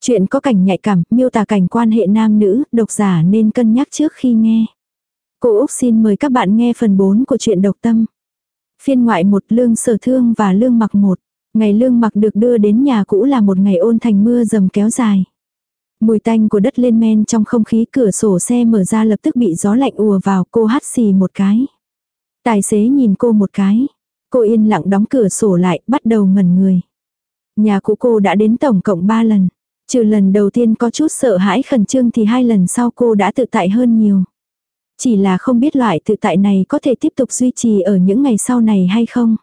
Chuyện có cảnh nhạy cảm, miêu tả cảnh quan hệ nam nữ, độc giả nên cân nhắc trước khi nghe. Cô Úc xin mời các bạn nghe phần 4 của truyện độc tâm. Phiên ngoại một lương sở thương và lương mặc một. Ngày lương mặc được đưa đến nhà cũ là một ngày ôn thành mưa dầm kéo dài. Mùi tanh của đất lên men trong không khí cửa sổ xe mở ra lập tức bị gió lạnh ùa vào cô hắt xì một cái. Tài xế nhìn cô một cái. Cô yên lặng đóng cửa sổ lại bắt đầu ngẩn người. Nhà cũ cô đã đến tổng cộng 3 lần. Trừ lần đầu tiên có chút sợ hãi khẩn trương thì hai lần sau cô đã tự tại hơn nhiều. Chỉ là không biết loại tự tại này có thể tiếp tục duy trì ở những ngày sau này hay không.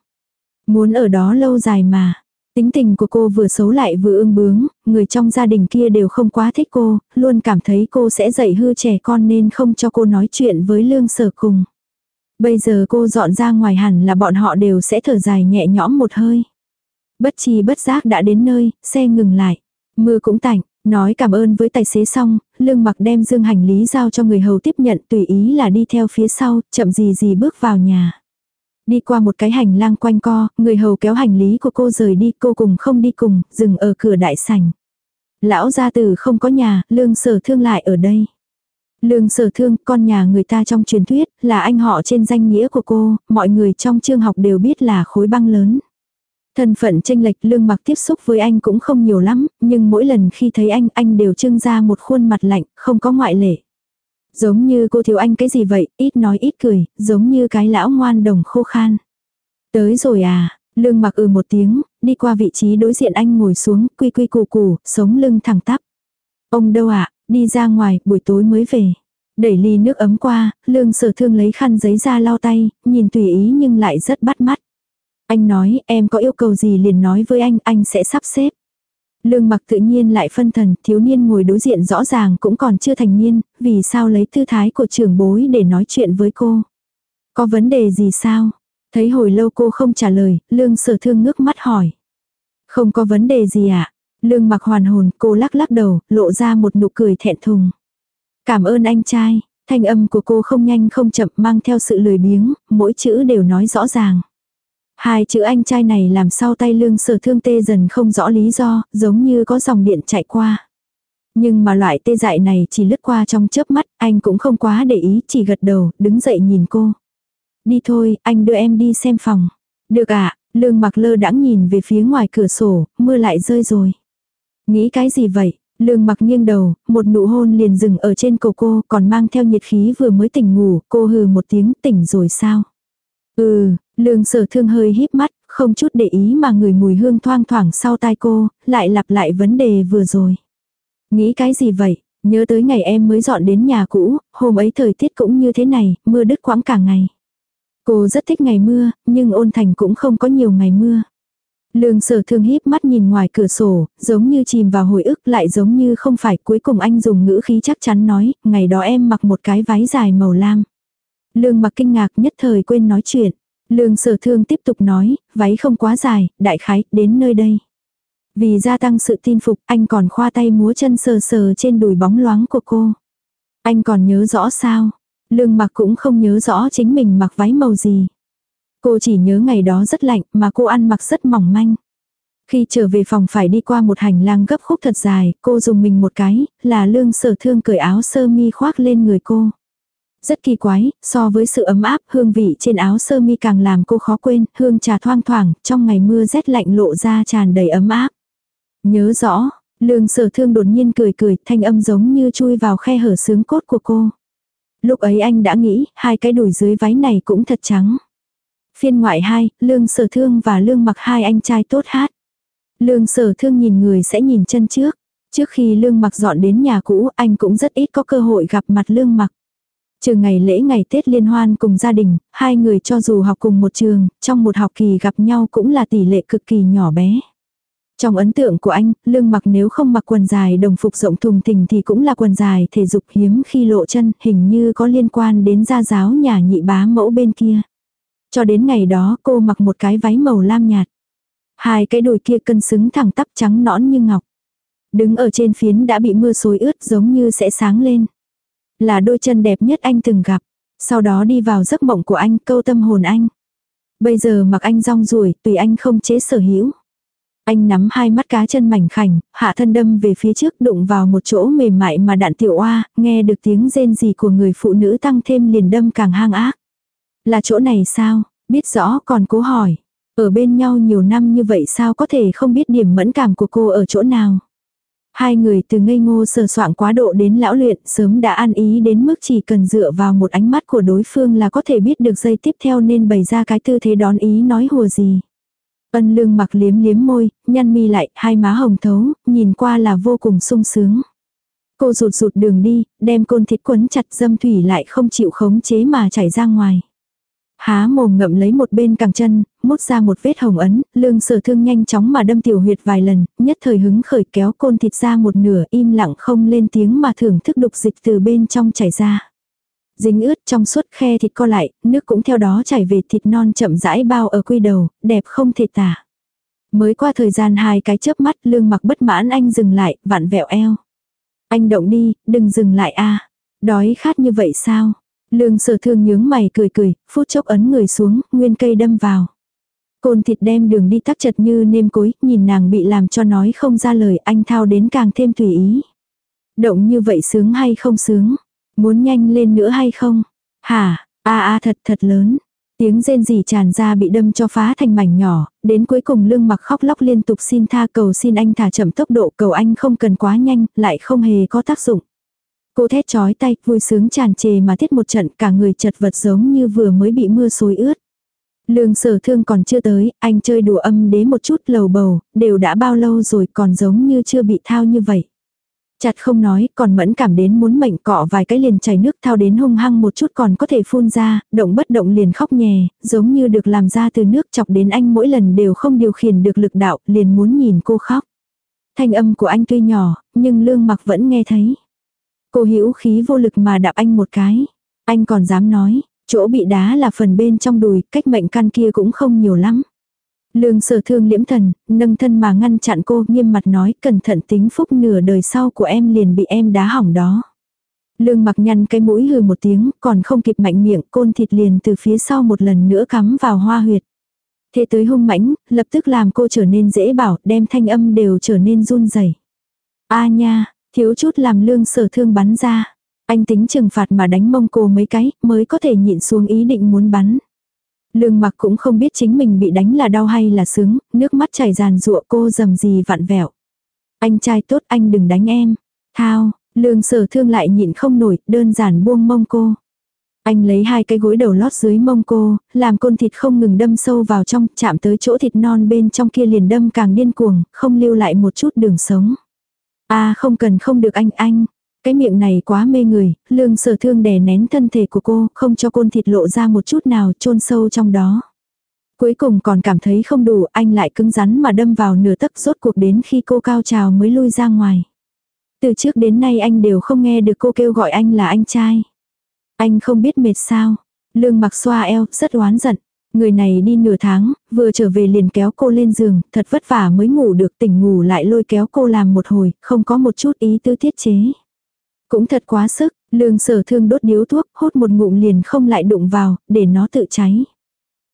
Muốn ở đó lâu dài mà. Tính tình của cô vừa xấu lại vừa ương bướng, người trong gia đình kia đều không quá thích cô, luôn cảm thấy cô sẽ dạy hư trẻ con nên không cho cô nói chuyện với lương sở cùng. Bây giờ cô dọn ra ngoài hẳn là bọn họ đều sẽ thở dài nhẹ nhõm một hơi. Bất chi bất giác đã đến nơi, xe ngừng lại. Mưa cũng tạnh, nói cảm ơn với tài xế xong, lương mặc đem dương hành lý giao cho người hầu tiếp nhận tùy ý là đi theo phía sau, chậm gì gì bước vào nhà. Đi qua một cái hành lang quanh co, người hầu kéo hành lý của cô rời đi, cô cùng không đi cùng, dừng ở cửa đại sảnh. Lão gia tử không có nhà, lương sở thương lại ở đây. Lương sở thương, con nhà người ta trong truyền thuyết, là anh họ trên danh nghĩa của cô, mọi người trong trường học đều biết là khối băng lớn. Thân phận tranh lệch lương mặc tiếp xúc với anh cũng không nhiều lắm, nhưng mỗi lần khi thấy anh, anh đều trưng ra một khuôn mặt lạnh, không có ngoại lệ. Giống như cô thiếu anh cái gì vậy, ít nói ít cười, giống như cái lão ngoan đồng khô khan. Tới rồi à, lương mặc ừ một tiếng, đi qua vị trí đối diện anh ngồi xuống, quy quy củ củ, sống lưng thẳng tắp. Ông đâu ạ, đi ra ngoài, buổi tối mới về. Đẩy ly nước ấm qua, lương sở thương lấy khăn giấy ra lau tay, nhìn tùy ý nhưng lại rất bắt mắt. Anh nói em có yêu cầu gì liền nói với anh, anh sẽ sắp xếp. Lương mặc tự nhiên lại phân thần, thiếu niên ngồi đối diện rõ ràng cũng còn chưa thành niên, vì sao lấy tư thái của trưởng bối để nói chuyện với cô. Có vấn đề gì sao? Thấy hồi lâu cô không trả lời, lương sở thương ngước mắt hỏi. Không có vấn đề gì ạ. À? Lương mặc hoàn hồn, cô lắc lắc đầu, lộ ra một nụ cười thẹn thùng. Cảm ơn anh trai, thanh âm của cô không nhanh không chậm mang theo sự lười biếng, mỗi chữ đều nói rõ ràng. Hai chữ anh trai này làm sao tay lương sở thương tê dần không rõ lý do, giống như có dòng điện chạy qua. Nhưng mà loại tê dại này chỉ lướt qua trong chớp mắt, anh cũng không quá để ý, chỉ gật đầu, đứng dậy nhìn cô. Đi thôi, anh đưa em đi xem phòng. Được ạ, lương mặc lơ đãng nhìn về phía ngoài cửa sổ, mưa lại rơi rồi. Nghĩ cái gì vậy? Lương mặc nghiêng đầu, một nụ hôn liền dừng ở trên cổ cô, còn mang theo nhiệt khí vừa mới tỉnh ngủ, cô hừ một tiếng tỉnh rồi sao? Ừ, lương sở thương hơi híp mắt, không chút để ý mà người mùi hương thoang thoảng sau tai cô, lại lặp lại vấn đề vừa rồi. Nghĩ cái gì vậy? Nhớ tới ngày em mới dọn đến nhà cũ, hôm ấy thời tiết cũng như thế này, mưa đứt quãng cả ngày. Cô rất thích ngày mưa, nhưng ôn thành cũng không có nhiều ngày mưa. Lương sở thương híp mắt nhìn ngoài cửa sổ, giống như chìm vào hồi ức lại giống như không phải cuối cùng anh dùng ngữ khí chắc chắn nói, ngày đó em mặc một cái váy dài màu lam. Lương mặc kinh ngạc nhất thời quên nói chuyện. Lương sở thương tiếp tục nói, váy không quá dài, đại khái, đến nơi đây. Vì gia tăng sự tin phục, anh còn khoa tay múa chân sờ sờ trên đùi bóng loáng của cô. Anh còn nhớ rõ sao? Lương mặc cũng không nhớ rõ chính mình mặc váy màu gì. Cô chỉ nhớ ngày đó rất lạnh mà cô ăn mặc rất mỏng manh. Khi trở về phòng phải đi qua một hành lang gấp khúc thật dài, cô dùng mình một cái, là lương sở thương cởi áo sơ mi khoác lên người cô. Rất kỳ quái, so với sự ấm áp, hương vị trên áo sơ mi càng làm cô khó quên, hương trà thoang thoảng, trong ngày mưa rét lạnh lộ ra tràn đầy ấm áp. Nhớ rõ, lương sở thương đột nhiên cười cười, thanh âm giống như chui vào khe hở sướng cốt của cô. Lúc ấy anh đã nghĩ, hai cái đùi dưới váy này cũng thật trắng. Phiên ngoại hai lương sở thương và lương mặc hai anh trai tốt hát. Lương sở thương nhìn người sẽ nhìn chân trước. Trước khi lương mặc dọn đến nhà cũ, anh cũng rất ít có cơ hội gặp mặt lương mặc. Trừ ngày lễ ngày Tết liên hoan cùng gia đình, hai người cho dù học cùng một trường, trong một học kỳ gặp nhau cũng là tỷ lệ cực kỳ nhỏ bé. Trong ấn tượng của anh, lương mặc nếu không mặc quần dài đồng phục rộng thùng thình thì cũng là quần dài thể dục hiếm khi lộ chân, hình như có liên quan đến gia giáo nhà nhị bá mẫu bên kia. Cho đến ngày đó cô mặc một cái váy màu lam nhạt. Hai cái đùi kia cân xứng thẳng tắp trắng nõn như ngọc. Đứng ở trên phiến đã bị mưa xối ướt giống như sẽ sáng lên. Là đôi chân đẹp nhất anh từng gặp. Sau đó đi vào giấc mộng của anh câu tâm hồn anh. Bây giờ mặc anh rong ruổi tùy anh không chế sở hữu. Anh nắm hai mắt cá chân mảnh khảnh, hạ thân đâm về phía trước đụng vào một chỗ mềm mại mà đạn tiểu oa, nghe được tiếng rên gì của người phụ nữ tăng thêm liền đâm càng hang ác. Là chỗ này sao? Biết rõ còn cố hỏi. Ở bên nhau nhiều năm như vậy sao có thể không biết điểm mẫn cảm của cô ở chỗ nào? Hai người từ ngây ngô sờ soạn quá độ đến lão luyện sớm đã an ý đến mức chỉ cần dựa vào một ánh mắt của đối phương là có thể biết được dây tiếp theo nên bày ra cái tư thế đón ý nói hùa gì. Ân lương mặc liếm liếm môi, nhăn mi lại, hai má hồng thấu, nhìn qua là vô cùng sung sướng. Cô rụt rụt đường đi, đem côn thịt quấn chặt dâm thủy lại không chịu khống chế mà chảy ra ngoài. Há mồm ngậm lấy một bên cẳng chân, mút ra một vết hồng ấn, lương sở thương nhanh chóng mà đâm tiểu huyệt vài lần, nhất thời hứng khởi kéo côn thịt ra một nửa im lặng không lên tiếng mà thưởng thức đục dịch từ bên trong chảy ra. Dính ướt trong suốt khe thịt co lại, nước cũng theo đó chảy về thịt non chậm rãi bao ở quy đầu, đẹp không thể tả. Mới qua thời gian hai cái chớp mắt lương mặc bất mãn anh dừng lại, vặn vẹo eo. Anh động đi, đừng dừng lại a Đói khát như vậy sao? Lương sở thương nhướng mày cười cười, phút chốc ấn người xuống, nguyên cây đâm vào. Côn thịt đem đường đi tắc chật như nêm cối, nhìn nàng bị làm cho nói không ra lời anh thao đến càng thêm tùy ý. Động như vậy sướng hay không sướng? Muốn nhanh lên nữa hay không? Hả, a a thật thật lớn. Tiếng rên rỉ tràn ra bị đâm cho phá thành mảnh nhỏ, đến cuối cùng lương mặc khóc lóc liên tục xin tha cầu xin anh thả chậm tốc độ cầu anh không cần quá nhanh, lại không hề có tác dụng. Cô thét chói tay, vui sướng tràn trề mà thiết một trận cả người chật vật giống như vừa mới bị mưa xối ướt. Lương sở thương còn chưa tới, anh chơi đùa âm đế một chút lầu bầu, đều đã bao lâu rồi còn giống như chưa bị thao như vậy. Chặt không nói, còn mẫn cảm đến muốn mệnh cọ vài cái liền chảy nước thao đến hung hăng một chút còn có thể phun ra, động bất động liền khóc nhè, giống như được làm ra từ nước chọc đến anh mỗi lần đều không điều khiển được lực đạo, liền muốn nhìn cô khóc. Thanh âm của anh tuy nhỏ, nhưng lương mặc vẫn nghe thấy. Cô hữu khí vô lực mà đạp anh một cái. Anh còn dám nói, chỗ bị đá là phần bên trong đùi, cách mệnh căn kia cũng không nhiều lắm. Lương sở thương liễm thần, nâng thân mà ngăn chặn cô, nghiêm mặt nói, cẩn thận tính phúc nửa đời sau của em liền bị em đá hỏng đó. Lương mặc nhăn cái mũi hừ một tiếng, còn không kịp mạnh miệng, côn thịt liền từ phía sau một lần nữa cắm vào hoa huyệt. Thế tới hung mãnh, lập tức làm cô trở nên dễ bảo, đem thanh âm đều trở nên run rẩy. A nha, thiếu chút làm lương sở thương bắn ra. Anh tính trừng phạt mà đánh mông cô mấy cái, mới có thể nhịn xuống ý định muốn bắn. Lương mặc cũng không biết chính mình bị đánh là đau hay là sướng, nước mắt chảy ràn rụa cô dầm gì vặn vẹo. Anh trai tốt anh đừng đánh em. Thao, lương sở thương lại nhịn không nổi, đơn giản buông mông cô. Anh lấy hai cái gối đầu lót dưới mông cô, làm côn thịt không ngừng đâm sâu vào trong, chạm tới chỗ thịt non bên trong kia liền đâm càng điên cuồng, không lưu lại một chút đường sống a không cần không được anh anh, cái miệng này quá mê người, lương sở thương đè nén thân thể của cô, không cho côn thịt lộ ra một chút nào chôn sâu trong đó. Cuối cùng còn cảm thấy không đủ, anh lại cứng rắn mà đâm vào nửa tấc rốt cuộc đến khi cô cao trào mới lui ra ngoài. Từ trước đến nay anh đều không nghe được cô kêu gọi anh là anh trai. Anh không biết mệt sao. Lương mặc xoa eo, rất oán giận. Người này đi nửa tháng, vừa trở về liền kéo cô lên giường, thật vất vả mới ngủ được tỉnh ngủ lại lôi kéo cô làm một hồi, không có một chút ý tư tiết chế. Cũng thật quá sức, lương sở thương đốt điếu thuốc, hốt một ngụm liền không lại đụng vào, để nó tự cháy.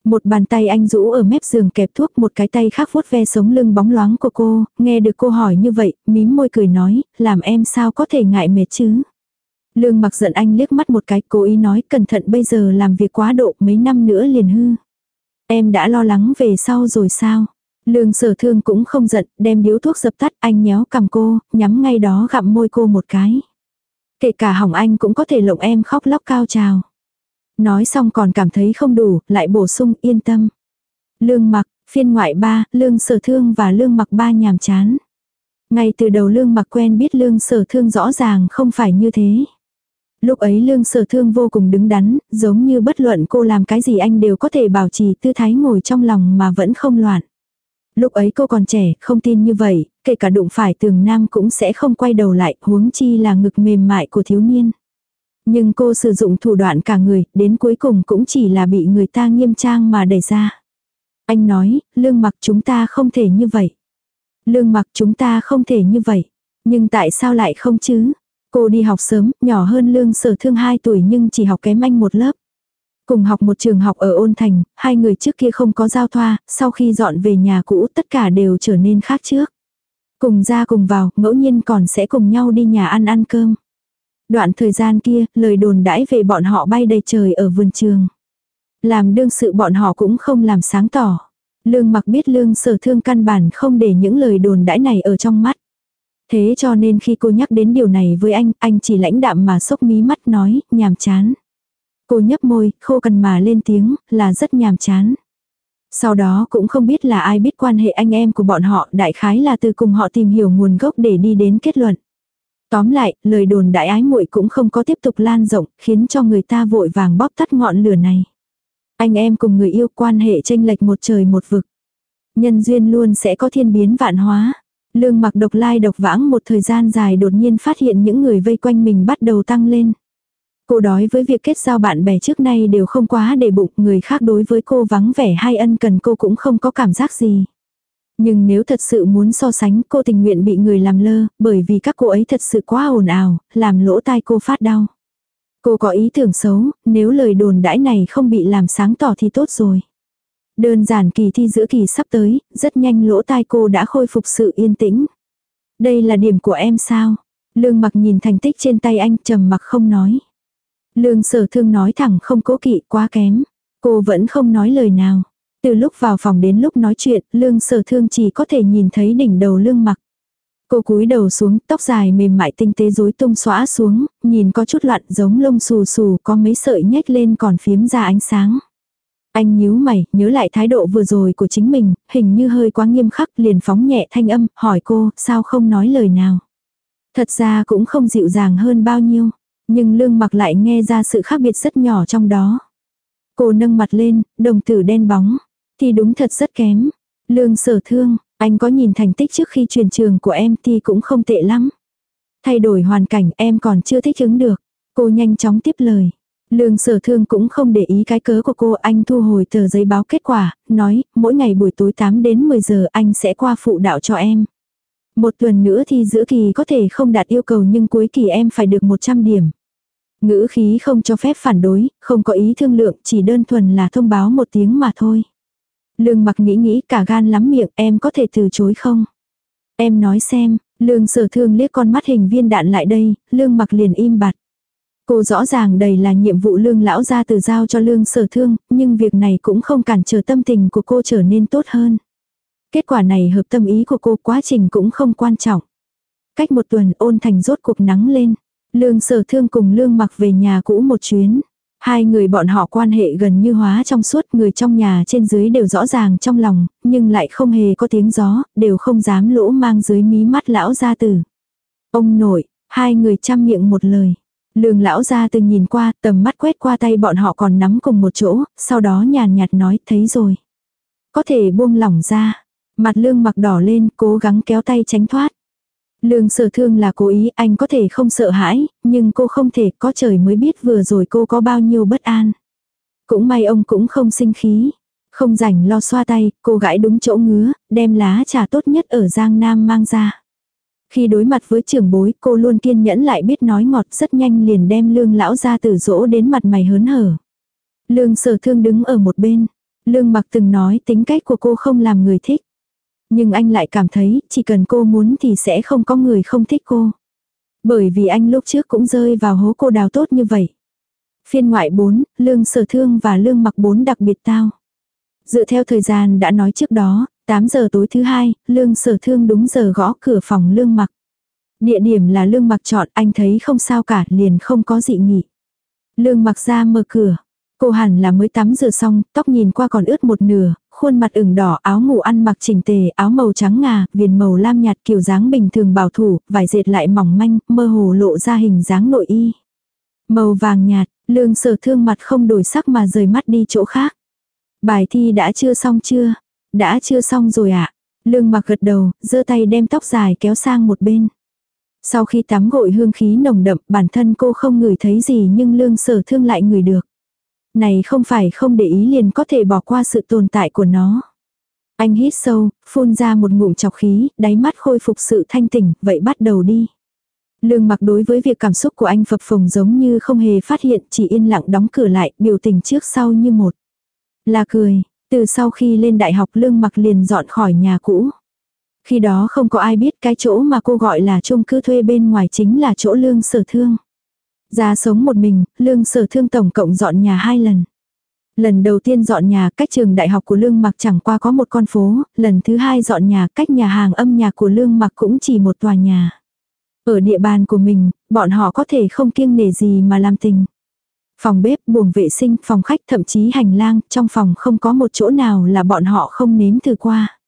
Một bàn tay anh rũ ở mép giường kẹp thuốc một cái tay khác vuốt ve sống lưng bóng loáng của cô, nghe được cô hỏi như vậy, mím môi cười nói, làm em sao có thể ngại mệt chứ. Lương mặc giận anh liếc mắt một cái, cố ý nói cẩn thận bây giờ làm việc quá độ mấy năm nữa liền hư. Em đã lo lắng về sau rồi sao? Lương sở thương cũng không giận, đem điếu thuốc dập tắt anh nhéo cầm cô, nhắm ngay đó gặm môi cô một cái. Kể cả hỏng anh cũng có thể lộng em khóc lóc cao trào. Nói xong còn cảm thấy không đủ, lại bổ sung yên tâm. Lương mặc, phiên ngoại ba, lương sở thương và lương mặc ba nhàm chán. Ngay từ đầu lương mặc quen biết lương sở thương rõ ràng không phải như thế. Lúc ấy lương sở thương vô cùng đứng đắn, giống như bất luận cô làm cái gì anh đều có thể bảo trì tư thái ngồi trong lòng mà vẫn không loạn. Lúc ấy cô còn trẻ, không tin như vậy, kể cả đụng phải tường nam cũng sẽ không quay đầu lại, huống chi là ngực mềm mại của thiếu niên. Nhưng cô sử dụng thủ đoạn cả người, đến cuối cùng cũng chỉ là bị người ta nghiêm trang mà đẩy ra. Anh nói, lương mặc chúng ta không thể như vậy. Lương mặc chúng ta không thể như vậy. Nhưng tại sao lại không chứ? Cô đi học sớm, nhỏ hơn lương sở thương 2 tuổi nhưng chỉ học kém anh một lớp. Cùng học một trường học ở ôn thành, hai người trước kia không có giao thoa, sau khi dọn về nhà cũ tất cả đều trở nên khác trước. Cùng ra cùng vào, ngẫu nhiên còn sẽ cùng nhau đi nhà ăn ăn cơm. Đoạn thời gian kia, lời đồn đãi về bọn họ bay đầy trời ở vườn trường. Làm đương sự bọn họ cũng không làm sáng tỏ. Lương mặc biết lương sở thương căn bản không để những lời đồn đãi này ở trong mắt. Thế cho nên khi cô nhắc đến điều này với anh, anh chỉ lãnh đạm mà sốc mí mắt nói, nhàm chán. Cô nhấp môi, khô cần mà lên tiếng, là rất nhàm chán. Sau đó cũng không biết là ai biết quan hệ anh em của bọn họ, đại khái là từ cùng họ tìm hiểu nguồn gốc để đi đến kết luận. Tóm lại, lời đồn đại ái muội cũng không có tiếp tục lan rộng, khiến cho người ta vội vàng bóp tắt ngọn lửa này. Anh em cùng người yêu quan hệ tranh lệch một trời một vực. Nhân duyên luôn sẽ có thiên biến vạn hóa. Lương mặc độc lai độc vãng một thời gian dài đột nhiên phát hiện những người vây quanh mình bắt đầu tăng lên. Cô đói với việc kết giao bạn bè trước nay đều không quá để bụng, người khác đối với cô vắng vẻ hay ân cần cô cũng không có cảm giác gì. Nhưng nếu thật sự muốn so sánh cô tình nguyện bị người làm lơ, bởi vì các cô ấy thật sự quá ồn ào, làm lỗ tai cô phát đau. Cô có ý tưởng xấu, nếu lời đồn đãi này không bị làm sáng tỏ thì tốt rồi. Đơn giản kỳ thi giữa kỳ sắp tới, rất nhanh lỗ tai cô đã khôi phục sự yên tĩnh. Đây là điểm của em sao? Lương mặc nhìn thành tích trên tay anh trầm mặc không nói. Lương sở thương nói thẳng không cố kỵ quá kém. Cô vẫn không nói lời nào. Từ lúc vào phòng đến lúc nói chuyện, lương sở thương chỉ có thể nhìn thấy đỉnh đầu lương mặc. Cô cúi đầu xuống, tóc dài mềm mại tinh tế rối tung xóa xuống, nhìn có chút loạn giống lông xù xù có mấy sợi nhếch lên còn phiếm ra ánh sáng. Anh nhíu mày, nhớ lại thái độ vừa rồi của chính mình, hình như hơi quá nghiêm khắc liền phóng nhẹ thanh âm, hỏi cô, sao không nói lời nào. Thật ra cũng không dịu dàng hơn bao nhiêu, nhưng lương mặc lại nghe ra sự khác biệt rất nhỏ trong đó. Cô nâng mặt lên, đồng tử đen bóng, thì đúng thật rất kém. Lương sở thương, anh có nhìn thành tích trước khi truyền trường của em thì cũng không tệ lắm. Thay đổi hoàn cảnh em còn chưa thích ứng được. Cô nhanh chóng tiếp lời. Lương sở thương cũng không để ý cái cớ của cô, anh thu hồi tờ giấy báo kết quả, nói, mỗi ngày buổi tối 8 đến 10 giờ anh sẽ qua phụ đạo cho em. Một tuần nữa thì giữa kỳ có thể không đạt yêu cầu nhưng cuối kỳ em phải được 100 điểm. Ngữ khí không cho phép phản đối, không có ý thương lượng, chỉ đơn thuần là thông báo một tiếng mà thôi. Lương mặc nghĩ nghĩ cả gan lắm miệng em có thể từ chối không? Em nói xem, lương sở thương liếc con mắt hình viên đạn lại đây, lương mặc liền im bặt. Cô rõ ràng đầy là nhiệm vụ lương lão ra từ giao cho lương sở thương, nhưng việc này cũng không cản trở tâm tình của cô trở nên tốt hơn. Kết quả này hợp tâm ý của cô quá trình cũng không quan trọng. Cách một tuần ôn thành rốt cuộc nắng lên. Lương sở thương cùng lương mặc về nhà cũ một chuyến. Hai người bọn họ quan hệ gần như hóa trong suốt người trong nhà trên dưới đều rõ ràng trong lòng, nhưng lại không hề có tiếng gió, đều không dám lỗ mang dưới mí mắt lão gia tử. Ông nội, hai người chăm miệng một lời. Lương lão ra từng nhìn qua, tầm mắt quét qua tay bọn họ còn nắm cùng một chỗ, sau đó nhàn nhạt nói, thấy rồi. Có thể buông lỏng ra. Mặt lương mặc đỏ lên, cố gắng kéo tay tránh thoát. Lương sở thương là cố ý, anh có thể không sợ hãi, nhưng cô không thể, có trời mới biết vừa rồi cô có bao nhiêu bất an. Cũng may ông cũng không sinh khí. Không rảnh lo xoa tay, cô gãi đúng chỗ ngứa, đem lá trà tốt nhất ở Giang Nam mang ra. Khi đối mặt với trưởng bối, cô luôn kiên nhẫn lại biết nói ngọt rất nhanh liền đem lương lão ra từ dỗ đến mặt mày hớn hở. Lương sở thương đứng ở một bên. Lương mặc từng nói tính cách của cô không làm người thích. Nhưng anh lại cảm thấy chỉ cần cô muốn thì sẽ không có người không thích cô. Bởi vì anh lúc trước cũng rơi vào hố cô đào tốt như vậy. Phiên ngoại 4, lương sở thương và lương mặc 4 đặc biệt tao. Dựa theo thời gian đã nói trước đó, 8 giờ tối thứ hai, lương sở thương đúng giờ gõ cửa phòng lương mặc. Địa điểm là lương mặc chọn, anh thấy không sao cả, liền không có dị nghị. Lương mặc ra mở cửa. Cô hẳn là mới tắm rửa xong, tóc nhìn qua còn ướt một nửa, khuôn mặt ửng đỏ, áo ngủ ăn mặc chỉnh tề, áo màu trắng ngà, viền màu lam nhạt kiểu dáng bình thường bảo thủ, vải dệt lại mỏng manh, mơ hồ lộ ra hình dáng nội y. Màu vàng nhạt, lương sở thương mặt không đổi sắc mà rời mắt đi chỗ khác. Bài thi đã chưa xong chưa? Đã chưa xong rồi ạ. À? Lương mặc gật đầu, giơ tay đem tóc dài kéo sang một bên. Sau khi tắm gội hương khí nồng đậm, bản thân cô không ngửi thấy gì nhưng lương sở thương lại ngửi được. Này không phải không để ý liền có thể bỏ qua sự tồn tại của nó. Anh hít sâu, phun ra một ngụm chọc khí, đáy mắt khôi phục sự thanh tỉnh, vậy bắt đầu đi. Lương mặc đối với việc cảm xúc của anh phập phồng giống như không hề phát hiện, chỉ yên lặng đóng cửa lại, biểu tình trước sau như một. Là cười, từ sau khi lên đại học lương mặc liền dọn khỏi nhà cũ. Khi đó không có ai biết cái chỗ mà cô gọi là chung cư thuê bên ngoài chính là chỗ lương sở thương. Ra sống một mình, lương sở thương tổng cộng dọn nhà hai lần. Lần đầu tiên dọn nhà cách trường đại học của Lương Mặc chẳng qua có một con phố, lần thứ hai dọn nhà cách nhà hàng âm nhạc của Lương Mặc cũng chỉ một tòa nhà. Ở địa bàn của mình, bọn họ có thể không kiêng nể gì mà làm tình. Phòng bếp, buồng vệ sinh, phòng khách thậm chí hành lang, trong phòng không có một chỗ nào là bọn họ không nếm thử qua.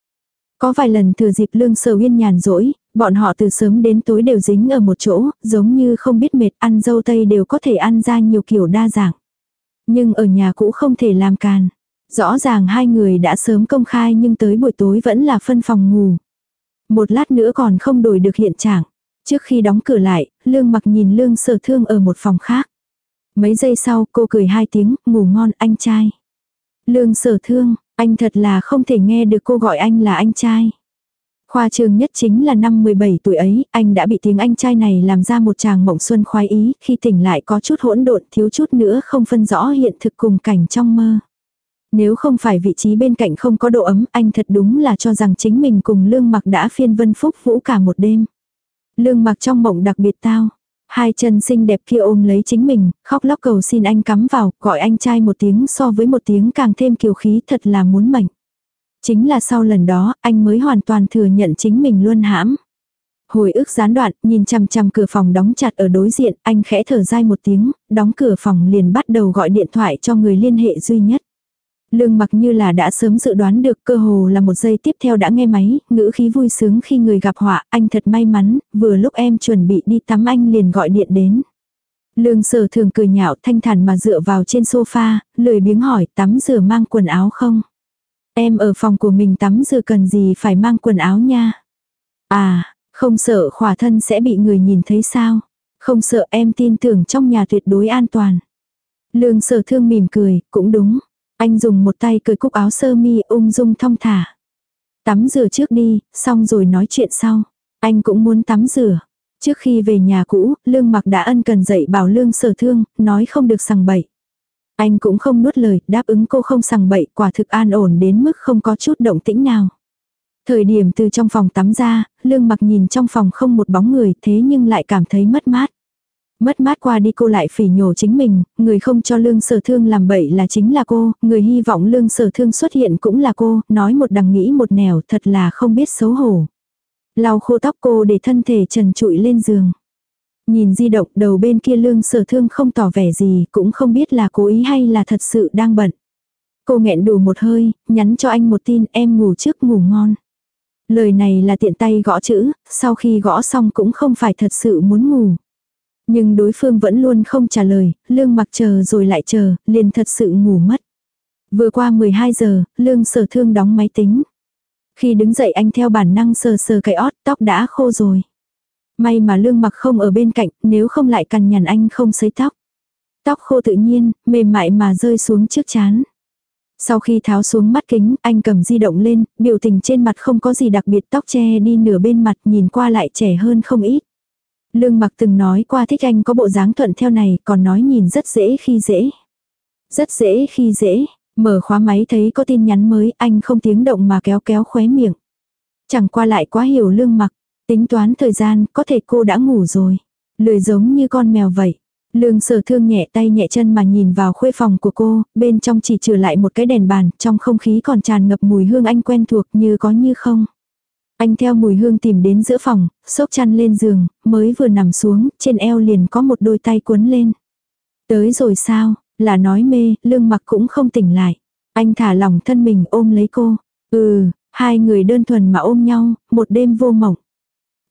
Có vài lần thừa dịp lương sở uyên nhàn rỗi, bọn họ từ sớm đến tối đều dính ở một chỗ, giống như không biết mệt ăn dâu tây đều có thể ăn ra nhiều kiểu đa dạng. Nhưng ở nhà cũ không thể làm càn. Rõ ràng hai người đã sớm công khai nhưng tới buổi tối vẫn là phân phòng ngủ. Một lát nữa còn không đổi được hiện trạng. Trước khi đóng cửa lại, Lương mặc nhìn Lương sở thương ở một phòng khác. Mấy giây sau cô cười hai tiếng, ngủ ngon anh trai. Lương sở thương, anh thật là không thể nghe được cô gọi anh là anh trai. Khoa trường nhất chính là năm 17 tuổi ấy, anh đã bị tiếng anh trai này làm ra một chàng mộng xuân khoái ý, khi tỉnh lại có chút hỗn độn thiếu chút nữa không phân rõ hiện thực cùng cảnh trong mơ. Nếu không phải vị trí bên cạnh không có độ ấm, anh thật đúng là cho rằng chính mình cùng Lương Mặc đã phiên vân phúc vũ cả một đêm. Lương Mặc trong mộng đặc biệt tao. Hai chân xinh đẹp kia ôm lấy chính mình, khóc lóc cầu xin anh cắm vào, gọi anh trai một tiếng so với một tiếng càng thêm kiều khí thật là muốn mệnh. Chính là sau lần đó, anh mới hoàn toàn thừa nhận chính mình luôn hãm. Hồi ức gián đoạn, nhìn chằm chằm cửa phòng đóng chặt ở đối diện, anh khẽ thở dài một tiếng, đóng cửa phòng liền bắt đầu gọi điện thoại cho người liên hệ duy nhất. Lương mặc như là đã sớm dự đoán được cơ hồ là một giây tiếp theo đã nghe máy, ngữ khí vui sướng khi người gặp họa, anh thật may mắn, vừa lúc em chuẩn bị đi tắm anh liền gọi điện đến. Lương sở thường cười nhạo thanh thản mà dựa vào trên sofa, lười biếng hỏi tắm rửa mang quần áo không? Em ở phòng của mình tắm rửa cần gì phải mang quần áo nha? À, không sợ khỏa thân sẽ bị người nhìn thấy sao? Không sợ em tin tưởng trong nhà tuyệt đối an toàn. Lương sở thương mỉm cười, cũng đúng. Anh dùng một tay cười cúc áo sơ mi ung dung thong thả. Tắm rửa trước đi, xong rồi nói chuyện sau. Anh cũng muốn tắm rửa. Trước khi về nhà cũ, Lương mặc đã ân cần dạy bảo Lương sở thương, nói không được sằng bậy. Anh cũng không nuốt lời, đáp ứng cô không sằng bậy, quả thực an ổn đến mức không có chút động tĩnh nào. Thời điểm từ trong phòng tắm ra, Lương mặc nhìn trong phòng không một bóng người thế nhưng lại cảm thấy mất mát. Mất mát qua đi cô lại phỉ nhổ chính mình, người không cho lương sở thương làm bậy là chính là cô, người hy vọng lương sở thương xuất hiện cũng là cô, nói một đằng nghĩ một nẻo thật là không biết xấu hổ. Lau khô tóc cô để thân thể trần trụi lên giường. Nhìn di động đầu bên kia lương sở thương không tỏ vẻ gì, cũng không biết là cố ý hay là thật sự đang bận. Cô nghẹn đủ một hơi, nhắn cho anh một tin em ngủ trước ngủ ngon. Lời này là tiện tay gõ chữ, sau khi gõ xong cũng không phải thật sự muốn ngủ. Nhưng đối phương vẫn luôn không trả lời, lương mặc chờ rồi lại chờ, liền thật sự ngủ mất. Vừa qua 12 giờ, lương sở thương đóng máy tính. Khi đứng dậy anh theo bản năng sờ sờ cái ót, tóc đã khô rồi. May mà lương mặc không ở bên cạnh, nếu không lại cằn nhằn anh không sấy tóc. Tóc khô tự nhiên, mềm mại mà rơi xuống trước chán. Sau khi tháo xuống mắt kính, anh cầm di động lên, biểu tình trên mặt không có gì đặc biệt tóc che đi nửa bên mặt nhìn qua lại trẻ hơn không ít. Lương mặc từng nói qua thích anh có bộ dáng thuận theo này, còn nói nhìn rất dễ khi dễ. Rất dễ khi dễ, mở khóa máy thấy có tin nhắn mới, anh không tiếng động mà kéo kéo khóe miệng. Chẳng qua lại quá hiểu lương mặc, tính toán thời gian, có thể cô đã ngủ rồi. Lười giống như con mèo vậy. Lương sở thương nhẹ tay nhẹ chân mà nhìn vào khuê phòng của cô, bên trong chỉ trừ lại một cái đèn bàn, trong không khí còn tràn ngập mùi hương anh quen thuộc như có như không. Anh theo mùi hương tìm đến giữa phòng, xốc chăn lên giường, mới vừa nằm xuống, trên eo liền có một đôi tay cuốn lên. Tới rồi sao, là nói mê, lương mặc cũng không tỉnh lại. Anh thả lỏng thân mình ôm lấy cô. Ừ, hai người đơn thuần mà ôm nhau, một đêm vô mộng.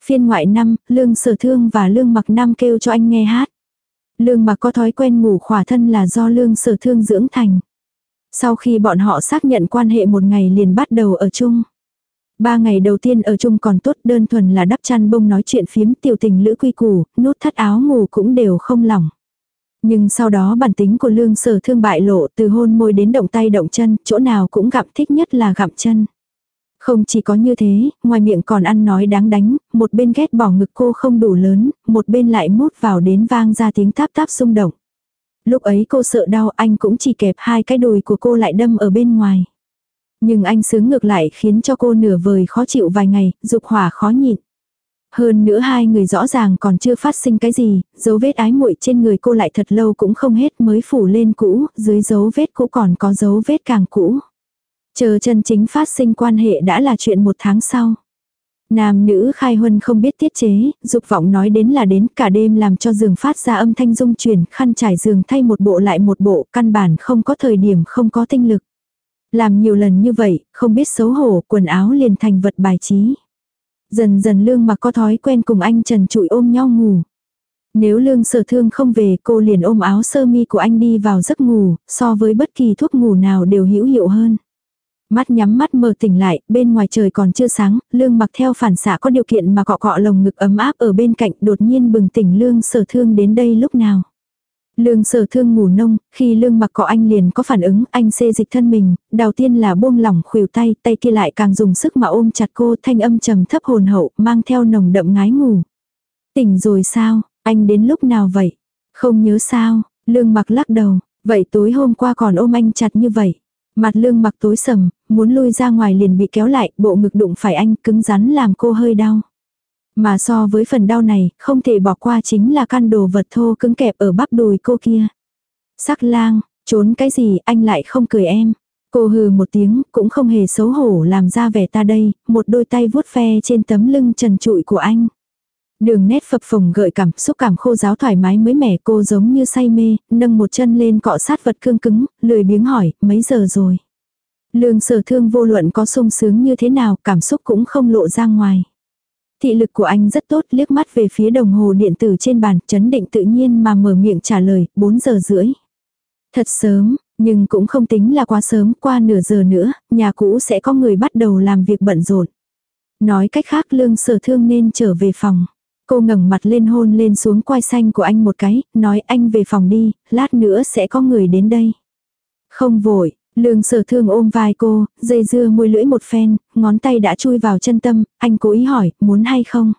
Phiên ngoại năm, lương sở thương và lương mặc năm kêu cho anh nghe hát. Lương mặc có thói quen ngủ khỏa thân là do lương sở thương dưỡng thành. Sau khi bọn họ xác nhận quan hệ một ngày liền bắt đầu ở chung. Ba ngày đầu tiên ở chung còn tốt đơn thuần là đắp chăn bông nói chuyện phiếm tiểu tình lữ quy củ, nút thắt áo ngủ cũng đều không lỏng. Nhưng sau đó bản tính của lương sở thương bại lộ từ hôn môi đến động tay động chân, chỗ nào cũng gặm thích nhất là gặm chân. Không chỉ có như thế, ngoài miệng còn ăn nói đáng đánh, một bên ghét bỏ ngực cô không đủ lớn, một bên lại mút vào đến vang ra tiếng táp táp xung động. Lúc ấy cô sợ đau anh cũng chỉ kẹp hai cái đùi của cô lại đâm ở bên ngoài. Nhưng anh sướng ngược lại khiến cho cô nửa vời khó chịu vài ngày, dục hỏa khó nhịn. Hơn nữa hai người rõ ràng còn chưa phát sinh cái gì, dấu vết ái muội trên người cô lại thật lâu cũng không hết mới phủ lên cũ, dưới dấu vết cũ còn có dấu vết càng cũ. Chờ chân chính phát sinh quan hệ đã là chuyện một tháng sau. Nam nữ khai huân không biết tiết chế, dục vọng nói đến là đến cả đêm làm cho giường phát ra âm thanh rung chuyển, khăn trải giường thay một bộ lại một bộ, căn bản không có thời điểm không có tinh lực. Làm nhiều lần như vậy, không biết xấu hổ, quần áo liền thành vật bài trí. Dần dần lương mặc có thói quen cùng anh trần trụi ôm nhau ngủ. Nếu lương sở thương không về cô liền ôm áo sơ mi của anh đi vào giấc ngủ, so với bất kỳ thuốc ngủ nào đều hữu hiệu hơn. Mắt nhắm mắt mờ tỉnh lại, bên ngoài trời còn chưa sáng, lương mặc theo phản xạ có điều kiện mà cọ cọ lồng ngực ấm áp ở bên cạnh đột nhiên bừng tỉnh lương sở thương đến đây lúc nào. Lương sở thương ngủ nông, khi lương mặc có anh liền có phản ứng, anh xê dịch thân mình, đầu tiên là buông lỏng khuỷu tay, tay kia lại càng dùng sức mà ôm chặt cô thanh âm trầm thấp hồn hậu, mang theo nồng đậm ngái ngủ. Tỉnh rồi sao, anh đến lúc nào vậy? Không nhớ sao, lương mặc lắc đầu, vậy tối hôm qua còn ôm anh chặt như vậy. Mặt lương mặc tối sầm, muốn lui ra ngoài liền bị kéo lại, bộ ngực đụng phải anh cứng rắn làm cô hơi đau. Mà so với phần đau này, không thể bỏ qua chính là căn đồ vật thô cứng kẹp ở bắp đùi cô kia. Sắc lang, trốn cái gì anh lại không cười em. Cô hừ một tiếng, cũng không hề xấu hổ làm ra vẻ ta đây, một đôi tay vuốt ve trên tấm lưng trần trụi của anh. Đường nét phập phồng gợi cảm, xúc cảm khô giáo thoải mái mới mẻ cô giống như say mê, nâng một chân lên cọ sát vật cương cứng, lười biếng hỏi, mấy giờ rồi. Lương sở thương vô luận có sung sướng như thế nào, cảm xúc cũng không lộ ra ngoài. Thị lực của anh rất tốt, liếc mắt về phía đồng hồ điện tử trên bàn, chấn định tự nhiên mà mở miệng trả lời, 4 giờ rưỡi. Thật sớm, nhưng cũng không tính là quá sớm, qua nửa giờ nữa, nhà cũ sẽ có người bắt đầu làm việc bận rộn. Nói cách khác lương sở thương nên trở về phòng. Cô ngẩng mặt lên hôn lên xuống quai xanh của anh một cái, nói anh về phòng đi, lát nữa sẽ có người đến đây. Không vội, lương sở thương ôm vai cô, dây dưa môi lưỡi một phen, ngón tay đã chui vào chân tâm, anh cố ý hỏi, muốn hay không?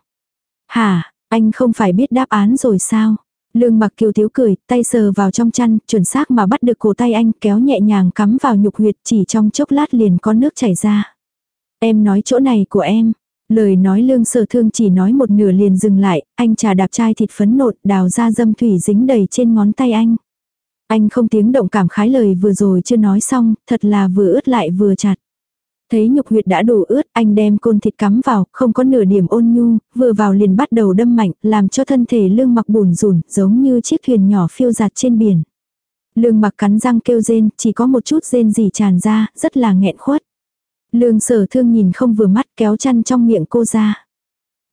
Hả, anh không phải biết đáp án rồi sao? Lương mặc kiều thiếu cười, tay sờ vào trong chăn, chuẩn xác mà bắt được cổ tay anh kéo nhẹ nhàng cắm vào nhục huyệt chỉ trong chốc lát liền có nước chảy ra. Em nói chỗ này của em, Lời nói lương sở thương chỉ nói một nửa liền dừng lại, anh trà đạp chai thịt phấn nộn đào ra dâm thủy dính đầy trên ngón tay anh. Anh không tiếng động cảm khái lời vừa rồi chưa nói xong, thật là vừa ướt lại vừa chặt. Thấy nhục huyệt đã đủ ướt, anh đem côn thịt cắm vào, không có nửa điểm ôn nhu, vừa vào liền bắt đầu đâm mạnh, làm cho thân thể lương mặc bùn rùn, giống như chiếc thuyền nhỏ phiêu giạt trên biển. Lương mặc cắn răng kêu rên, chỉ có một chút rên gì tràn ra, rất là nghẹn khuất. Lương sở thương nhìn không vừa mắt kéo chăn trong miệng cô ra.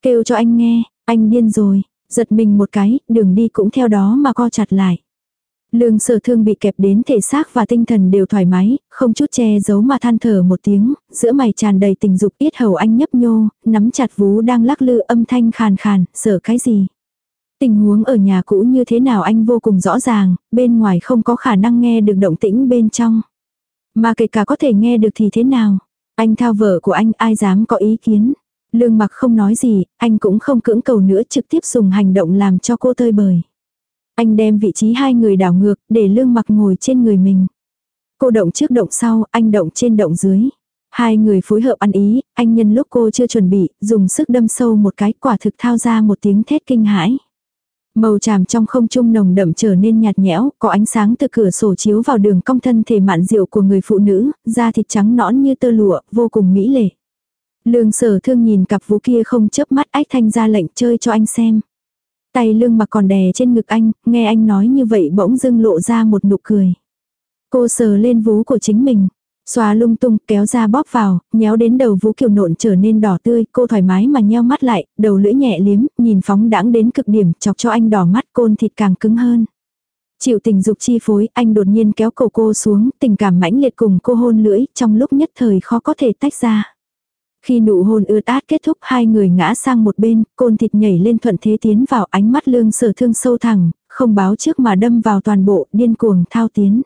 Kêu cho anh nghe, anh điên rồi, giật mình một cái, đường đi cũng theo đó mà co chặt lại. Lương sở thương bị kẹp đến thể xác và tinh thần đều thoải mái, không chút che giấu mà than thở một tiếng, giữa mày tràn đầy tình dục yết hầu anh nhấp nhô, nắm chặt vú đang lắc lư âm thanh khàn khàn, sợ cái gì. Tình huống ở nhà cũ như thế nào anh vô cùng rõ ràng, bên ngoài không có khả năng nghe được động tĩnh bên trong. Mà kể cả có thể nghe được thì thế nào. Anh thao vợ của anh ai dám có ý kiến. Lương mặc không nói gì, anh cũng không cưỡng cầu nữa trực tiếp dùng hành động làm cho cô tơi bời. Anh đem vị trí hai người đảo ngược để lương mặc ngồi trên người mình. Cô động trước động sau, anh động trên động dưới. Hai người phối hợp ăn ý, anh nhân lúc cô chưa chuẩn bị, dùng sức đâm sâu một cái quả thực thao ra một tiếng thét kinh hãi. Màu tràm trong không trung nồng đậm trở nên nhạt nhẽo, có ánh sáng từ cửa sổ chiếu vào đường cong thân thể mạn diệu của người phụ nữ, da thịt trắng nõn như tơ lụa, vô cùng mỹ lệ. Lương sở thương nhìn cặp vũ kia không chớp mắt ách thanh ra lệnh chơi cho anh xem. Tay lương mặc còn đè trên ngực anh, nghe anh nói như vậy bỗng dưng lộ ra một nụ cười. Cô sờ lên vú của chính mình, xóa lung tung kéo ra bóp vào, nhéo đến đầu vú kiều nộn trở nên đỏ tươi, cô thoải mái mà nheo mắt lại, đầu lưỡi nhẹ liếm, nhìn phóng đãng đến cực điểm, chọc cho anh đỏ mắt côn thịt càng cứng hơn. Chịu tình dục chi phối, anh đột nhiên kéo cổ cô xuống, tình cảm mãnh liệt cùng cô hôn lưỡi, trong lúc nhất thời khó có thể tách ra. Khi nụ hôn ướt át kết thúc hai người ngã sang một bên, côn thịt nhảy lên thuận thế tiến vào ánh mắt lương sở thương sâu thẳng, không báo trước mà đâm vào toàn bộ, điên cuồng thao tiến.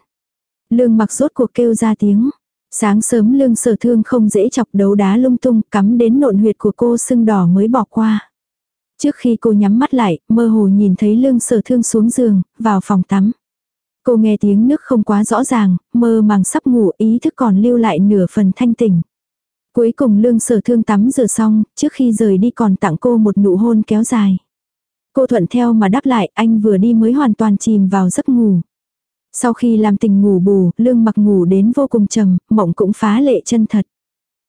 Lương mặc rốt cuộc kêu ra tiếng. Sáng sớm lương sở thương không dễ chọc đấu đá lung tung cắm đến nộn huyệt của cô sưng đỏ mới bỏ qua. Trước khi cô nhắm mắt lại, mơ hồ nhìn thấy lương sở thương xuống giường, vào phòng tắm. Cô nghe tiếng nước không quá rõ ràng, mơ màng sắp ngủ ý thức còn lưu lại nửa phần thanh tỉnh. Cuối cùng lương sở thương tắm rửa xong, trước khi rời đi còn tặng cô một nụ hôn kéo dài. Cô thuận theo mà đáp lại, anh vừa đi mới hoàn toàn chìm vào giấc ngủ. Sau khi làm tình ngủ bù, lương mặc ngủ đến vô cùng trầm, mộng cũng phá lệ chân thật.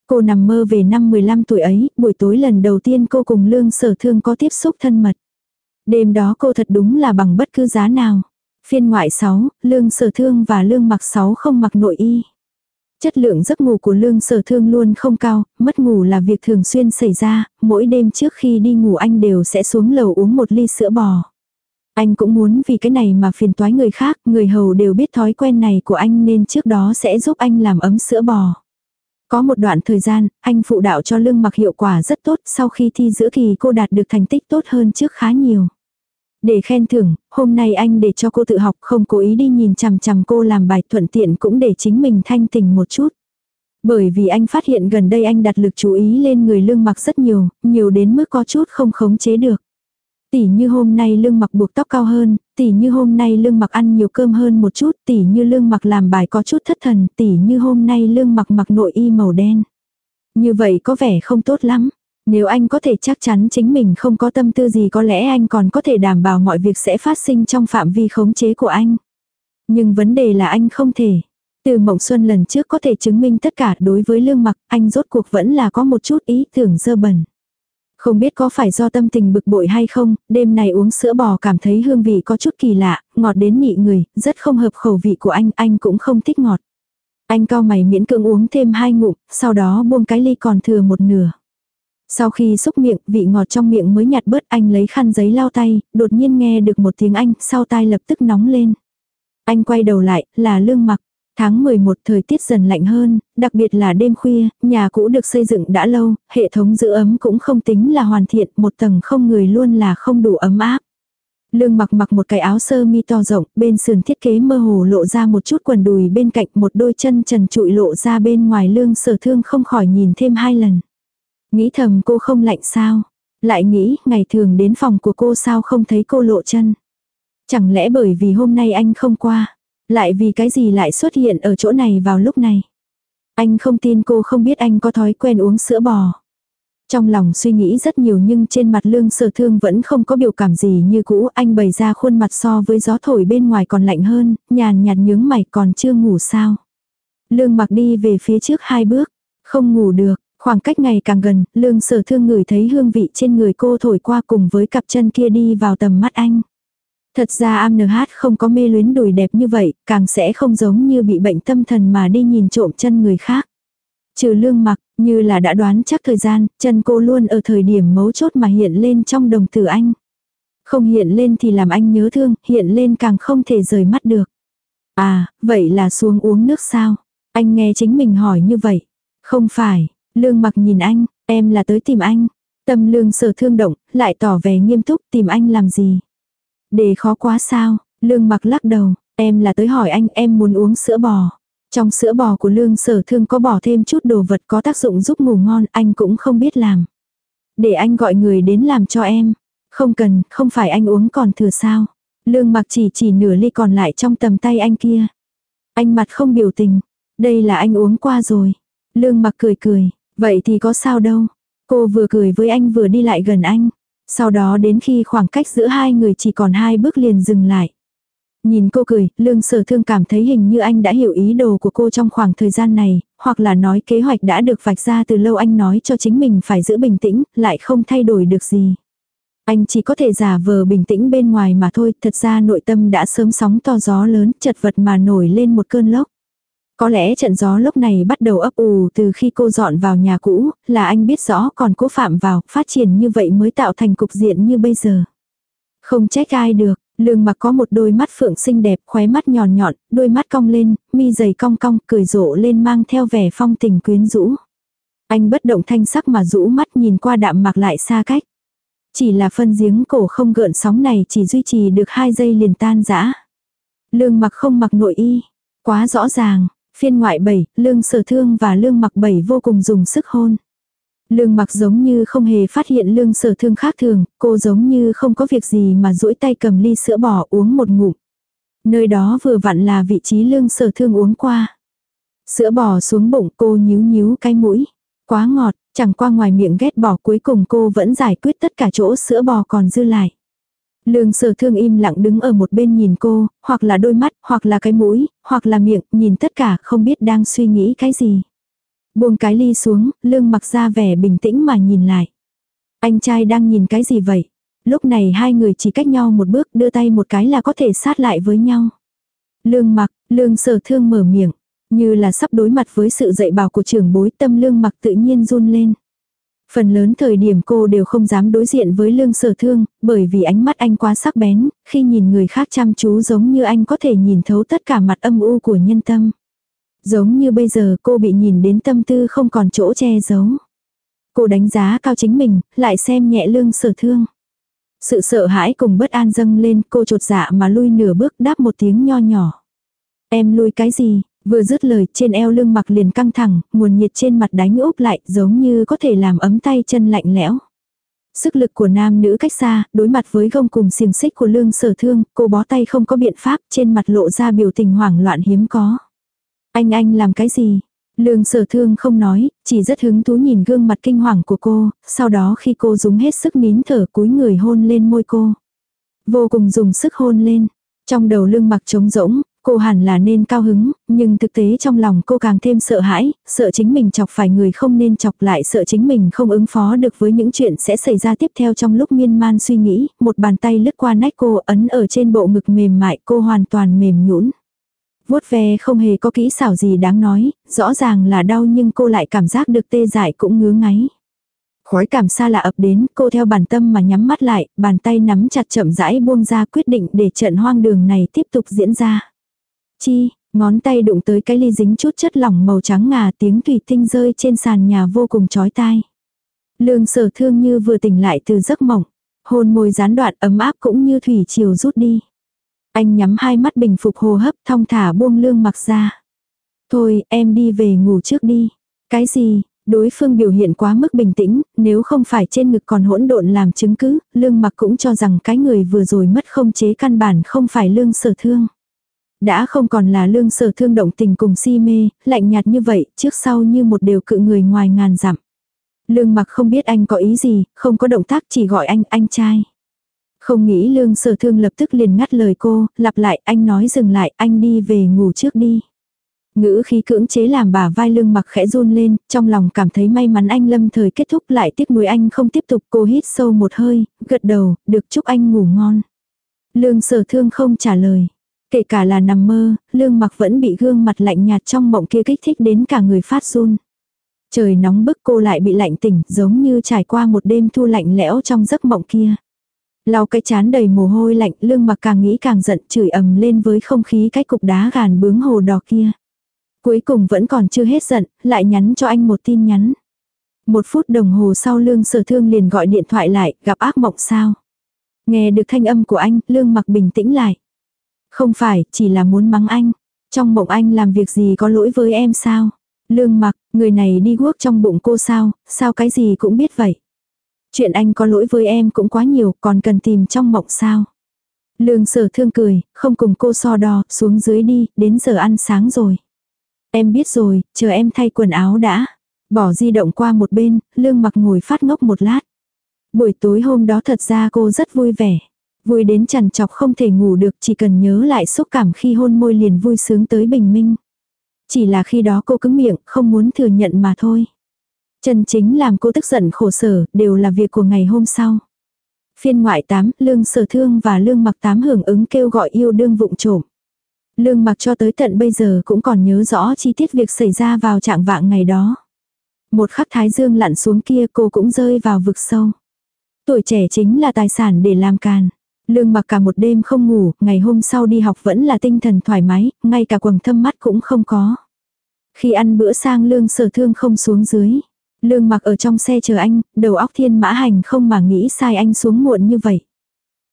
Cô nằm mơ về năm 15 tuổi ấy, buổi tối lần đầu tiên cô cùng lương sở thương có tiếp xúc thân mật. Đêm đó cô thật đúng là bằng bất cứ giá nào. Phiên ngoại 6, lương sở thương và lương mặc 6 không mặc nội y. Chất lượng giấc ngủ của lương sở thương luôn không cao, mất ngủ là việc thường xuyên xảy ra, mỗi đêm trước khi đi ngủ anh đều sẽ xuống lầu uống một ly sữa bò. Anh cũng muốn vì cái này mà phiền toái người khác, người hầu đều biết thói quen này của anh nên trước đó sẽ giúp anh làm ấm sữa bò. Có một đoạn thời gian, anh phụ đạo cho lương mặc hiệu quả rất tốt, sau khi thi giữa kỳ cô đạt được thành tích tốt hơn trước khá nhiều. Để khen thưởng, hôm nay anh để cho cô tự học không cố ý đi nhìn chằm chằm cô làm bài thuận tiện cũng để chính mình thanh tình một chút. Bởi vì anh phát hiện gần đây anh đặt lực chú ý lên người lương mặc rất nhiều, nhiều đến mức có chút không khống chế được. Tỷ như hôm nay lương mặc buộc tóc cao hơn, tỷ như hôm nay lương mặc ăn nhiều cơm hơn một chút, tỷ như lương mặc làm bài có chút thất thần, tỷ như hôm nay lương mặc mặc nội y màu đen. Như vậy có vẻ không tốt lắm. Nếu anh có thể chắc chắn chính mình không có tâm tư gì có lẽ anh còn có thể đảm bảo mọi việc sẽ phát sinh trong phạm vi khống chế của anh. Nhưng vấn đề là anh không thể. Từ mộng xuân lần trước có thể chứng minh tất cả đối với lương mặc, anh rốt cuộc vẫn là có một chút ý tưởng dơ bẩn. Không biết có phải do tâm tình bực bội hay không, đêm này uống sữa bò cảm thấy hương vị có chút kỳ lạ, ngọt đến nhị người, rất không hợp khẩu vị của anh, anh cũng không thích ngọt. Anh cao mày miễn cưỡng uống thêm hai ngụm, sau đó buông cái ly còn thừa một nửa. Sau khi xúc miệng, vị ngọt trong miệng mới nhạt bớt anh lấy khăn giấy lau tay, đột nhiên nghe được một tiếng anh, sau tai lập tức nóng lên. Anh quay đầu lại, là lương mặc. Tháng 11 thời tiết dần lạnh hơn, đặc biệt là đêm khuya, nhà cũ được xây dựng đã lâu, hệ thống giữ ấm cũng không tính là hoàn thiện, một tầng không người luôn là không đủ ấm áp. Lương mặc mặc một cái áo sơ mi to rộng, bên sườn thiết kế mơ hồ lộ ra một chút quần đùi bên cạnh một đôi chân trần trụi lộ ra bên ngoài lương sở thương không khỏi nhìn thêm hai lần. Nghĩ thầm cô không lạnh sao? Lại nghĩ, ngày thường đến phòng của cô sao không thấy cô lộ chân? Chẳng lẽ bởi vì hôm nay anh không qua? Lại vì cái gì lại xuất hiện ở chỗ này vào lúc này? Anh không tin cô không biết anh có thói quen uống sữa bò. Trong lòng suy nghĩ rất nhiều nhưng trên mặt lương sở thương vẫn không có biểu cảm gì như cũ. Anh bày ra khuôn mặt so với gió thổi bên ngoài còn lạnh hơn, nhàn nhạt nhướng mày còn chưa ngủ sao. Lương mặc đi về phía trước hai bước. Không ngủ được, khoảng cách ngày càng gần, lương sở thương ngửi thấy hương vị trên người cô thổi qua cùng với cặp chân kia đi vào tầm mắt anh. Thật ra Am AMNH không có mê luyến đùi đẹp như vậy, càng sẽ không giống như bị bệnh tâm thần mà đi nhìn trộm chân người khác. Trừ lương mặc, như là đã đoán chắc thời gian, chân cô luôn ở thời điểm mấu chốt mà hiện lên trong đồng tử anh. Không hiện lên thì làm anh nhớ thương, hiện lên càng không thể rời mắt được. À, vậy là xuống uống nước sao? Anh nghe chính mình hỏi như vậy. Không phải, lương mặc nhìn anh, em là tới tìm anh. Tâm lương sở thương động, lại tỏ vẻ nghiêm túc tìm anh làm gì. Để khó quá sao, lương mặc lắc đầu, em là tới hỏi anh em muốn uống sữa bò. Trong sữa bò của lương sở thương có bỏ thêm chút đồ vật có tác dụng giúp ngủ ngon anh cũng không biết làm. Để anh gọi người đến làm cho em. Không cần, không phải anh uống còn thừa sao. Lương mặc chỉ chỉ nửa ly còn lại trong tầm tay anh kia. Anh mặt không biểu tình. Đây là anh uống qua rồi. Lương mặc cười cười. Vậy thì có sao đâu. Cô vừa cười với anh vừa đi lại gần anh. Sau đó đến khi khoảng cách giữa hai người chỉ còn hai bước liền dừng lại. Nhìn cô cười, lương sở thương cảm thấy hình như anh đã hiểu ý đồ của cô trong khoảng thời gian này, hoặc là nói kế hoạch đã được vạch ra từ lâu anh nói cho chính mình phải giữ bình tĩnh, lại không thay đổi được gì. Anh chỉ có thể giả vờ bình tĩnh bên ngoài mà thôi, thật ra nội tâm đã sớm sóng to gió lớn, chật vật mà nổi lên một cơn lốc. Có lẽ trận gió lúc này bắt đầu ấp ù từ khi cô dọn vào nhà cũ, là anh biết rõ còn cố phạm vào, phát triển như vậy mới tạo thành cục diện như bây giờ. Không trách ai được, lương mặc có một đôi mắt phượng xinh đẹp, khóe mắt nhọn nhọn, đôi mắt cong lên, mi dày cong cong, cười rộ lên mang theo vẻ phong tình quyến rũ. Anh bất động thanh sắc mà rũ mắt nhìn qua đạm mặc lại xa cách. Chỉ là phân giếng cổ không gợn sóng này chỉ duy trì được hai giây liền tan rã. Lương mặc không mặc nội y. Quá rõ ràng, Phiên ngoại bảy lương sở thương và lương mặc bảy vô cùng dùng sức hôn. Lương mặc giống như không hề phát hiện lương sở thương khác thường, cô giống như không có việc gì mà duỗi tay cầm ly sữa bò uống một ngụm. Nơi đó vừa vặn là vị trí lương sở thương uống qua. Sữa bò xuống bụng cô nhíu nhíu cái mũi. Quá ngọt, chẳng qua ngoài miệng ghét bỏ cuối cùng cô vẫn giải quyết tất cả chỗ sữa bò còn dư lại. Lương sở thương im lặng đứng ở một bên nhìn cô, hoặc là đôi mắt, hoặc là cái mũi, hoặc là miệng, nhìn tất cả không biết đang suy nghĩ cái gì. Buông cái ly xuống, lương mặc ra vẻ bình tĩnh mà nhìn lại. Anh trai đang nhìn cái gì vậy? Lúc này hai người chỉ cách nhau một bước đưa tay một cái là có thể sát lại với nhau. Lương mặc, lương sở thương mở miệng. Như là sắp đối mặt với sự dạy bảo của trưởng bối tâm lương mặc tự nhiên run lên. Phần lớn thời điểm cô đều không dám đối diện với lương sở thương, bởi vì ánh mắt anh quá sắc bén, khi nhìn người khác chăm chú giống như anh có thể nhìn thấu tất cả mặt âm u của nhân tâm. Giống như bây giờ cô bị nhìn đến tâm tư không còn chỗ che giấu. Cô đánh giá cao chính mình, lại xem nhẹ lương sở thương. Sự sợ hãi cùng bất an dâng lên cô trột dạ mà lui nửa bước đáp một tiếng nho nhỏ. Em lui cái gì, vừa dứt lời trên eo lưng mặc liền căng thẳng, nguồn nhiệt trên mặt đánh úp lại giống như có thể làm ấm tay chân lạnh lẽo. Sức lực của nam nữ cách xa, đối mặt với gông cùng xiềng xích của lương sở thương, cô bó tay không có biện pháp, trên mặt lộ ra biểu tình hoảng loạn hiếm có. Anh anh làm cái gì? Lương sở thương không nói, chỉ rất hứng thú nhìn gương mặt kinh hoàng của cô, sau đó khi cô dùng hết sức nín thở cúi người hôn lên môi cô. Vô cùng dùng sức hôn lên. Trong đầu lương mặc trống rỗng, cô hẳn là nên cao hứng, nhưng thực tế trong lòng cô càng thêm sợ hãi, sợ chính mình chọc phải người không nên chọc lại sợ chính mình không ứng phó được với những chuyện sẽ xảy ra tiếp theo trong lúc miên man suy nghĩ, một bàn tay lướt qua nách cô ấn ở trên bộ ngực mềm mại cô hoàn toàn mềm nhũn vuốt ve không hề có kỹ xảo gì đáng nói, rõ ràng là đau nhưng cô lại cảm giác được tê dại cũng ngứa ngáy. Khói cảm xa lạ ập đến, cô theo bản tâm mà nhắm mắt lại, bàn tay nắm chặt chậm rãi buông ra quyết định để trận hoang đường này tiếp tục diễn ra. Chi, ngón tay đụng tới cái ly dính chút chất lỏng màu trắng ngà tiếng thủy tinh rơi trên sàn nhà vô cùng chói tai. Lương sở thương như vừa tỉnh lại từ giấc mộng, hôn môi gián đoạn ấm áp cũng như thủy chiều rút đi. Anh nhắm hai mắt bình phục hô hấp thong thả buông lương mặc ra. Thôi em đi về ngủ trước đi. Cái gì, đối phương biểu hiện quá mức bình tĩnh, nếu không phải trên ngực còn hỗn độn làm chứng cứ, lương mặc cũng cho rằng cái người vừa rồi mất không chế căn bản không phải lương sở thương. Đã không còn là lương sở thương động tình cùng si mê, lạnh nhạt như vậy, trước sau như một điều cự người ngoài ngàn dặm. Lương mặc không biết anh có ý gì, không có động tác chỉ gọi anh anh trai. Không nghĩ lương sở thương lập tức liền ngắt lời cô, lặp lại anh nói dừng lại, anh đi về ngủ trước đi. Ngữ khí cưỡng chế làm bà vai lương mặc khẽ run lên, trong lòng cảm thấy may mắn anh lâm thời kết thúc lại tiếc nuối anh không tiếp tục cô hít sâu một hơi, gật đầu, được chúc anh ngủ ngon. Lương sở thương không trả lời. Kể cả là nằm mơ, lương mặc vẫn bị gương mặt lạnh nhạt trong mộng kia kích thích đến cả người phát run. Trời nóng bức cô lại bị lạnh tỉnh giống như trải qua một đêm thu lạnh lẽo trong giấc mộng kia. Lau cái chán đầy mồ hôi lạnh, lương mặc càng nghĩ càng giận, chửi ầm lên với không khí cái cục đá gàn bướng hồ đỏ kia. Cuối cùng vẫn còn chưa hết giận, lại nhắn cho anh một tin nhắn. Một phút đồng hồ sau lương sở thương liền gọi điện thoại lại, gặp ác mộng sao. Nghe được thanh âm của anh, lương mặc bình tĩnh lại. Không phải, chỉ là muốn mắng anh. Trong mộng anh làm việc gì có lỗi với em sao? Lương mặc, người này đi guốc trong bụng cô sao, sao cái gì cũng biết vậy. Chuyện anh có lỗi với em cũng quá nhiều, còn cần tìm trong mộng sao. Lương sở thương cười, không cùng cô so đo, xuống dưới đi, đến giờ ăn sáng rồi. Em biết rồi, chờ em thay quần áo đã. Bỏ di động qua một bên, lương mặc ngồi phát ngốc một lát. Buổi tối hôm đó thật ra cô rất vui vẻ. Vui đến chằn chọc không thể ngủ được chỉ cần nhớ lại xúc cảm khi hôn môi liền vui sướng tới bình minh. Chỉ là khi đó cô cứng miệng, không muốn thừa nhận mà thôi. Chân chính làm cô tức giận khổ sở, đều là việc của ngày hôm sau. Phiên ngoại 8, Lương Sở Thương và Lương Mặc 8 hưởng ứng kêu gọi yêu đương vụng trộm. Lương Mặc cho tới tận bây giờ cũng còn nhớ rõ chi tiết việc xảy ra vào trạng vạng ngày đó. Một khắc thái dương lặn xuống kia cô cũng rơi vào vực sâu. Tuổi trẻ chính là tài sản để làm càn. Lương mặc cả một đêm không ngủ, ngày hôm sau đi học vẫn là tinh thần thoải mái, ngay cả quầng thâm mắt cũng không có. Khi ăn bữa sang lương sở thương không xuống dưới. Lương mặc ở trong xe chờ anh, đầu óc thiên mã hành không mà nghĩ sai anh xuống muộn như vậy.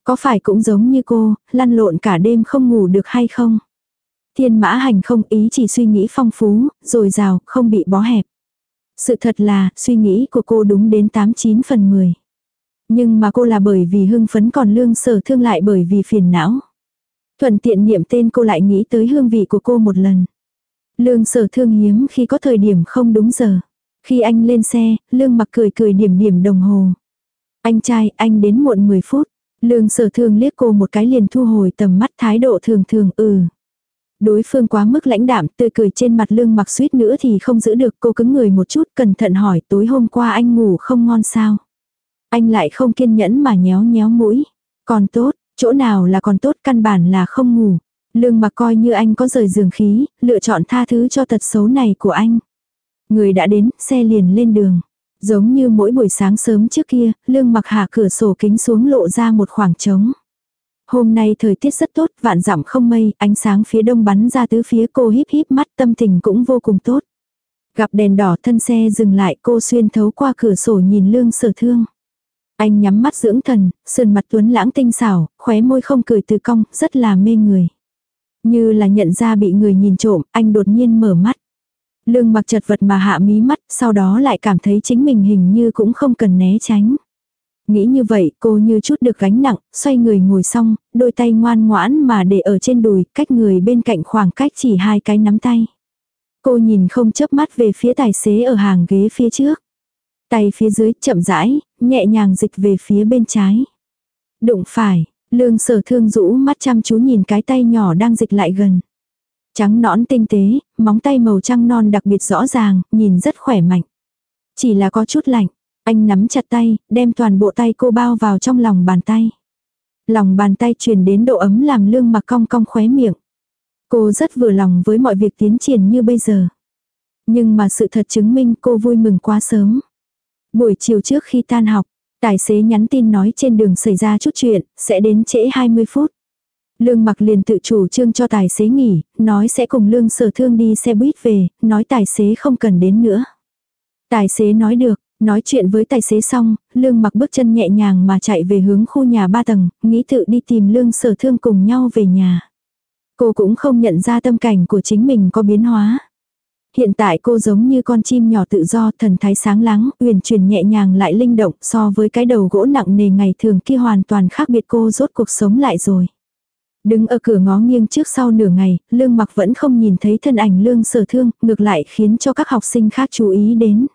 Có phải cũng giống như cô, lăn lộn cả đêm không ngủ được hay không? Thiên mã hành không ý chỉ suy nghĩ phong phú, rồi rào, không bị bó hẹp. Sự thật là, suy nghĩ của cô đúng đến 89 phần 10. Nhưng mà cô là bởi vì hưng phấn còn lương sở thương lại bởi vì phiền não. Thuận tiện niệm tên cô lại nghĩ tới hương vị của cô một lần. Lương sở thương hiếm khi có thời điểm không đúng giờ. Khi anh lên xe, lương mặc cười cười điểm điểm đồng hồ. Anh trai, anh đến muộn 10 phút. Lương sở thương liếc cô một cái liền thu hồi tầm mắt thái độ thường thường ừ. Đối phương quá mức lãnh đạm tươi cười trên mặt lương mặc suýt nữa thì không giữ được cô cứng người một chút cẩn thận hỏi tối hôm qua anh ngủ không ngon sao. Anh lại không kiên nhẫn mà nhéo nhéo mũi. Còn tốt, chỗ nào là còn tốt căn bản là không ngủ. Lương mặc coi như anh có rời giường khí, lựa chọn tha thứ cho tật xấu này của anh. Người đã đến, xe liền lên đường. Giống như mỗi buổi sáng sớm trước kia, lương mặc hạ cửa sổ kính xuống lộ ra một khoảng trống. Hôm nay thời tiết rất tốt, vạn dặm không mây, ánh sáng phía đông bắn ra tứ phía cô híp híp mắt tâm tình cũng vô cùng tốt. Gặp đèn đỏ thân xe dừng lại cô xuyên thấu qua cửa sổ nhìn lương sở thương. Anh nhắm mắt dưỡng thần, sườn mặt tuấn lãng tinh xảo, khóe môi không cười từ cong, rất là mê người. Như là nhận ra bị người nhìn trộm, anh đột nhiên mở mắt. Lương mặc chật vật mà hạ mí mắt, sau đó lại cảm thấy chính mình hình như cũng không cần né tránh. Nghĩ như vậy, cô như chút được gánh nặng, xoay người ngồi xong, đôi tay ngoan ngoãn mà để ở trên đùi, cách người bên cạnh khoảng cách chỉ hai cái nắm tay. Cô nhìn không chớp mắt về phía tài xế ở hàng ghế phía trước. Tay phía dưới chậm rãi, nhẹ nhàng dịch về phía bên trái. Đụng phải, lương sở thương rũ mắt chăm chú nhìn cái tay nhỏ đang dịch lại gần. Trắng nõn tinh tế, móng tay màu trăng non đặc biệt rõ ràng, nhìn rất khỏe mạnh. Chỉ là có chút lạnh, anh nắm chặt tay, đem toàn bộ tay cô bao vào trong lòng bàn tay. Lòng bàn tay truyền đến độ ấm làm lương mặc cong cong khóe miệng. Cô rất vừa lòng với mọi việc tiến triển như bây giờ. Nhưng mà sự thật chứng minh cô vui mừng quá sớm. Buổi chiều trước khi tan học, tài xế nhắn tin nói trên đường xảy ra chút chuyện, sẽ đến trễ 20 phút. Lương mặc liền tự chủ trương cho tài xế nghỉ, nói sẽ cùng lương sở thương đi xe buýt về, nói tài xế không cần đến nữa. Tài xế nói được, nói chuyện với tài xế xong, lương mặc bước chân nhẹ nhàng mà chạy về hướng khu nhà ba tầng, nghĩ tự đi tìm lương sở thương cùng nhau về nhà. Cô cũng không nhận ra tâm cảnh của chính mình có biến hóa. Hiện tại cô giống như con chim nhỏ tự do, thần thái sáng láng, uyển chuyển nhẹ nhàng lại linh động so với cái đầu gỗ nặng nề ngày thường kia hoàn toàn khác biệt cô rốt cuộc sống lại rồi. Đứng ở cửa ngó nghiêng trước sau nửa ngày, lương mặc vẫn không nhìn thấy thân ảnh lương sở thương, ngược lại khiến cho các học sinh khác chú ý đến.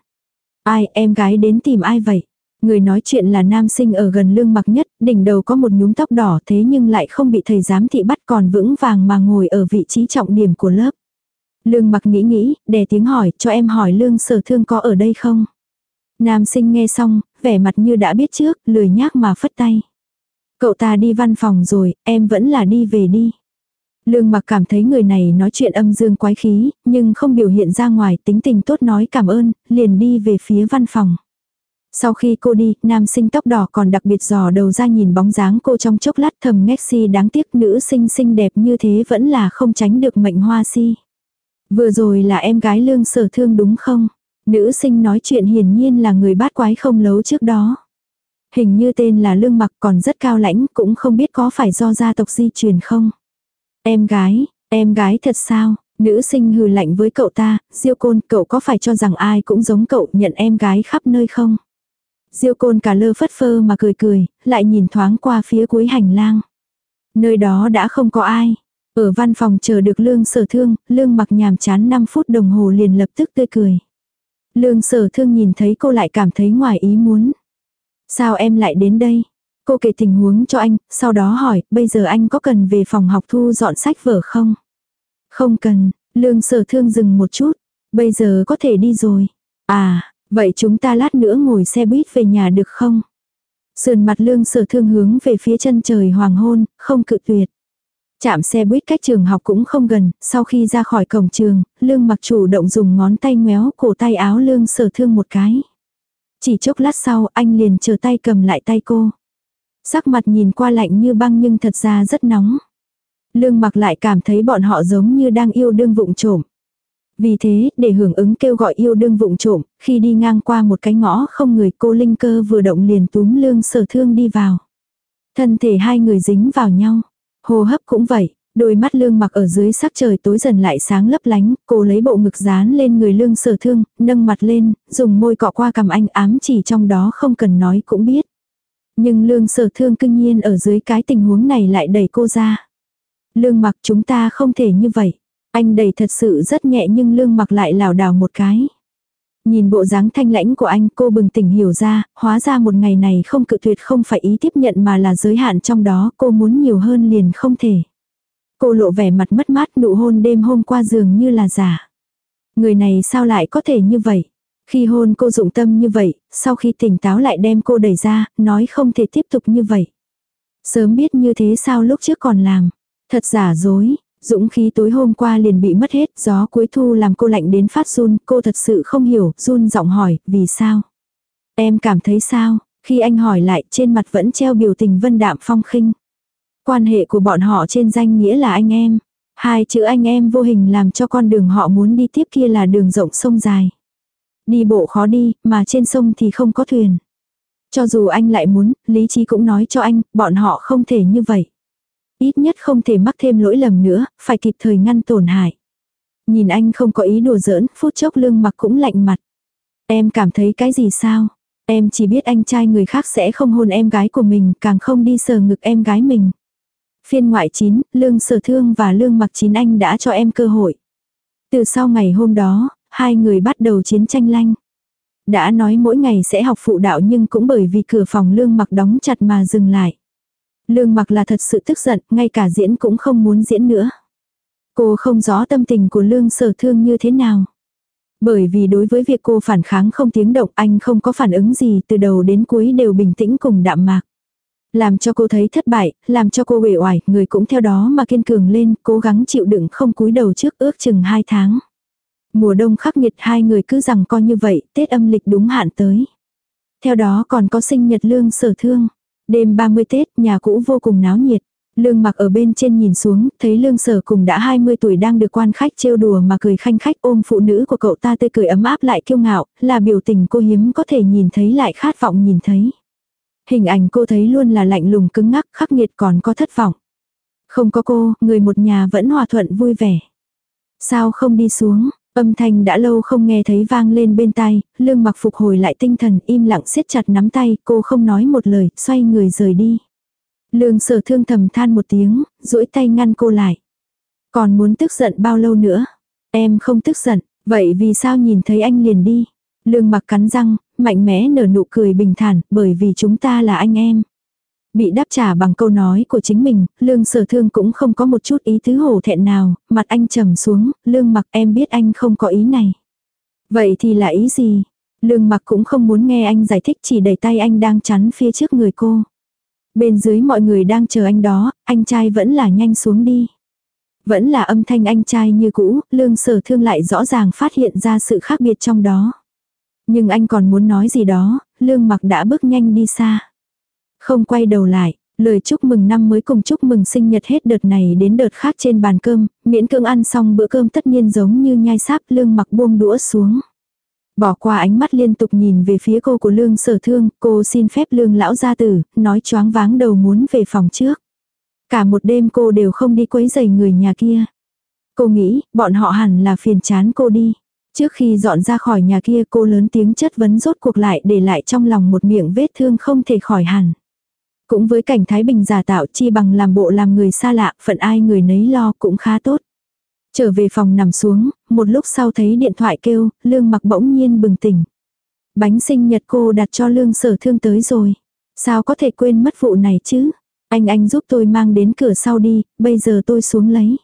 Ai, em gái đến tìm ai vậy? Người nói chuyện là nam sinh ở gần lương mặc nhất, đỉnh đầu có một nhúm tóc đỏ thế nhưng lại không bị thầy giám thị bắt còn vững vàng mà ngồi ở vị trí trọng điểm của lớp. Lương mặc nghĩ nghĩ, đè tiếng hỏi, cho em hỏi lương sở thương có ở đây không? Nam sinh nghe xong, vẻ mặt như đã biết trước, lười nhác mà phất tay. Cậu ta đi văn phòng rồi, em vẫn là đi về đi. Lương mặc cảm thấy người này nói chuyện âm dương quái khí, nhưng không biểu hiện ra ngoài tính tình tốt nói cảm ơn, liền đi về phía văn phòng. Sau khi cô đi, nam sinh tóc đỏ còn đặc biệt dò đầu ra nhìn bóng dáng cô trong chốc lát thầm ngét si đáng tiếc nữ sinh xinh đẹp như thế vẫn là không tránh được mệnh hoa si. Vừa rồi là em gái lương sở thương đúng không? Nữ sinh nói chuyện hiển nhiên là người bát quái không lấu trước đó. Hình như tên là lương mặc còn rất cao lãnh cũng không biết có phải do gia tộc di truyền không. Em gái, em gái thật sao? Nữ sinh hừ lạnh với cậu ta, diêu côn cậu có phải cho rằng ai cũng giống cậu nhận em gái khắp nơi không? Diêu côn cả lơ phất phơ mà cười cười, lại nhìn thoáng qua phía cuối hành lang. Nơi đó đã không có ai. Ở văn phòng chờ được lương sở thương, lương mặc nhàm chán 5 phút đồng hồ liền lập tức tươi cười. Lương sở thương nhìn thấy cô lại cảm thấy ngoài ý muốn. Sao em lại đến đây? Cô kể tình huống cho anh, sau đó hỏi, bây giờ anh có cần về phòng học thu dọn sách vở không? Không cần, lương sở thương dừng một chút. Bây giờ có thể đi rồi. À, vậy chúng ta lát nữa ngồi xe buýt về nhà được không? Sườn mặt lương sở thương hướng về phía chân trời hoàng hôn, không cự tuyệt. Chạm xe buýt cách trường học cũng không gần, sau khi ra khỏi cổng trường, lương mặc chủ động dùng ngón tay ngoéo cổ tay áo lương sở thương một cái. Chỉ chốc lát sau anh liền chờ tay cầm lại tay cô. Sắc mặt nhìn qua lạnh như băng nhưng thật ra rất nóng. Lương mặc lại cảm thấy bọn họ giống như đang yêu đương vụng trộm. Vì thế, để hưởng ứng kêu gọi yêu đương vụng trộm, khi đi ngang qua một cái ngõ không người cô Linh cơ vừa động liền túm lương sở thương đi vào. Thân thể hai người dính vào nhau. Hô hấp cũng vậy, Đôi mắt lương mặc ở dưới sắc trời tối dần lại sáng lấp lánh, cô lấy bộ ngực dán lên người lương sở thương, nâng mặt lên, dùng môi cọ qua cằm anh ám chỉ trong đó không cần nói cũng biết. Nhưng lương sở thương kinh nhiên ở dưới cái tình huống này lại đẩy cô ra. Lương mặc chúng ta không thể như vậy. Anh đẩy thật sự rất nhẹ nhưng lương mặc lại lảo đảo một cái. Nhìn bộ dáng thanh lãnh của anh cô bừng tỉnh hiểu ra, hóa ra một ngày này không cự tuyệt không phải ý tiếp nhận mà là giới hạn trong đó cô muốn nhiều hơn liền không thể. Cô lộ vẻ mặt mất mát nụ hôn đêm hôm qua giường như là giả. Người này sao lại có thể như vậy? Khi hôn cô dụng tâm như vậy, sau khi tỉnh táo lại đem cô đẩy ra, nói không thể tiếp tục như vậy. Sớm biết như thế sao lúc trước còn làm. Thật giả dối, dũng khí tối hôm qua liền bị mất hết, gió cuối thu làm cô lạnh đến phát run, cô thật sự không hiểu, run giọng hỏi, vì sao? Em cảm thấy sao? Khi anh hỏi lại, trên mặt vẫn treo biểu tình vân đạm phong khinh. Quan hệ của bọn họ trên danh nghĩa là anh em. Hai chữ anh em vô hình làm cho con đường họ muốn đi tiếp kia là đường rộng sông dài. Đi bộ khó đi, mà trên sông thì không có thuyền. Cho dù anh lại muốn, lý trí cũng nói cho anh, bọn họ không thể như vậy. Ít nhất không thể mắc thêm lỗi lầm nữa, phải kịp thời ngăn tổn hại. Nhìn anh không có ý đùa giỡn, phút chốc lương mặc cũng lạnh mặt. Em cảm thấy cái gì sao? Em chỉ biết anh trai người khác sẽ không hôn em gái của mình, càng không đi sờ ngực em gái mình. Phiên ngoại 9, Lương Sở Thương và Lương Mặc Chín Anh đã cho em cơ hội. Từ sau ngày hôm đó, hai người bắt đầu chiến tranh lanh. Đã nói mỗi ngày sẽ học phụ đạo nhưng cũng bởi vì cửa phòng Lương Mặc đóng chặt mà dừng lại. Lương Mặc là thật sự tức giận, ngay cả diễn cũng không muốn diễn nữa. Cô không rõ tâm tình của Lương Sở Thương như thế nào. Bởi vì đối với việc cô phản kháng không tiếng động anh không có phản ứng gì từ đầu đến cuối đều bình tĩnh cùng đạm mạc. Làm cho cô thấy thất bại, làm cho cô uể oải, người cũng theo đó mà kiên cường lên, cố gắng chịu đựng không cúi đầu trước ước chừng hai tháng. Mùa đông khắc nghiệt hai người cứ rằng coi như vậy, Tết âm lịch đúng hạn tới. Theo đó còn có sinh nhật lương sở thương. Đêm 30 Tết, nhà cũ vô cùng náo nhiệt. Lương mặc ở bên trên nhìn xuống, thấy lương sở cùng đã 20 tuổi đang được quan khách trêu đùa mà cười khanh khách ôm phụ nữ của cậu ta tươi cười ấm áp lại kiêu ngạo, là biểu tình cô hiếm có thể nhìn thấy lại khát vọng nhìn thấy. Hình ảnh cô thấy luôn là lạnh lùng cứng ngắc khắc nghiệt còn có thất vọng. Không có cô, người một nhà vẫn hòa thuận vui vẻ. Sao không đi xuống, âm thanh đã lâu không nghe thấy vang lên bên tai, lương mặc phục hồi lại tinh thần im lặng siết chặt nắm tay, cô không nói một lời, xoay người rời đi. Lương sở thương thầm than một tiếng, duỗi tay ngăn cô lại. Còn muốn tức giận bao lâu nữa? Em không tức giận, vậy vì sao nhìn thấy anh liền đi? Lương mặc cắn răng, mạnh mẽ nở nụ cười bình thản, bởi vì chúng ta là anh em. Bị đáp trả bằng câu nói của chính mình, lương sở thương cũng không có một chút ý tứ hổ thẹn nào, mặt anh trầm xuống, lương mặc em biết anh không có ý này. Vậy thì là ý gì? Lương mặc cũng không muốn nghe anh giải thích chỉ đẩy tay anh đang chắn phía trước người cô. Bên dưới mọi người đang chờ anh đó, anh trai vẫn là nhanh xuống đi. Vẫn là âm thanh anh trai như cũ, lương sở thương lại rõ ràng phát hiện ra sự khác biệt trong đó. Nhưng anh còn muốn nói gì đó, lương mặc đã bước nhanh đi xa. Không quay đầu lại, lời chúc mừng năm mới cùng chúc mừng sinh nhật hết đợt này đến đợt khác trên bàn cơm, miễn cưỡng ăn xong bữa cơm tất nhiên giống như nhai sáp lương mặc buông đũa xuống. Bỏ qua ánh mắt liên tục nhìn về phía cô của lương sở thương, cô xin phép lương lão gia tử, nói choáng váng đầu muốn về phòng trước. Cả một đêm cô đều không đi quấy giày người nhà kia. Cô nghĩ, bọn họ hẳn là phiền chán cô đi. Trước khi dọn ra khỏi nhà kia cô lớn tiếng chất vấn rốt cuộc lại để lại trong lòng một miệng vết thương không thể khỏi hẳn. Cũng với cảnh Thái Bình giả tạo chi bằng làm bộ làm người xa lạ, phận ai người nấy lo cũng khá tốt. Trở về phòng nằm xuống, một lúc sau thấy điện thoại kêu, lương mặc bỗng nhiên bừng tỉnh. Bánh sinh nhật cô đặt cho lương sở thương tới rồi. Sao có thể quên mất vụ này chứ? Anh anh giúp tôi mang đến cửa sau đi, bây giờ tôi xuống lấy.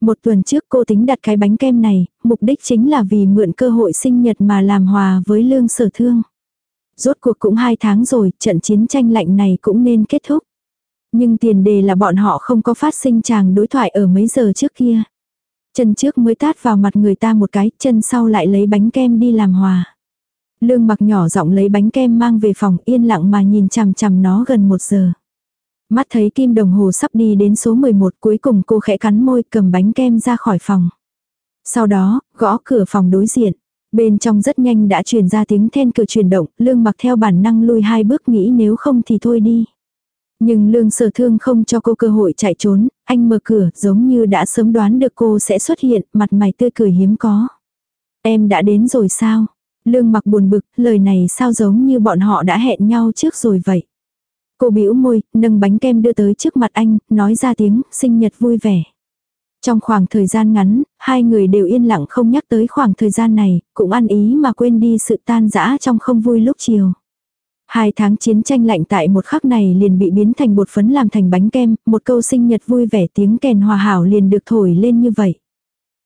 Một tuần trước cô tính đặt cái bánh kem này, mục đích chính là vì mượn cơ hội sinh nhật mà làm hòa với lương sở thương. Rốt cuộc cũng hai tháng rồi, trận chiến tranh lạnh này cũng nên kết thúc. Nhưng tiền đề là bọn họ không có phát sinh chàng đối thoại ở mấy giờ trước kia. Chân trước mới tát vào mặt người ta một cái, chân sau lại lấy bánh kem đi làm hòa. Lương mặc nhỏ giọng lấy bánh kem mang về phòng yên lặng mà nhìn chằm chằm nó gần một giờ. Mắt thấy kim đồng hồ sắp đi đến số 11 cuối cùng cô khẽ cắn môi cầm bánh kem ra khỏi phòng. Sau đó, gõ cửa phòng đối diện. Bên trong rất nhanh đã truyền ra tiếng then cửa chuyển động, lương mặc theo bản năng lui hai bước nghĩ nếu không thì thôi đi. Nhưng lương sở thương không cho cô cơ hội chạy trốn, anh mở cửa giống như đã sớm đoán được cô sẽ xuất hiện, mặt mày tươi cười hiếm có. Em đã đến rồi sao? Lương mặc buồn bực, lời này sao giống như bọn họ đã hẹn nhau trước rồi vậy. Cô bĩu môi, nâng bánh kem đưa tới trước mặt anh, nói ra tiếng, sinh nhật vui vẻ. Trong khoảng thời gian ngắn, hai người đều yên lặng không nhắc tới khoảng thời gian này, cũng ăn ý mà quên đi sự tan rã trong không vui lúc chiều. Hai tháng chiến tranh lạnh tại một khắc này liền bị biến thành bột phấn làm thành bánh kem, một câu sinh nhật vui vẻ tiếng kèn hòa hảo liền được thổi lên như vậy.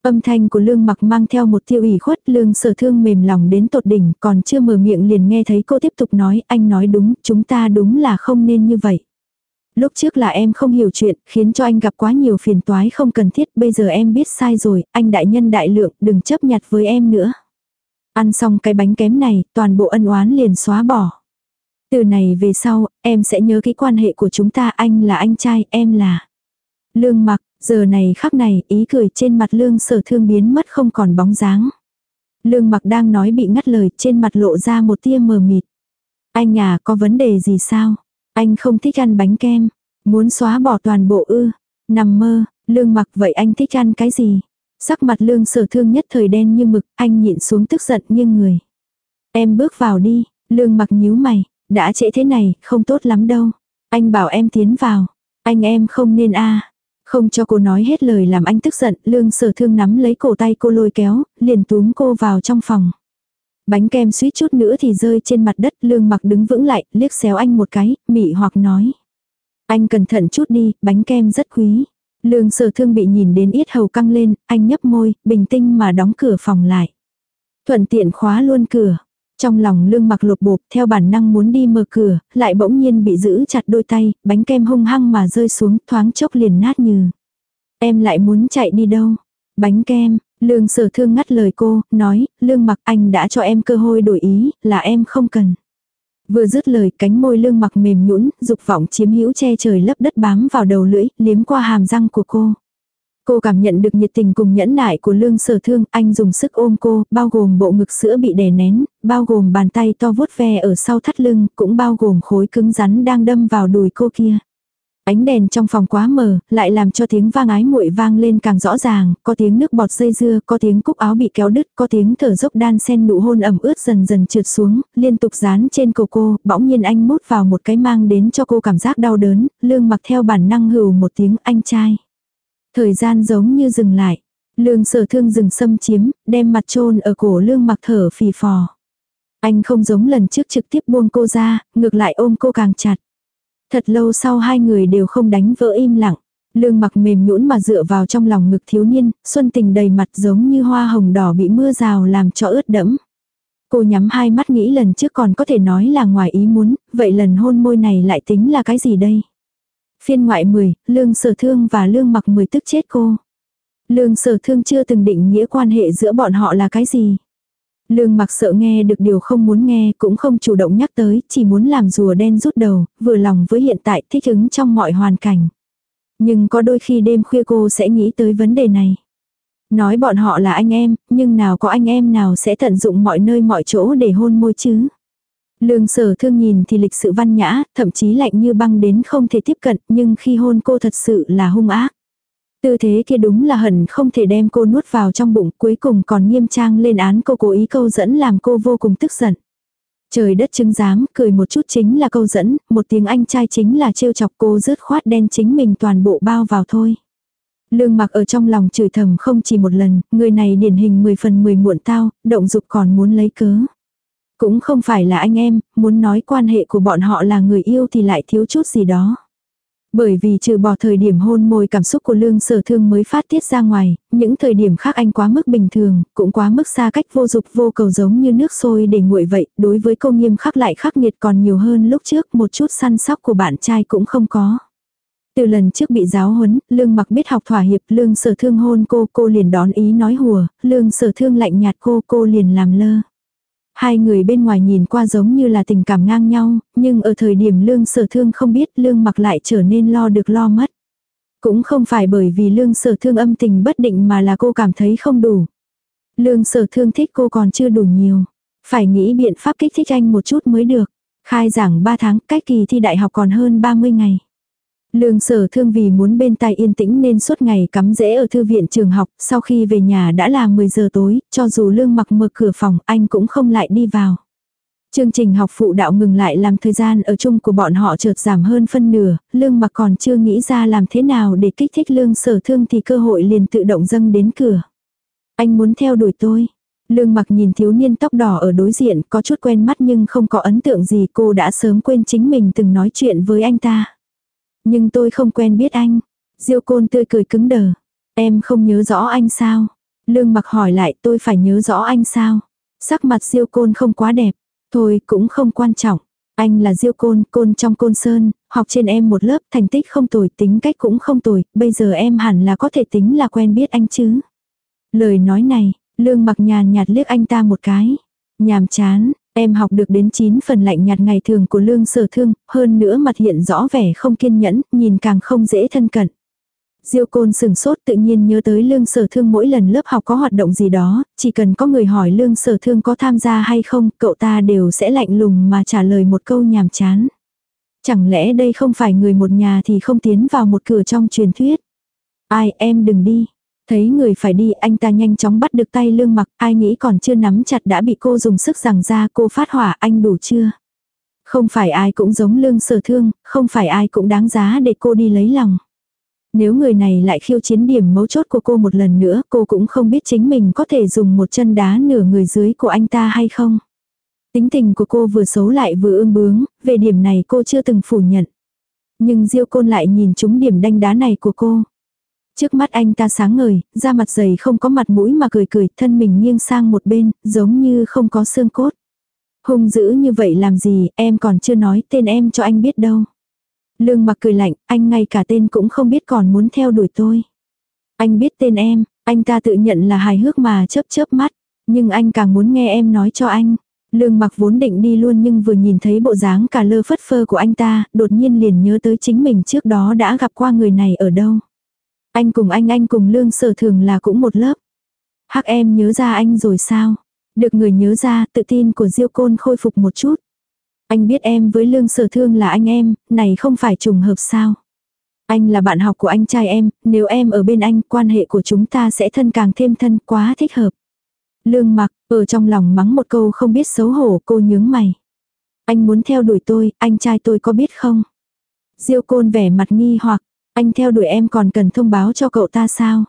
Âm thanh của lương mặc mang theo một tiêu ủy khuất lương sở thương mềm lòng đến tột đỉnh còn chưa mở miệng liền nghe thấy cô tiếp tục nói anh nói đúng chúng ta đúng là không nên như vậy. Lúc trước là em không hiểu chuyện khiến cho anh gặp quá nhiều phiền toái không cần thiết bây giờ em biết sai rồi anh đại nhân đại lượng đừng chấp nhặt với em nữa. Ăn xong cái bánh kém này toàn bộ ân oán liền xóa bỏ. Từ này về sau em sẽ nhớ cái quan hệ của chúng ta anh là anh trai em là. Lương mặc Giờ này khắc này, ý cười trên mặt lương sở thương biến mất không còn bóng dáng. Lương mặc đang nói bị ngắt lời, trên mặt lộ ra một tia mờ mịt. Anh à, có vấn đề gì sao? Anh không thích ăn bánh kem. Muốn xóa bỏ toàn bộ ư. Nằm mơ, lương mặc vậy anh thích ăn cái gì? Sắc mặt lương sở thương nhất thời đen như mực, anh nhịn xuống tức giận nghiêng người. Em bước vào đi, lương mặc nhíu mày, đã trễ thế này, không tốt lắm đâu. Anh bảo em tiến vào, anh em không nên a không cho cô nói hết lời làm anh tức giận, lương sở thương nắm lấy cổ tay cô lôi kéo, liền túm cô vào trong phòng. Bánh kem suýt chút nữa thì rơi trên mặt đất, lương mặc đứng vững lại, liếc xéo anh một cái, mị hoặc nói. Anh cẩn thận chút đi, bánh kem rất quý. Lương sở thương bị nhìn đến ít hầu căng lên, anh nhấp môi, bình tinh mà đóng cửa phòng lại. Thuận tiện khóa luôn cửa. Trong lòng lương mặc lột bột theo bản năng muốn đi mở cửa, lại bỗng nhiên bị giữ chặt đôi tay, bánh kem hung hăng mà rơi xuống thoáng chốc liền nát như. Em lại muốn chạy đi đâu? Bánh kem, lương sở thương ngắt lời cô, nói, lương mặc anh đã cho em cơ hội đổi ý, là em không cần. Vừa dứt lời cánh môi lương mặc mềm nhũn dục vọng chiếm hữu che trời lấp đất bám vào đầu lưỡi, liếm qua hàm răng của cô. Cô cảm nhận được nhiệt tình cùng nhẫn nại của lương sở thương, anh dùng sức ôm cô, bao gồm bộ ngực sữa bị đè nén, bao gồm bàn tay to vuốt ve ở sau thắt lưng, cũng bao gồm khối cứng rắn đang đâm vào đùi cô kia. Ánh đèn trong phòng quá mờ, lại làm cho tiếng vang ái muội vang lên càng rõ ràng, có tiếng nước bọt dây dưa, có tiếng cúc áo bị kéo đứt, có tiếng thở dốc đan sen nụ hôn ẩm ướt dần dần trượt xuống, liên tục dán trên cổ cô, bỗng nhiên anh mút vào một cái mang đến cho cô cảm giác đau đớn, lương mặc theo bản năng hừ một tiếng anh trai. Thời gian giống như dừng lại. Lương sở thương dừng xâm chiếm, đem mặt trôn ở cổ lương mặc thở phì phò. Anh không giống lần trước trực tiếp buông cô ra, ngược lại ôm cô càng chặt. Thật lâu sau hai người đều không đánh vỡ im lặng. Lương mặc mềm nhũn mà dựa vào trong lòng ngực thiếu niên, xuân tình đầy mặt giống như hoa hồng đỏ bị mưa rào làm cho ướt đẫm. Cô nhắm hai mắt nghĩ lần trước còn có thể nói là ngoài ý muốn, vậy lần hôn môi này lại tính là cái gì đây? Phiên ngoại 10, lương sở thương và lương mặc 10 tức chết cô. Lương sở thương chưa từng định nghĩa quan hệ giữa bọn họ là cái gì. Lương mặc sợ nghe được điều không muốn nghe cũng không chủ động nhắc tới, chỉ muốn làm rùa đen rút đầu, vừa lòng với hiện tại thích ứng trong mọi hoàn cảnh. Nhưng có đôi khi đêm khuya cô sẽ nghĩ tới vấn đề này. Nói bọn họ là anh em, nhưng nào có anh em nào sẽ tận dụng mọi nơi mọi chỗ để hôn môi chứ. Lương sở thương nhìn thì lịch sự văn nhã, thậm chí lạnh như băng đến không thể tiếp cận, nhưng khi hôn cô thật sự là hung ác. Tư thế kia đúng là hận không thể đem cô nuốt vào trong bụng, cuối cùng còn nghiêm trang lên án cô cố ý câu dẫn làm cô vô cùng tức giận. Trời đất chứng giám, cười một chút chính là câu dẫn, một tiếng anh trai chính là trêu chọc cô rớt khoát đen chính mình toàn bộ bao vào thôi. Lương mặc ở trong lòng chửi thầm không chỉ một lần, người này điển hình 10 phần 10 muộn tao, động dục còn muốn lấy cớ. Cũng không phải là anh em, muốn nói quan hệ của bọn họ là người yêu thì lại thiếu chút gì đó. Bởi vì trừ bỏ thời điểm hôn môi cảm xúc của lương sở thương mới phát tiết ra ngoài, những thời điểm khác anh quá mức bình thường, cũng quá mức xa cách vô dục vô cầu giống như nước sôi để nguội vậy, đối với cô nghiêm khắc lại khắc nghiệt còn nhiều hơn lúc trước một chút săn sóc của bạn trai cũng không có. Từ lần trước bị giáo huấn, lương mặc biết học thỏa hiệp, lương sở thương hôn cô, cô liền đón ý nói hùa, lương sở thương lạnh nhạt cô, cô liền làm lơ. Hai người bên ngoài nhìn qua giống như là tình cảm ngang nhau, nhưng ở thời điểm lương sở thương không biết lương mặc lại trở nên lo được lo mất. Cũng không phải bởi vì lương sở thương âm tình bất định mà là cô cảm thấy không đủ. Lương sở thương thích cô còn chưa đủ nhiều. Phải nghĩ biện pháp kích thích anh một chút mới được. Khai giảng 3 tháng, cách kỳ thi đại học còn hơn 30 ngày. Lương sở thương vì muốn bên tai yên tĩnh nên suốt ngày cắm rễ ở thư viện trường học, sau khi về nhà đã là 10 giờ tối, cho dù lương mặc mở cửa phòng anh cũng không lại đi vào. Chương trình học phụ đạo ngừng lại làm thời gian ở chung của bọn họ chợt giảm hơn phân nửa, lương mặc còn chưa nghĩ ra làm thế nào để kích thích lương sở thương thì cơ hội liền tự động dâng đến cửa. Anh muốn theo đuổi tôi. Lương mặc nhìn thiếu niên tóc đỏ ở đối diện có chút quen mắt nhưng không có ấn tượng gì cô đã sớm quên chính mình từng nói chuyện với anh ta. Nhưng tôi không quen biết anh. Diêu côn tươi cười cứng đờ. Em không nhớ rõ anh sao? Lương mặc hỏi lại tôi phải nhớ rõ anh sao? Sắc mặt diêu côn không quá đẹp. Thôi cũng không quan trọng. Anh là diêu côn, côn trong côn sơn, học trên em một lớp thành tích không tồi, tính cách cũng không tồi, bây giờ em hẳn là có thể tính là quen biết anh chứ. Lời nói này, lương mặc nhàn nhạt liếc anh ta một cái. Nhàm chán, em học được đến 9 phần lạnh nhạt ngày thường của lương sở thương, hơn nữa mặt hiện rõ vẻ không kiên nhẫn, nhìn càng không dễ thân cận. Diêu côn sừng sốt tự nhiên nhớ tới lương sở thương mỗi lần lớp học có hoạt động gì đó, chỉ cần có người hỏi lương sở thương có tham gia hay không, cậu ta đều sẽ lạnh lùng mà trả lời một câu nhàm chán. Chẳng lẽ đây không phải người một nhà thì không tiến vào một cửa trong truyền thuyết. Ai em đừng đi. Thấy người phải đi anh ta nhanh chóng bắt được tay lương mặc, ai nghĩ còn chưa nắm chặt đã bị cô dùng sức rằng ra cô phát hỏa anh đủ chưa. Không phải ai cũng giống lương sở thương, không phải ai cũng đáng giá để cô đi lấy lòng. Nếu người này lại khiêu chiến điểm mấu chốt của cô một lần nữa, cô cũng không biết chính mình có thể dùng một chân đá nửa người dưới của anh ta hay không. Tính tình của cô vừa xấu lại vừa ương bướng, về điểm này cô chưa từng phủ nhận. Nhưng Diêu Côn lại nhìn trúng điểm đanh đá này của cô. Trước mắt anh ta sáng ngời, da mặt dày không có mặt mũi mà cười cười, thân mình nghiêng sang một bên, giống như không có xương cốt. Hung dữ như vậy làm gì, em còn chưa nói tên em cho anh biết đâu. Lương mặc cười lạnh, anh ngay cả tên cũng không biết còn muốn theo đuổi tôi. Anh biết tên em, anh ta tự nhận là hài hước mà chớp chớp mắt, nhưng anh càng muốn nghe em nói cho anh. Lương mặc vốn định đi luôn nhưng vừa nhìn thấy bộ dáng cả lơ phất phơ của anh ta, đột nhiên liền nhớ tới chính mình trước đó đã gặp qua người này ở đâu. Anh cùng anh anh cùng lương sở thường là cũng một lớp. Hắc em nhớ ra anh rồi sao? Được người nhớ ra, tự tin của Diêu Côn khôi phục một chút. Anh biết em với lương sở thương là anh em, này không phải trùng hợp sao. Anh là bạn học của anh trai em, nếu em ở bên anh, quan hệ của chúng ta sẽ thân càng thêm thân, quá thích hợp. Lương mặc, ở trong lòng mắng một câu không biết xấu hổ, cô nhướng mày. Anh muốn theo đuổi tôi, anh trai tôi có biết không? Diêu côn vẻ mặt nghi hoặc, anh theo đuổi em còn cần thông báo cho cậu ta sao?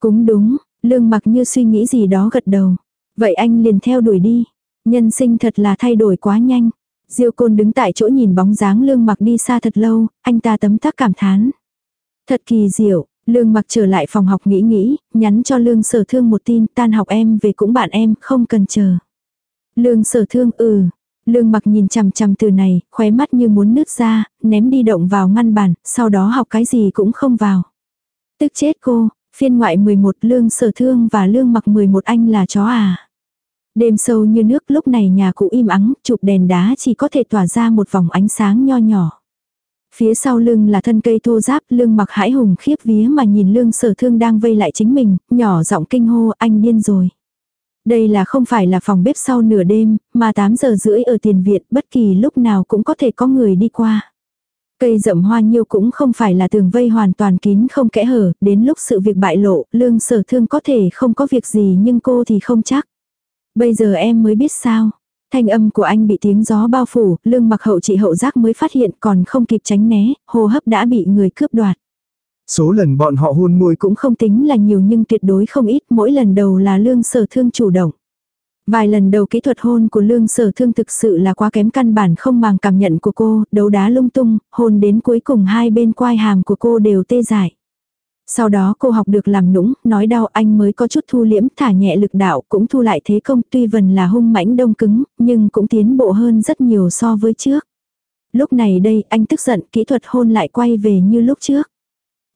Cũng đúng, lương mặc như suy nghĩ gì đó gật đầu. Vậy anh liền theo đuổi đi. Nhân sinh thật là thay đổi quá nhanh. Diêu côn đứng tại chỗ nhìn bóng dáng lương mặc đi xa thật lâu, anh ta tấm tắc cảm thán. Thật kỳ diệu, lương mặc trở lại phòng học nghĩ nghĩ, nhắn cho lương sở thương một tin tan học em về cũng bạn em, không cần chờ. Lương sở thương ừ. Lương mặc nhìn chằm chằm từ này, khóe mắt như muốn nứt ra, ném đi động vào ngăn bàn, sau đó học cái gì cũng không vào. Tức chết cô, phiên ngoại 11 lương sở thương và lương mặc 11 anh là chó à. Đêm sâu như nước lúc này nhà cụ im ắng, chụp đèn đá chỉ có thể tỏa ra một vòng ánh sáng nho nhỏ. Phía sau lưng là thân cây thô giáp, Lương mặc hãi hùng khiếp vía mà nhìn lương sở thương đang vây lại chính mình, nhỏ giọng kinh hô anh điên rồi. Đây là không phải là phòng bếp sau nửa đêm, mà 8 giờ rưỡi ở tiền viện bất kỳ lúc nào cũng có thể có người đi qua. Cây rậm hoa nhiêu cũng không phải là tường vây hoàn toàn kín không kẽ hở, đến lúc sự việc bại lộ, lương sở thương có thể không có việc gì nhưng cô thì không chắc. Bây giờ em mới biết sao. Thanh âm của anh bị tiếng gió bao phủ, lương mặc hậu chị hậu giác mới phát hiện còn không kịp tránh né, hô hấp đã bị người cướp đoạt. Số lần bọn họ hôn môi cũng không tính là nhiều nhưng tuyệt đối không ít, mỗi lần đầu là lương sở thương chủ động. Vài lần đầu kỹ thuật hôn của lương sở thương thực sự là quá kém căn bản không màng cảm nhận của cô, đấu đá lung tung, hôn đến cuối cùng hai bên quai hàm của cô đều tê dại. Sau đó cô học được làm nũng, nói đau anh mới có chút thu liễm, thả nhẹ lực đạo, cũng thu lại thế công, tuy vần là hung mãnh đông cứng, nhưng cũng tiến bộ hơn rất nhiều so với trước. Lúc này đây, anh tức giận, kỹ thuật hôn lại quay về như lúc trước.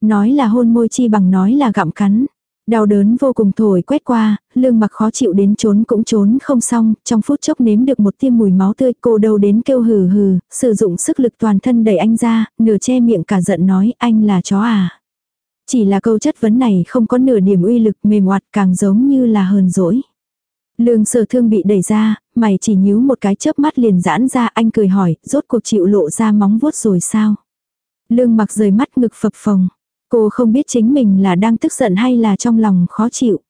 Nói là hôn môi chi bằng nói là gặm cắn. Đau đớn vô cùng thổi quét qua, lương mặc khó chịu đến trốn cũng trốn không xong, trong phút chốc nếm được một tiêm mùi máu tươi cô đầu đến kêu hừ hừ, sử dụng sức lực toàn thân đẩy anh ra, nửa che miệng cả giận nói anh là chó à. Chỉ là câu chất vấn này không có nửa điểm uy lực mềm oặt càng giống như là hờn dỗi. Lương sở thương bị đẩy ra, mày chỉ nhíu một cái chớp mắt liền giãn ra anh cười hỏi, rốt cuộc chịu lộ ra móng vuốt rồi sao? Lương mặc rời mắt ngực phập phồng. Cô không biết chính mình là đang tức giận hay là trong lòng khó chịu.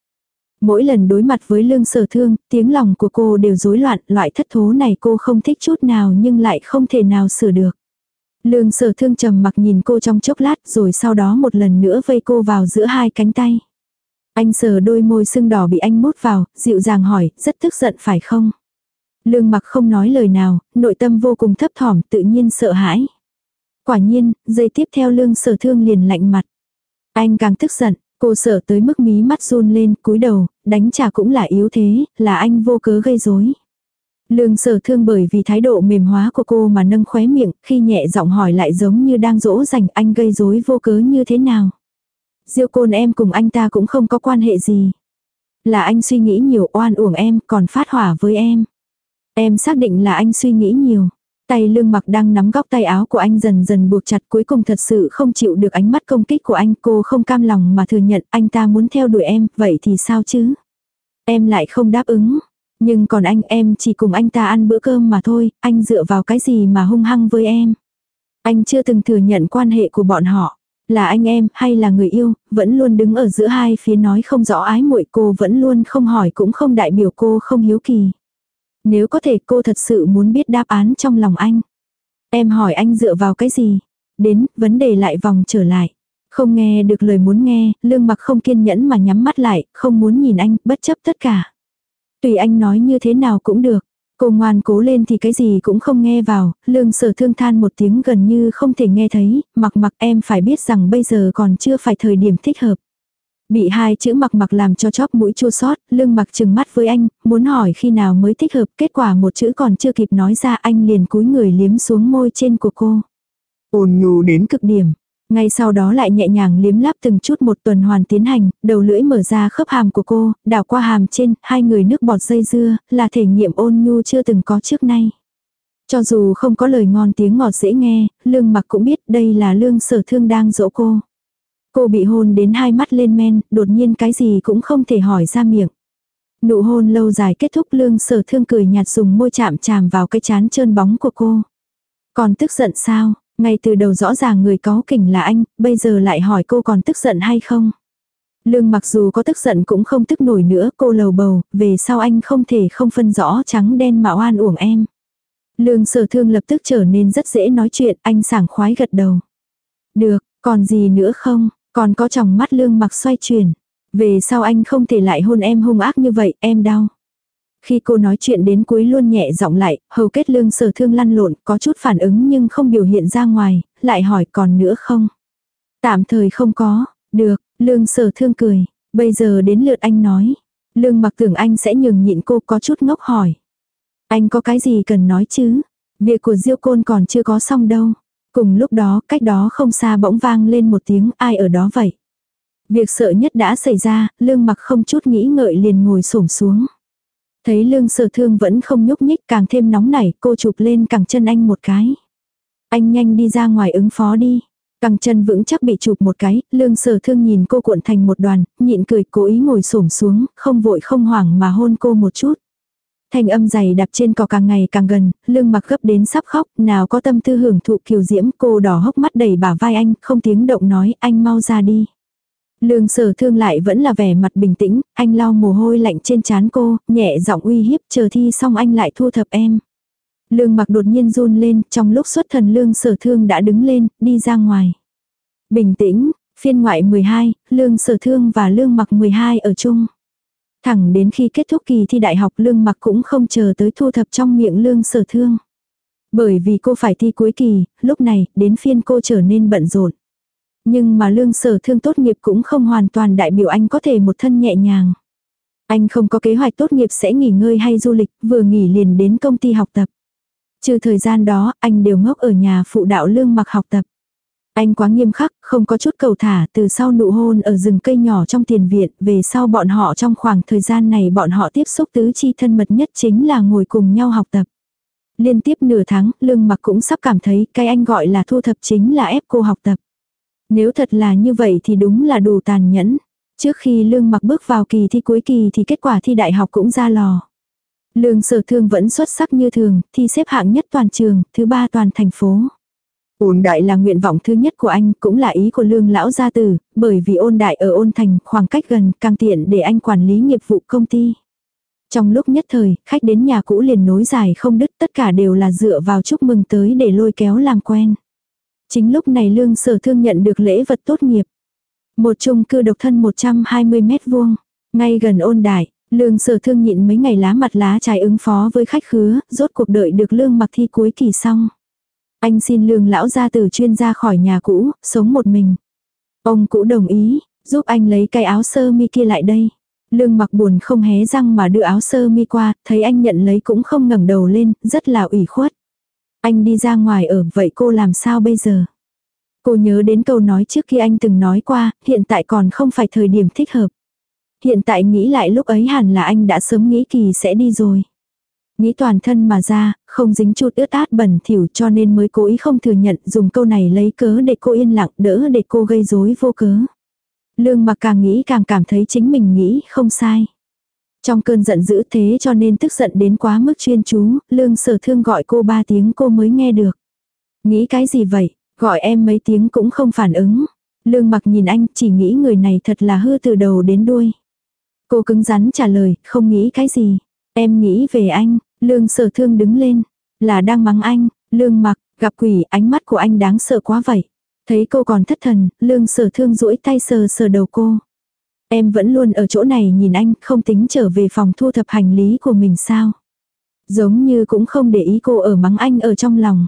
Mỗi lần đối mặt với lương sở thương, tiếng lòng của cô đều rối loạn, loại thất thố này cô không thích chút nào nhưng lại không thể nào sửa được. Lương sở thương trầm mặc nhìn cô trong chốc lát rồi sau đó một lần nữa vây cô vào giữa hai cánh tay. Anh sờ đôi môi sưng đỏ bị anh mút vào, dịu dàng hỏi, rất tức giận phải không? Lương mặc không nói lời nào, nội tâm vô cùng thấp thỏm, tự nhiên sợ hãi. Quả nhiên, giây tiếp theo lương sở thương liền lạnh mặt. Anh càng tức giận, cô sợ tới mức mí mắt run lên, cúi đầu, đánh trả cũng là yếu thế, là anh vô cớ gây rối. Lương sở thương bởi vì thái độ mềm hóa của cô mà nâng khóe miệng, khi nhẹ giọng hỏi lại giống như đang dỗ dành anh gây rối vô cớ như thế nào. Diêu côn em cùng anh ta cũng không có quan hệ gì. Là anh suy nghĩ nhiều oan uổng em còn phát hỏa với em. Em xác định là anh suy nghĩ nhiều. Tay lương mặc đang nắm góc tay áo của anh dần dần buộc chặt cuối cùng thật sự không chịu được ánh mắt công kích của anh. Cô không cam lòng mà thừa nhận anh ta muốn theo đuổi em, vậy thì sao chứ? Em lại không đáp ứng. Nhưng còn anh em chỉ cùng anh ta ăn bữa cơm mà thôi, anh dựa vào cái gì mà hung hăng với em. Anh chưa từng thừa nhận quan hệ của bọn họ. Là anh em hay là người yêu, vẫn luôn đứng ở giữa hai phía nói không rõ ái muội cô vẫn luôn không hỏi cũng không đại biểu cô không hiếu kỳ. Nếu có thể cô thật sự muốn biết đáp án trong lòng anh. Em hỏi anh dựa vào cái gì? Đến, vấn đề lại vòng trở lại. Không nghe được lời muốn nghe, lương mặc không kiên nhẫn mà nhắm mắt lại, không muốn nhìn anh, bất chấp tất cả. Tùy anh nói như thế nào cũng được. Cô ngoan cố lên thì cái gì cũng không nghe vào, lương sở thương than một tiếng gần như không thể nghe thấy, mặc mặc em phải biết rằng bây giờ còn chưa phải thời điểm thích hợp. Bị hai chữ mặc mặc làm cho chóp mũi chua sót, lương mặc chừng mắt với anh, muốn hỏi khi nào mới thích hợp, kết quả một chữ còn chưa kịp nói ra anh liền cúi người liếm xuống môi trên của cô. Ôn nhu đến cực điểm. Ngay sau đó lại nhẹ nhàng liếm láp từng chút một tuần hoàn tiến hành, đầu lưỡi mở ra khớp hàm của cô, đảo qua hàm trên, hai người nước bọt dây dưa, là thể nghiệm ôn nhu chưa từng có trước nay. Cho dù không có lời ngon tiếng ngọt dễ nghe, lương mặc cũng biết đây là lương sở thương đang dỗ cô. Cô bị hôn đến hai mắt lên men, đột nhiên cái gì cũng không thể hỏi ra miệng. Nụ hôn lâu dài kết thúc lương sở thương cười nhạt dùng môi chạm chạm vào cái chán trơn bóng của cô. Còn tức giận sao, ngay từ đầu rõ ràng người có kỉnh là anh, bây giờ lại hỏi cô còn tức giận hay không. Lương mặc dù có tức giận cũng không tức nổi nữa, cô lầu bầu, về sau anh không thể không phân rõ trắng đen mà oan uổng em. Lương sở thương lập tức trở nên rất dễ nói chuyện, anh sảng khoái gật đầu. Được, còn gì nữa không, còn có chồng mắt lương mặc xoay chuyển. Về sau anh không thể lại hôn em hung ác như vậy, em đau. Khi cô nói chuyện đến cuối luôn nhẹ giọng lại, hầu kết lương sở thương lăn lộn, có chút phản ứng nhưng không biểu hiện ra ngoài, lại hỏi còn nữa không? Tạm thời không có, được, lương sở thương cười, bây giờ đến lượt anh nói. Lương mặc tưởng anh sẽ nhường nhịn cô có chút ngốc hỏi. Anh có cái gì cần nói chứ? Việc của Diêu Côn còn chưa có xong đâu. Cùng lúc đó, cách đó không xa bỗng vang lên một tiếng ai ở đó vậy. Việc sợ nhất đã xảy ra, lương mặc không chút nghĩ ngợi liền ngồi xổm xuống. Thấy lương sở thương vẫn không nhúc nhích càng thêm nóng nảy, cô chụp lên cẳng chân anh một cái. Anh nhanh đi ra ngoài ứng phó đi. Cẳng chân vững chắc bị chụp một cái, lương sở thương nhìn cô cuộn thành một đoàn, nhịn cười cố ý ngồi xổm xuống, không vội không hoảng mà hôn cô một chút. Thanh âm dày đạp trên cỏ càng ngày càng gần, lương mặc gấp đến sắp khóc, nào có tâm tư hưởng thụ kiều diễm, cô đỏ hốc mắt đẩy bả vai anh, không tiếng động nói, anh mau ra đi. Lương sở thương lại vẫn là vẻ mặt bình tĩnh, anh lau mồ hôi lạnh trên trán cô, nhẹ giọng uy hiếp, chờ thi xong anh lại thu thập em. Lương mặc đột nhiên run lên, trong lúc xuất thần lương sở thương đã đứng lên, đi ra ngoài. Bình tĩnh, phiên ngoại 12, lương sở thương và lương mặc 12 ở chung. Thẳng đến khi kết thúc kỳ thi đại học lương mặc cũng không chờ tới thu thập trong miệng lương sở thương. Bởi vì cô phải thi cuối kỳ, lúc này, đến phiên cô trở nên bận rộn. Nhưng mà lương sở thương tốt nghiệp cũng không hoàn toàn đại biểu anh có thể một thân nhẹ nhàng. Anh không có kế hoạch tốt nghiệp sẽ nghỉ ngơi hay du lịch, vừa nghỉ liền đến công ty học tập. Trừ thời gian đó, anh đều ngốc ở nhà phụ đạo lương mặc học tập. Anh quá nghiêm khắc, không có chút cầu thả, từ sau nụ hôn ở rừng cây nhỏ trong tiền viện, về sau bọn họ trong khoảng thời gian này bọn họ tiếp xúc tứ chi thân mật nhất chính là ngồi cùng nhau học tập. Liên tiếp nửa tháng, lương mặc cũng sắp cảm thấy cái anh gọi là thu thập chính là ép cô học tập. Nếu thật là như vậy thì đúng là đủ tàn nhẫn. Trước khi Lương mặc bước vào kỳ thi cuối kỳ thì kết quả thi đại học cũng ra lò. Lương sở thương vẫn xuất sắc như thường, thi xếp hạng nhất toàn trường, thứ ba toàn thành phố. Ôn đại là nguyện vọng thứ nhất của anh, cũng là ý của lương lão gia tử, bởi vì ôn đại ở ôn thành, khoảng cách gần, càng tiện để anh quản lý nghiệp vụ công ty. Trong lúc nhất thời, khách đến nhà cũ liền nối dài không đứt tất cả đều là dựa vào chúc mừng tới để lôi kéo làm quen. Chính lúc này lương sở thương nhận được lễ vật tốt nghiệp. Một chung cư độc thân 120 mét vuông, ngay gần ôn đại, lương sở thương nhịn mấy ngày lá mặt lá trái ứng phó với khách khứa, rốt cuộc đợi được lương mặc thi cuối kỳ xong. Anh xin lương lão gia từ chuyên ra khỏi nhà cũ, sống một mình. Ông cũ đồng ý, giúp anh lấy cái áo sơ mi kia lại đây. Lương mặc buồn không hé răng mà đưa áo sơ mi qua, thấy anh nhận lấy cũng không ngẩng đầu lên, rất là ủy khuất. Anh đi ra ngoài ở, vậy cô làm sao bây giờ? Cô nhớ đến câu nói trước khi anh từng nói qua, hiện tại còn không phải thời điểm thích hợp. Hiện tại nghĩ lại lúc ấy hẳn là anh đã sớm nghĩ kỳ sẽ đi rồi. Nghĩ toàn thân mà ra, không dính chút ướt át bẩn thỉu cho nên mới cố ý không thừa nhận dùng câu này lấy cớ để cô yên lặng đỡ để cô gây rối vô cớ. Lương mặc càng nghĩ càng cảm thấy chính mình nghĩ không sai. Trong cơn giận dữ thế cho nên tức giận đến quá mức chuyên chú, lương sở thương gọi cô ba tiếng cô mới nghe được. Nghĩ cái gì vậy, gọi em mấy tiếng cũng không phản ứng. Lương mặc nhìn anh chỉ nghĩ người này thật là hư từ đầu đến đuôi. Cô cứng rắn trả lời, không nghĩ cái gì. Em nghĩ về anh, lương sở thương đứng lên. Là đang mắng anh, lương mặc, gặp quỷ ánh mắt của anh đáng sợ quá vậy. Thấy cô còn thất thần, lương sở thương duỗi tay sờ sờ đầu cô. Em vẫn luôn ở chỗ này nhìn anh, không tính trở về phòng thu thập hành lý của mình sao. Giống như cũng không để ý cô ở mắng anh ở trong lòng.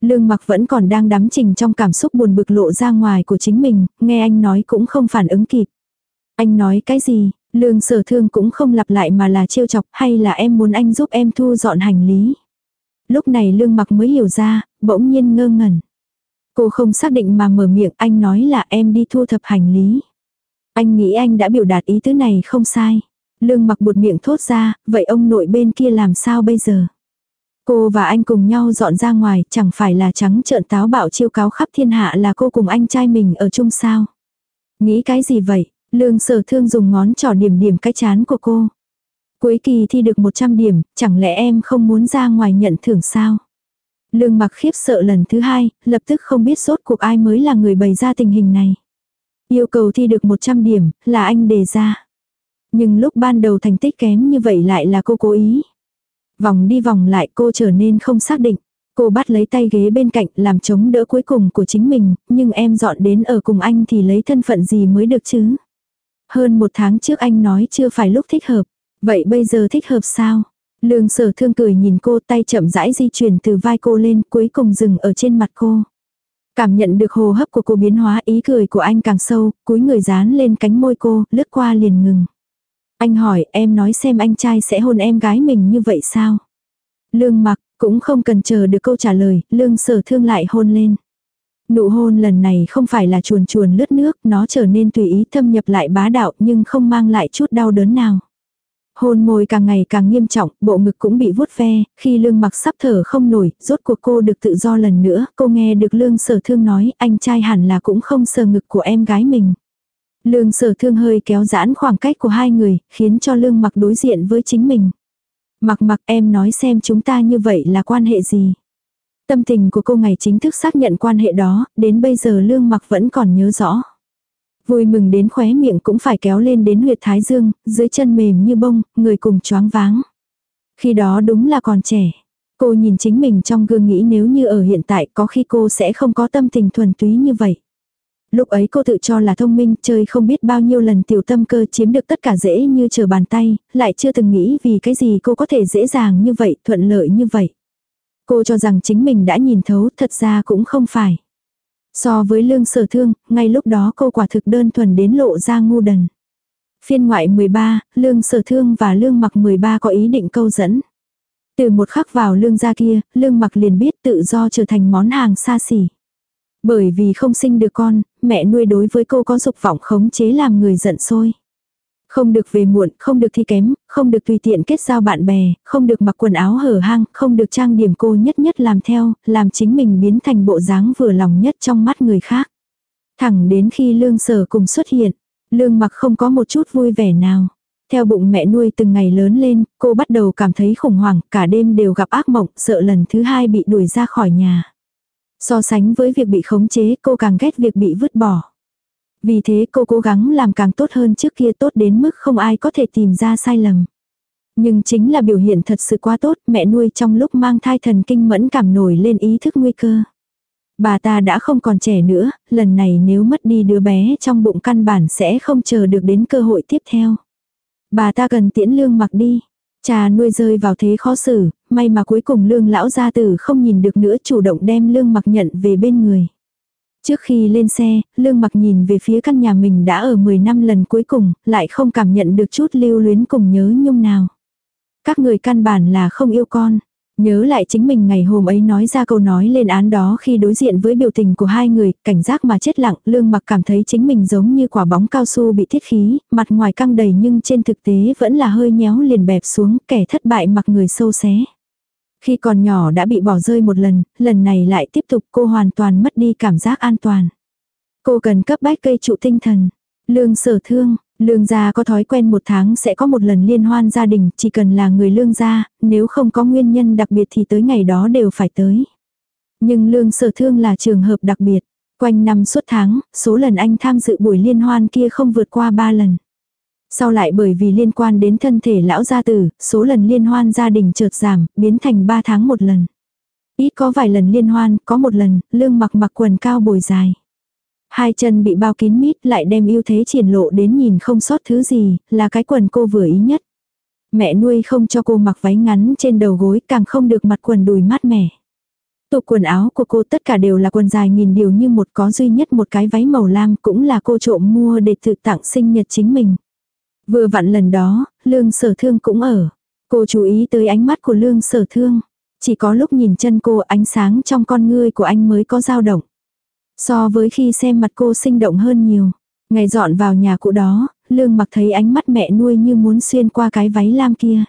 Lương mặc vẫn còn đang đắm chìm trong cảm xúc buồn bực lộ ra ngoài của chính mình, nghe anh nói cũng không phản ứng kịp. Anh nói cái gì, lương sở thương cũng không lặp lại mà là trêu chọc hay là em muốn anh giúp em thu dọn hành lý. Lúc này lương mặc mới hiểu ra, bỗng nhiên ngơ ngẩn. Cô không xác định mà mở miệng anh nói là em đi thu thập hành lý. Anh nghĩ anh đã biểu đạt ý tứ này không sai. Lương mặc buột miệng thốt ra, vậy ông nội bên kia làm sao bây giờ? Cô và anh cùng nhau dọn ra ngoài, chẳng phải là trắng trợn táo bạo chiêu cáo khắp thiên hạ là cô cùng anh trai mình ở chung sao? Nghĩ cái gì vậy? Lương sở thương dùng ngón trỏ điểm điểm cái chán của cô. Cuối kỳ thi được 100 điểm, chẳng lẽ em không muốn ra ngoài nhận thưởng sao? Lương mặc khiếp sợ lần thứ hai, lập tức không biết sốt cuộc ai mới là người bày ra tình hình này. Yêu cầu thi được 100 điểm, là anh đề ra. Nhưng lúc ban đầu thành tích kém như vậy lại là cô cố ý. Vòng đi vòng lại cô trở nên không xác định. Cô bắt lấy tay ghế bên cạnh làm chống đỡ cuối cùng của chính mình, nhưng em dọn đến ở cùng anh thì lấy thân phận gì mới được chứ. Hơn một tháng trước anh nói chưa phải lúc thích hợp. Vậy bây giờ thích hợp sao? Lương sở thương cười nhìn cô tay chậm rãi di chuyển từ vai cô lên cuối cùng dừng ở trên mặt cô. Cảm nhận được hồ hấp của cô biến hóa ý cười của anh càng sâu, cúi người dán lên cánh môi cô, lướt qua liền ngừng. Anh hỏi em nói xem anh trai sẽ hôn em gái mình như vậy sao? Lương mặc, cũng không cần chờ được câu trả lời, lương sở thương lại hôn lên. Nụ hôn lần này không phải là chuồn chuồn lướt nước, nó trở nên tùy ý thâm nhập lại bá đạo nhưng không mang lại chút đau đớn nào. Hôn môi càng ngày càng nghiêm trọng, bộ ngực cũng bị vuốt ve, khi lương mặc sắp thở không nổi, rốt cuộc cô được tự do lần nữa, cô nghe được lương sở thương nói, anh trai hẳn là cũng không sờ ngực của em gái mình. Lương sở thương hơi kéo giãn khoảng cách của hai người, khiến cho lương mặc đối diện với chính mình. Mặc mặc em nói xem chúng ta như vậy là quan hệ gì. Tâm tình của cô ngày chính thức xác nhận quan hệ đó, đến bây giờ lương mặc vẫn còn nhớ rõ. Vui mừng đến khóe miệng cũng phải kéo lên đến huyệt thái dương, dưới chân mềm như bông, người cùng choáng váng. Khi đó đúng là còn trẻ. Cô nhìn chính mình trong gương nghĩ nếu như ở hiện tại có khi cô sẽ không có tâm tình thuần túy như vậy. Lúc ấy cô tự cho là thông minh, chơi không biết bao nhiêu lần tiểu tâm cơ chiếm được tất cả dễ như chờ bàn tay, lại chưa từng nghĩ vì cái gì cô có thể dễ dàng như vậy, thuận lợi như vậy. Cô cho rằng chính mình đã nhìn thấu, thật ra cũng không phải. So với lương sở thương, ngay lúc đó cô quả thực đơn thuần đến lộ ra ngu đần. Phiên ngoại 13, lương sở thương và lương mặc 13 có ý định câu dẫn. Từ một khắc vào lương gia kia, lương mặc liền biết tự do trở thành món hàng xa xỉ. Bởi vì không sinh được con, mẹ nuôi đối với cô có dục vọng khống chế làm người giận sôi. Không được về muộn, không được thi kém, không được tùy tiện kết giao bạn bè, không được mặc quần áo hở hang, không được trang điểm cô nhất nhất làm theo, làm chính mình biến thành bộ dáng vừa lòng nhất trong mắt người khác. Thẳng đến khi lương sở cùng xuất hiện, Lương mặc không có một chút vui vẻ nào. Theo bụng mẹ nuôi từng ngày lớn lên, cô bắt đầu cảm thấy khủng hoảng, cả đêm đều gặp ác mộng, sợ lần thứ hai bị đuổi ra khỏi nhà. So sánh với việc bị khống chế, cô càng ghét việc bị vứt bỏ. Vì thế cô cố gắng làm càng tốt hơn trước kia tốt đến mức không ai có thể tìm ra sai lầm. Nhưng chính là biểu hiện thật sự quá tốt, mẹ nuôi trong lúc mang thai thần kinh mẫn cảm nổi lên ý thức nguy cơ. Bà ta đã không còn trẻ nữa, lần này nếu mất đi đứa bé trong bụng căn bản sẽ không chờ được đến cơ hội tiếp theo. Bà ta cần tiễn lương mặc đi. Cha nuôi rơi vào thế khó xử, may mà cuối cùng lương lão gia tử không nhìn được nữa chủ động đem lương mặc nhận về bên người. Trước khi lên xe, lương mặc nhìn về phía căn nhà mình đã ở 10 năm lần cuối cùng, lại không cảm nhận được chút lưu luyến cùng nhớ nhung nào. Các người căn bản là không yêu con. Nhớ lại chính mình ngày hôm ấy nói ra câu nói lên án đó khi đối diện với biểu tình của hai người, cảnh giác mà chết lặng, lương mặc cảm thấy chính mình giống như quả bóng cao su bị thiết khí, mặt ngoài căng đầy nhưng trên thực tế vẫn là hơi nhéo liền bẹp xuống, kẻ thất bại mặc người sâu xé. Khi còn nhỏ đã bị bỏ rơi một lần, lần này lại tiếp tục cô hoàn toàn mất đi cảm giác an toàn. Cô cần cấp bách cây trụ tinh thần. Lương sở thương, Lương gia có thói quen một tháng sẽ có một lần liên hoan gia đình, chỉ cần là người lương gia, nếu không có nguyên nhân đặc biệt thì tới ngày đó đều phải tới. Nhưng lương sở thương là trường hợp đặc biệt. Quanh năm suốt tháng, số lần anh tham dự buổi liên hoan kia không vượt qua ba lần. Sau lại bởi vì liên quan đến thân thể lão gia tử, số lần liên hoan gia đình chợt giảm, biến thành ba tháng một lần. Ít có vài lần liên hoan, có một lần, lương mặc mặc quần cao bồi dài. Hai chân bị bao kín mít lại đem ưu thế triển lộ đến nhìn không sót thứ gì, là cái quần cô vừa ý nhất. Mẹ nuôi không cho cô mặc váy ngắn trên đầu gối càng không được mặt quần đùi mát mẻ. Tụ quần áo của cô tất cả đều là quần dài nghìn điều như một có duy nhất một cái váy màu lam cũng là cô trộm mua để tự tặng sinh nhật chính mình. Vừa vặn lần đó, lương sở thương cũng ở. Cô chú ý tới ánh mắt của lương sở thương. Chỉ có lúc nhìn chân cô ánh sáng trong con ngươi của anh mới có dao động. So với khi xem mặt cô sinh động hơn nhiều. Ngày dọn vào nhà cũ đó, lương mặc thấy ánh mắt mẹ nuôi như muốn xuyên qua cái váy lam kia.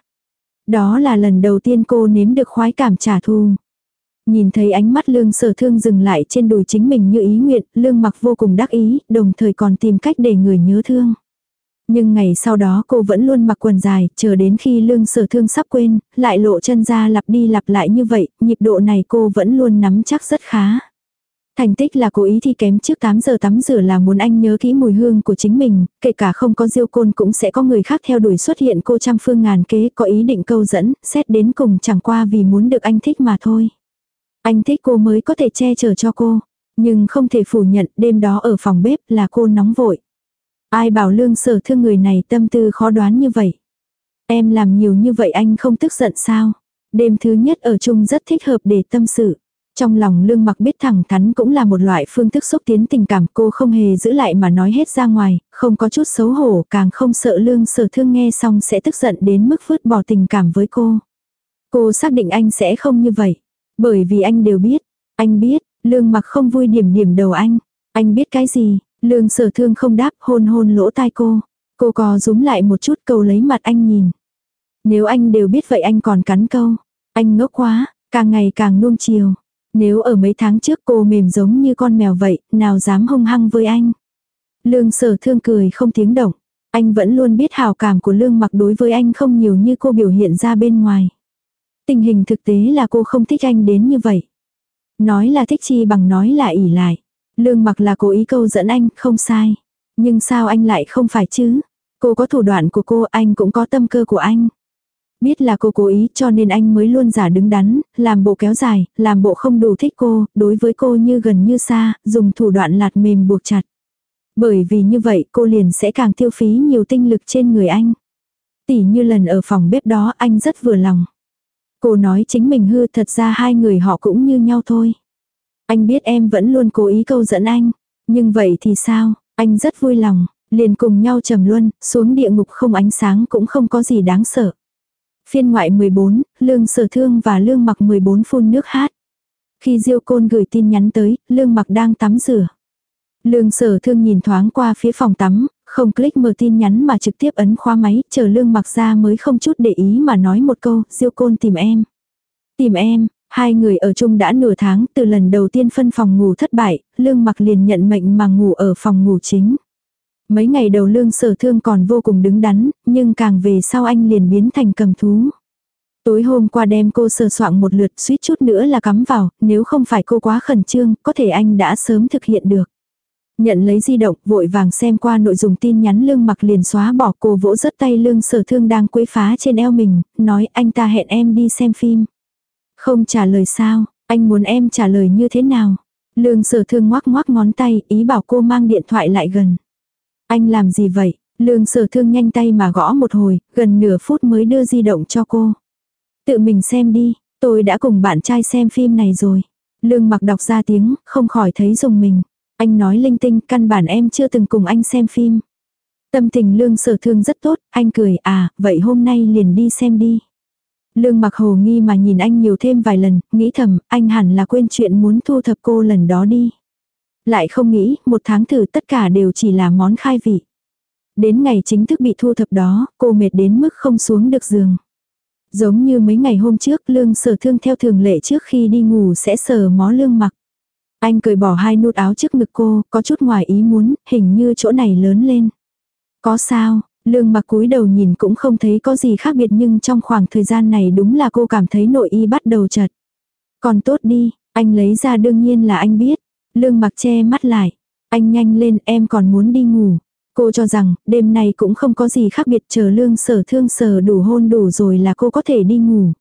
Đó là lần đầu tiên cô nếm được khoái cảm trả thù. Nhìn thấy ánh mắt lương sở thương dừng lại trên đùi chính mình như ý nguyện, lương mặc vô cùng đắc ý, đồng thời còn tìm cách để người nhớ thương. Nhưng ngày sau đó cô vẫn luôn mặc quần dài, chờ đến khi lương sở thương sắp quên, lại lộ chân ra lặp đi lặp lại như vậy, nhịp độ này cô vẫn luôn nắm chắc rất khá. Thành tích là cố ý thi kém trước 8 giờ tắm rửa là muốn anh nhớ kỹ mùi hương của chính mình, kể cả không có diêu côn cũng sẽ có người khác theo đuổi xuất hiện cô trăm phương ngàn kế có ý định câu dẫn, xét đến cùng chẳng qua vì muốn được anh thích mà thôi. Anh thích cô mới có thể che chở cho cô, nhưng không thể phủ nhận đêm đó ở phòng bếp là cô nóng vội. Ai bảo lương sở thương người này tâm tư khó đoán như vậy. Em làm nhiều như vậy anh không tức giận sao? Đêm thứ nhất ở chung rất thích hợp để tâm sự. Trong lòng lương mặc biết thẳng thắn cũng là một loại phương thức xúc tiến tình cảm cô không hề giữ lại mà nói hết ra ngoài, không có chút xấu hổ càng không sợ lương sở thương nghe xong sẽ tức giận đến mức vứt bỏ tình cảm với cô. Cô xác định anh sẽ không như vậy. Bởi vì anh đều biết. Anh biết, lương mặc không vui điểm điểm đầu anh. Anh biết cái gì, lương sở thương không đáp hôn hôn lỗ tai cô. Cô có rúm lại một chút câu lấy mặt anh nhìn. Nếu anh đều biết vậy anh còn cắn câu. Anh ngốc quá, càng ngày càng nuông chiều. Nếu ở mấy tháng trước cô mềm giống như con mèo vậy, nào dám hung hăng với anh. Lương sở thương cười không tiếng động. Anh vẫn luôn biết hào cảm của lương mặc đối với anh không nhiều như cô biểu hiện ra bên ngoài. Tình hình thực tế là cô không thích anh đến như vậy. Nói là thích chi bằng nói là ỉ lại. Lương mặc là cố ý câu dẫn anh, không sai. Nhưng sao anh lại không phải chứ? Cô có thủ đoạn của cô, anh cũng có tâm cơ của anh. Biết là cô cố ý cho nên anh mới luôn giả đứng đắn, làm bộ kéo dài, làm bộ không đủ thích cô, đối với cô như gần như xa, dùng thủ đoạn lạt mềm buộc chặt. Bởi vì như vậy cô liền sẽ càng tiêu phí nhiều tinh lực trên người anh. Tỉ như lần ở phòng bếp đó anh rất vừa lòng. Cô nói chính mình hư thật ra hai người họ cũng như nhau thôi. Anh biết em vẫn luôn cố ý câu dẫn anh. Nhưng vậy thì sao, anh rất vui lòng, liền cùng nhau trầm luân, xuống địa ngục không ánh sáng cũng không có gì đáng sợ. Phiên ngoại 14, Lương Sở Thương và Lương Mặc 14 phun nước hát. Khi Diêu Côn gửi tin nhắn tới, Lương Mặc đang tắm rửa. Lương Sở Thương nhìn thoáng qua phía phòng tắm, không click mở tin nhắn mà trực tiếp ấn khóa máy, chờ Lương Mặc ra mới không chút để ý mà nói một câu, Diêu Côn tìm em. Tìm em, hai người ở chung đã nửa tháng, từ lần đầu tiên phân phòng ngủ thất bại, Lương Mặc liền nhận mệnh mà ngủ ở phòng ngủ chính. Mấy ngày đầu lương sở thương còn vô cùng đứng đắn, nhưng càng về sau anh liền biến thành cầm thú. Tối hôm qua đem cô sờ soạn một lượt suýt chút nữa là cắm vào, nếu không phải cô quá khẩn trương, có thể anh đã sớm thực hiện được. Nhận lấy di động, vội vàng xem qua nội dung tin nhắn lương mặc liền xóa bỏ cô vỗ rớt tay lương sở thương đang quấy phá trên eo mình, nói anh ta hẹn em đi xem phim. Không trả lời sao, anh muốn em trả lời như thế nào. Lương sở thương ngoác ngoác ngón tay, ý bảo cô mang điện thoại lại gần. Anh làm gì vậy? Lương sở thương nhanh tay mà gõ một hồi, gần nửa phút mới đưa di động cho cô. Tự mình xem đi, tôi đã cùng bạn trai xem phim này rồi. Lương mặc đọc ra tiếng, không khỏi thấy dùng mình. Anh nói linh tinh, căn bản em chưa từng cùng anh xem phim. Tâm tình lương sở thương rất tốt, anh cười, à, vậy hôm nay liền đi xem đi. Lương mặc hồ nghi mà nhìn anh nhiều thêm vài lần, nghĩ thầm, anh hẳn là quên chuyện muốn thu thập cô lần đó đi. Lại không nghĩ, một tháng thử tất cả đều chỉ là món khai vị. Đến ngày chính thức bị thu thập đó, cô mệt đến mức không xuống được giường. Giống như mấy ngày hôm trước lương sở thương theo thường lệ trước khi đi ngủ sẽ sờ mó lương mặc. Anh cười bỏ hai nút áo trước ngực cô, có chút ngoài ý muốn, hình như chỗ này lớn lên. Có sao, lương mặc cúi đầu nhìn cũng không thấy có gì khác biệt nhưng trong khoảng thời gian này đúng là cô cảm thấy nội y bắt đầu chật. Còn tốt đi, anh lấy ra đương nhiên là anh biết. Lương mặc che mắt lại. Anh nhanh lên em còn muốn đi ngủ. Cô cho rằng đêm nay cũng không có gì khác biệt chờ lương sở thương sở đủ hôn đủ rồi là cô có thể đi ngủ.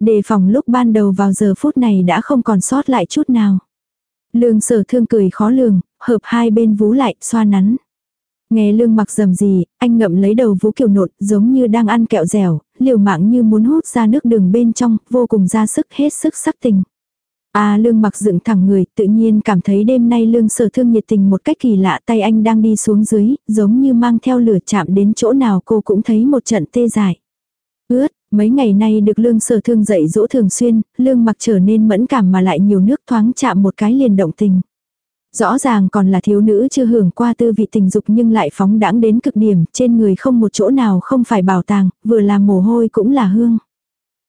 Đề phòng lúc ban đầu vào giờ phút này đã không còn sót lại chút nào. Lương sở thương cười khó lường, hợp hai bên vú lại, xoa nắn. Nghe lương mặc dầm gì, anh ngậm lấy đầu vũ kiểu nộn, giống như đang ăn kẹo dẻo, liều mạng như muốn hút ra nước đường bên trong, vô cùng ra sức hết sức sắc tình. À lương mặc dựng thẳng người, tự nhiên cảm thấy đêm nay lương sở thương nhiệt tình một cách kỳ lạ tay anh đang đi xuống dưới, giống như mang theo lửa chạm đến chỗ nào cô cũng thấy một trận tê dại. Ướt, mấy ngày nay được lương sở thương dạy dỗ thường xuyên, lương mặc trở nên mẫn cảm mà lại nhiều nước thoáng chạm một cái liền động tình. Rõ ràng còn là thiếu nữ chưa hưởng qua tư vị tình dục nhưng lại phóng đãng đến cực điểm, trên người không một chỗ nào không phải bảo tàng, vừa là mồ hôi cũng là hương.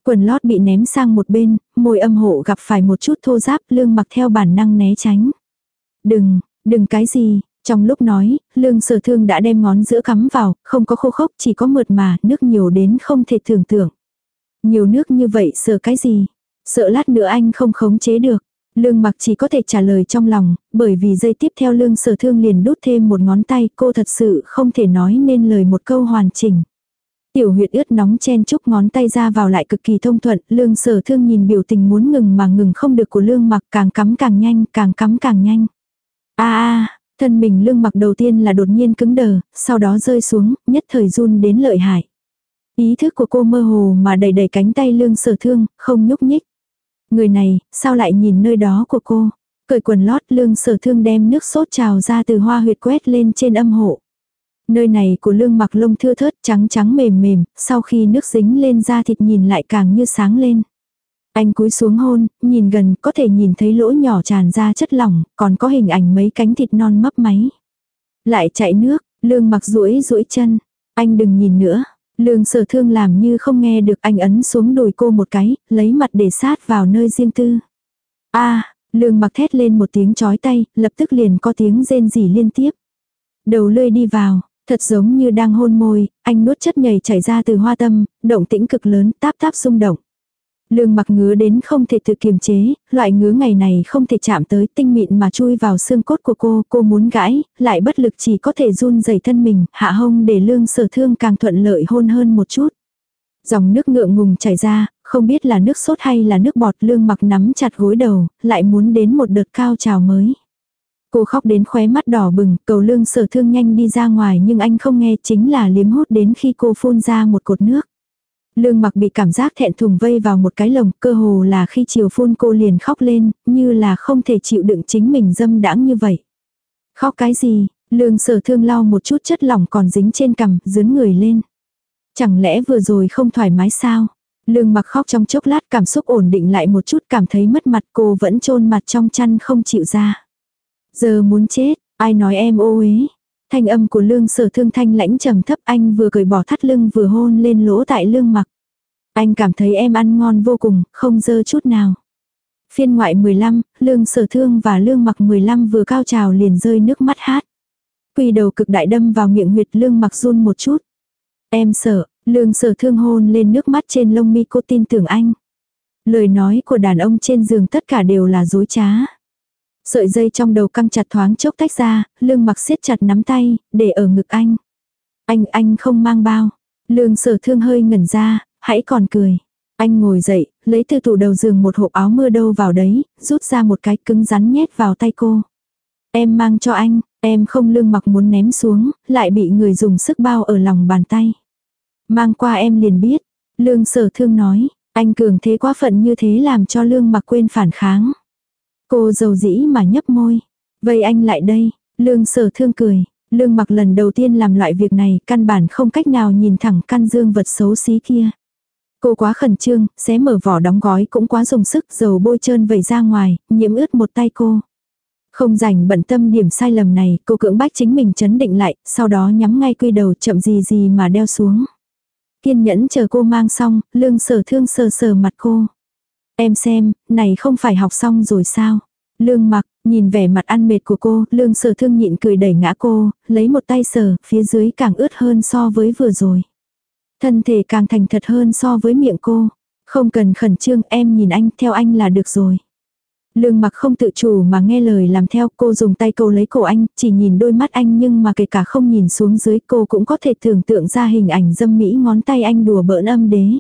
Quần lót bị ném sang một bên, môi âm hộ gặp phải một chút thô giáp lương mặc theo bản năng né tránh. Đừng, đừng cái gì, trong lúc nói, lương sở thương đã đem ngón giữa cắm vào, không có khô khốc chỉ có mượt mà, nước nhiều đến không thể tưởng tượng. Nhiều nước như vậy sợ cái gì? Sợ lát nữa anh không khống chế được. Lương mặc chỉ có thể trả lời trong lòng, bởi vì giây tiếp theo lương sở thương liền đút thêm một ngón tay, cô thật sự không thể nói nên lời một câu hoàn chỉnh. Tiểu huyệt ướt nóng chen chúc ngón tay ra vào lại cực kỳ thông thuận, lương sở thương nhìn biểu tình muốn ngừng mà ngừng không được của lương mặc càng cắm càng nhanh, càng cắm càng nhanh. a a thân mình lương mặc đầu tiên là đột nhiên cứng đờ, sau đó rơi xuống, nhất thời run đến lợi hại. Ý thức của cô mơ hồ mà đầy đầy cánh tay lương sở thương, không nhúc nhích. Người này, sao lại nhìn nơi đó của cô? Cởi quần lót lương sở thương đem nước sốt trào ra từ hoa huyệt quét lên trên âm hộ. Nơi này của lương mặc lông thưa thớt trắng trắng mềm mềm, sau khi nước dính lên da thịt nhìn lại càng như sáng lên. Anh cúi xuống hôn, nhìn gần có thể nhìn thấy lỗ nhỏ tràn ra chất lỏng, còn có hình ảnh mấy cánh thịt non mấp máy. Lại chạy nước, lương mặc duỗi duỗi chân. Anh đừng nhìn nữa. Lương sở thương làm như không nghe được anh ấn xuống đùi cô một cái, lấy mặt để sát vào nơi riêng tư. a lương mặc thét lên một tiếng chói tay, lập tức liền có tiếng rên rỉ liên tiếp. Đầu lươi đi vào, Thật giống như đang hôn môi, anh nuốt chất nhầy chảy ra từ hoa tâm, động tĩnh cực lớn, táp táp rung động. Lương mặc ngứa đến không thể tự kiềm chế, loại ngứa ngày này không thể chạm tới tinh mịn mà chui vào xương cốt của cô, cô muốn gãi, lại bất lực chỉ có thể run rẩy thân mình, hạ hông để lương sở thương càng thuận lợi hôn hơn một chút. Dòng nước ngượng ngùng chảy ra, không biết là nước sốt hay là nước bọt lương mặc nắm chặt gối đầu, lại muốn đến một đợt cao trào mới. Cô khóc đến khóe mắt đỏ bừng, cầu lương sở thương nhanh đi ra ngoài nhưng anh không nghe chính là liếm hút đến khi cô phun ra một cột nước. Lương mặc bị cảm giác thẹn thùng vây vào một cái lồng, cơ hồ là khi chiều phun cô liền khóc lên, như là không thể chịu đựng chính mình dâm đãng như vậy. Khóc cái gì, lương sở thương lau một chút chất lỏng còn dính trên cằm, dướn người lên. Chẳng lẽ vừa rồi không thoải mái sao? Lương mặc khóc trong chốc lát cảm xúc ổn định lại một chút cảm thấy mất mặt cô vẫn chôn mặt trong chăn không chịu ra. Giờ muốn chết, ai nói em ô uế. Thanh âm của lương sở thương thanh lãnh trầm thấp anh vừa cởi bỏ thắt lưng vừa hôn lên lỗ tại lương mặc. Anh cảm thấy em ăn ngon vô cùng, không dơ chút nào. Phiên ngoại 15, lương sở thương và lương mặc 15 vừa cao trào liền rơi nước mắt hát. quỳ đầu cực đại đâm vào miệng huyệt lương mặc run một chút. Em sợ, lương sở thương hôn lên nước mắt trên lông mi cô tin tưởng anh. Lời nói của đàn ông trên giường tất cả đều là dối trá. Sợi dây trong đầu căng chặt thoáng chốc tách ra, lương mặc siết chặt nắm tay, để ở ngực anh. Anh, anh không mang bao. Lương sở thương hơi ngẩn ra, hãy còn cười. Anh ngồi dậy, lấy từ tủ đầu giường một hộp áo mưa đâu vào đấy, rút ra một cái cứng rắn nhét vào tay cô. Em mang cho anh, em không lương mặc muốn ném xuống, lại bị người dùng sức bao ở lòng bàn tay. Mang qua em liền biết. Lương sở thương nói, anh cường thế quá phận như thế làm cho lương mặc quên phản kháng. Cô dầu dĩ mà nhấp môi. Vậy anh lại đây, lương sở thương cười. Lương mặc lần đầu tiên làm loại việc này căn bản không cách nào nhìn thẳng căn dương vật xấu xí kia. Cô quá khẩn trương, xé mở vỏ đóng gói cũng quá dùng sức dầu bôi trơn vẩy ra ngoài, nhiễm ướt một tay cô. Không rảnh bận tâm điểm sai lầm này, cô cưỡng bách chính mình chấn định lại, sau đó nhắm ngay quy đầu chậm gì gì mà đeo xuống. Kiên nhẫn chờ cô mang xong, lương sở thương sờ sờ mặt cô. Em xem, này không phải học xong rồi sao? Lương mặc, nhìn vẻ mặt ăn mệt của cô, lương sở thương nhịn cười đẩy ngã cô, lấy một tay sờ, phía dưới càng ướt hơn so với vừa rồi. Thân thể càng thành thật hơn so với miệng cô. Không cần khẩn trương em nhìn anh theo anh là được rồi. Lương mặc không tự chủ mà nghe lời làm theo cô dùng tay câu lấy cổ anh, chỉ nhìn đôi mắt anh nhưng mà kể cả không nhìn xuống dưới cô cũng có thể tưởng tượng ra hình ảnh dâm mỹ ngón tay anh đùa bỡn âm đế.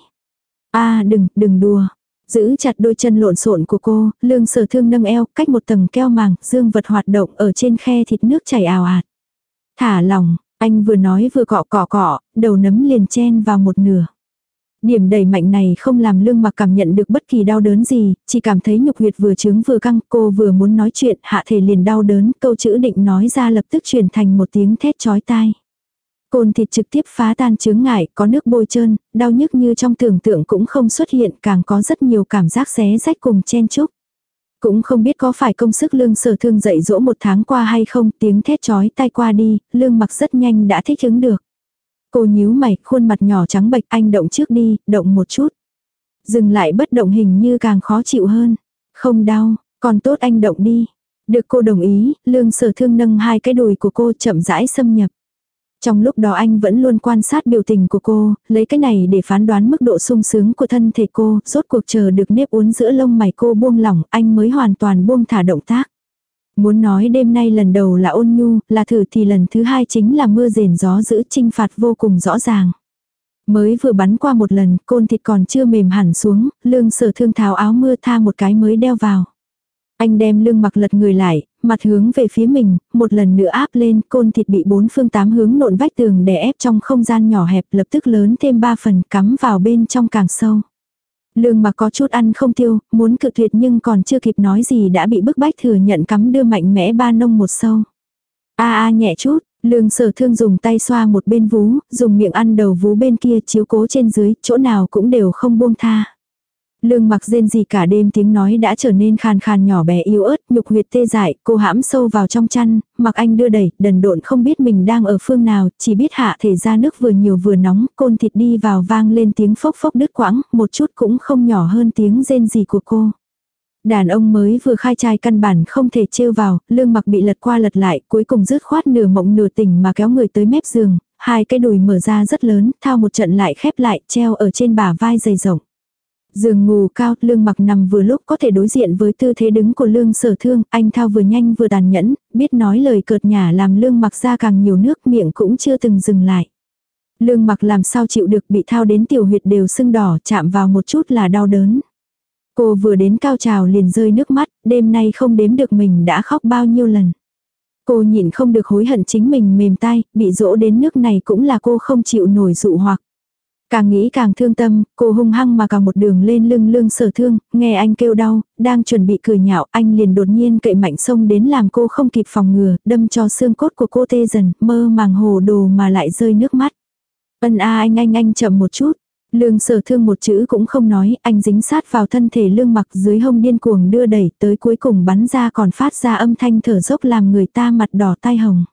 a đừng, đừng đùa. Giữ chặt đôi chân lộn xộn của cô, lương sở thương nâng eo, cách một tầng keo màng, dương vật hoạt động ở trên khe thịt nước chảy ào ạt. Thả lòng, anh vừa nói vừa cọ cọ cọ, đầu nấm liền chen vào một nửa. Điểm đầy mạnh này không làm lương mặc cảm nhận được bất kỳ đau đớn gì, chỉ cảm thấy nhục huyệt vừa trướng vừa căng, cô vừa muốn nói chuyện, hạ thể liền đau đớn, câu chữ định nói ra lập tức chuyển thành một tiếng thét chói tai. Côn thịt trực tiếp phá tan chướng ngại, có nước bôi trơn, đau nhức như trong tưởng tượng cũng không xuất hiện, càng có rất nhiều cảm giác xé rách cùng chen chúc. Cũng không biết có phải công sức lương sở thương dạy dỗ một tháng qua hay không, tiếng thét chói tai qua đi, lương mặc rất nhanh đã thích ứng được. Cô nhíu mày, khuôn mặt nhỏ trắng bệch anh động trước đi, động một chút. Dừng lại bất động hình như càng khó chịu hơn. Không đau, còn tốt anh động đi. Được cô đồng ý, lương sở thương nâng hai cái đùi của cô chậm rãi xâm nhập. Trong lúc đó anh vẫn luôn quan sát biểu tình của cô, lấy cái này để phán đoán mức độ sung sướng của thân thể cô, rốt cuộc chờ được nếp uốn giữa lông mày cô buông lỏng, anh mới hoàn toàn buông thả động tác. Muốn nói đêm nay lần đầu là ôn nhu, là thử thì lần thứ hai chính là mưa rền gió giữ trinh phạt vô cùng rõ ràng. Mới vừa bắn qua một lần, côn thịt còn chưa mềm hẳn xuống, lương sở thương tháo áo mưa tha một cái mới đeo vào. Anh đem lưng mặc lật người lại, mặt hướng về phía mình, một lần nữa áp lên, côn thịt bị bốn phương tám hướng nộn vách tường đè ép trong không gian nhỏ hẹp lập tức lớn thêm ba phần cắm vào bên trong càng sâu. Lương mặc có chút ăn không tiêu, muốn cự tuyệt nhưng còn chưa kịp nói gì đã bị bức bách thừa nhận cắm đưa mạnh mẽ ba nông một sâu. A a nhẹ chút, lương sở thương dùng tay xoa một bên vú, dùng miệng ăn đầu vú bên kia chiếu cố trên dưới, chỗ nào cũng đều không buông tha. Lương mặc rên gì cả đêm tiếng nói đã trở nên khàn khàn nhỏ bé yếu ớt, nhục huyệt tê dại, cô hãm sâu vào trong chăn, mặc anh đưa đẩy, đần độn không biết mình đang ở phương nào, chỉ biết hạ thể ra nước vừa nhiều vừa nóng, côn thịt đi vào vang lên tiếng phốc phốc đứt quãng, một chút cũng không nhỏ hơn tiếng rên gì của cô. Đàn ông mới vừa khai trai căn bản không thể trêu vào, lương mặc bị lật qua lật lại, cuối cùng rứt khoát nửa mộng nửa tỉnh mà kéo người tới mép giường, hai cái đùi mở ra rất lớn, thao một trận lại khép lại, treo ở trên bả vai dày rộng. Giường ngủ cao, lương mặc nằm vừa lúc có thể đối diện với tư thế đứng của lương sở thương, anh thao vừa nhanh vừa tàn nhẫn, biết nói lời cợt nhả làm lương mặc ra càng nhiều nước miệng cũng chưa từng dừng lại. Lương mặc làm sao chịu được bị thao đến tiểu huyệt đều sưng đỏ chạm vào một chút là đau đớn. Cô vừa đến cao trào liền rơi nước mắt, đêm nay không đếm được mình đã khóc bao nhiêu lần. Cô nhịn không được hối hận chính mình mềm tay, bị dỗ đến nước này cũng là cô không chịu nổi dụ hoặc. Càng nghĩ càng thương tâm, cô hung hăng mà cả một đường lên lưng lương sở thương, nghe anh kêu đau, đang chuẩn bị cười nhạo, anh liền đột nhiên cậy mạnh sông đến làm cô không kịp phòng ngừa, đâm cho xương cốt của cô tê dần, mơ màng hồ đồ mà lại rơi nước mắt. Ân a anh anh anh chậm một chút. Lương sở thương một chữ cũng không nói, anh dính sát vào thân thể lương mặc dưới hông điên cuồng đưa đẩy tới cuối cùng bắn ra còn phát ra âm thanh thở dốc làm người ta mặt đỏ tai hồng.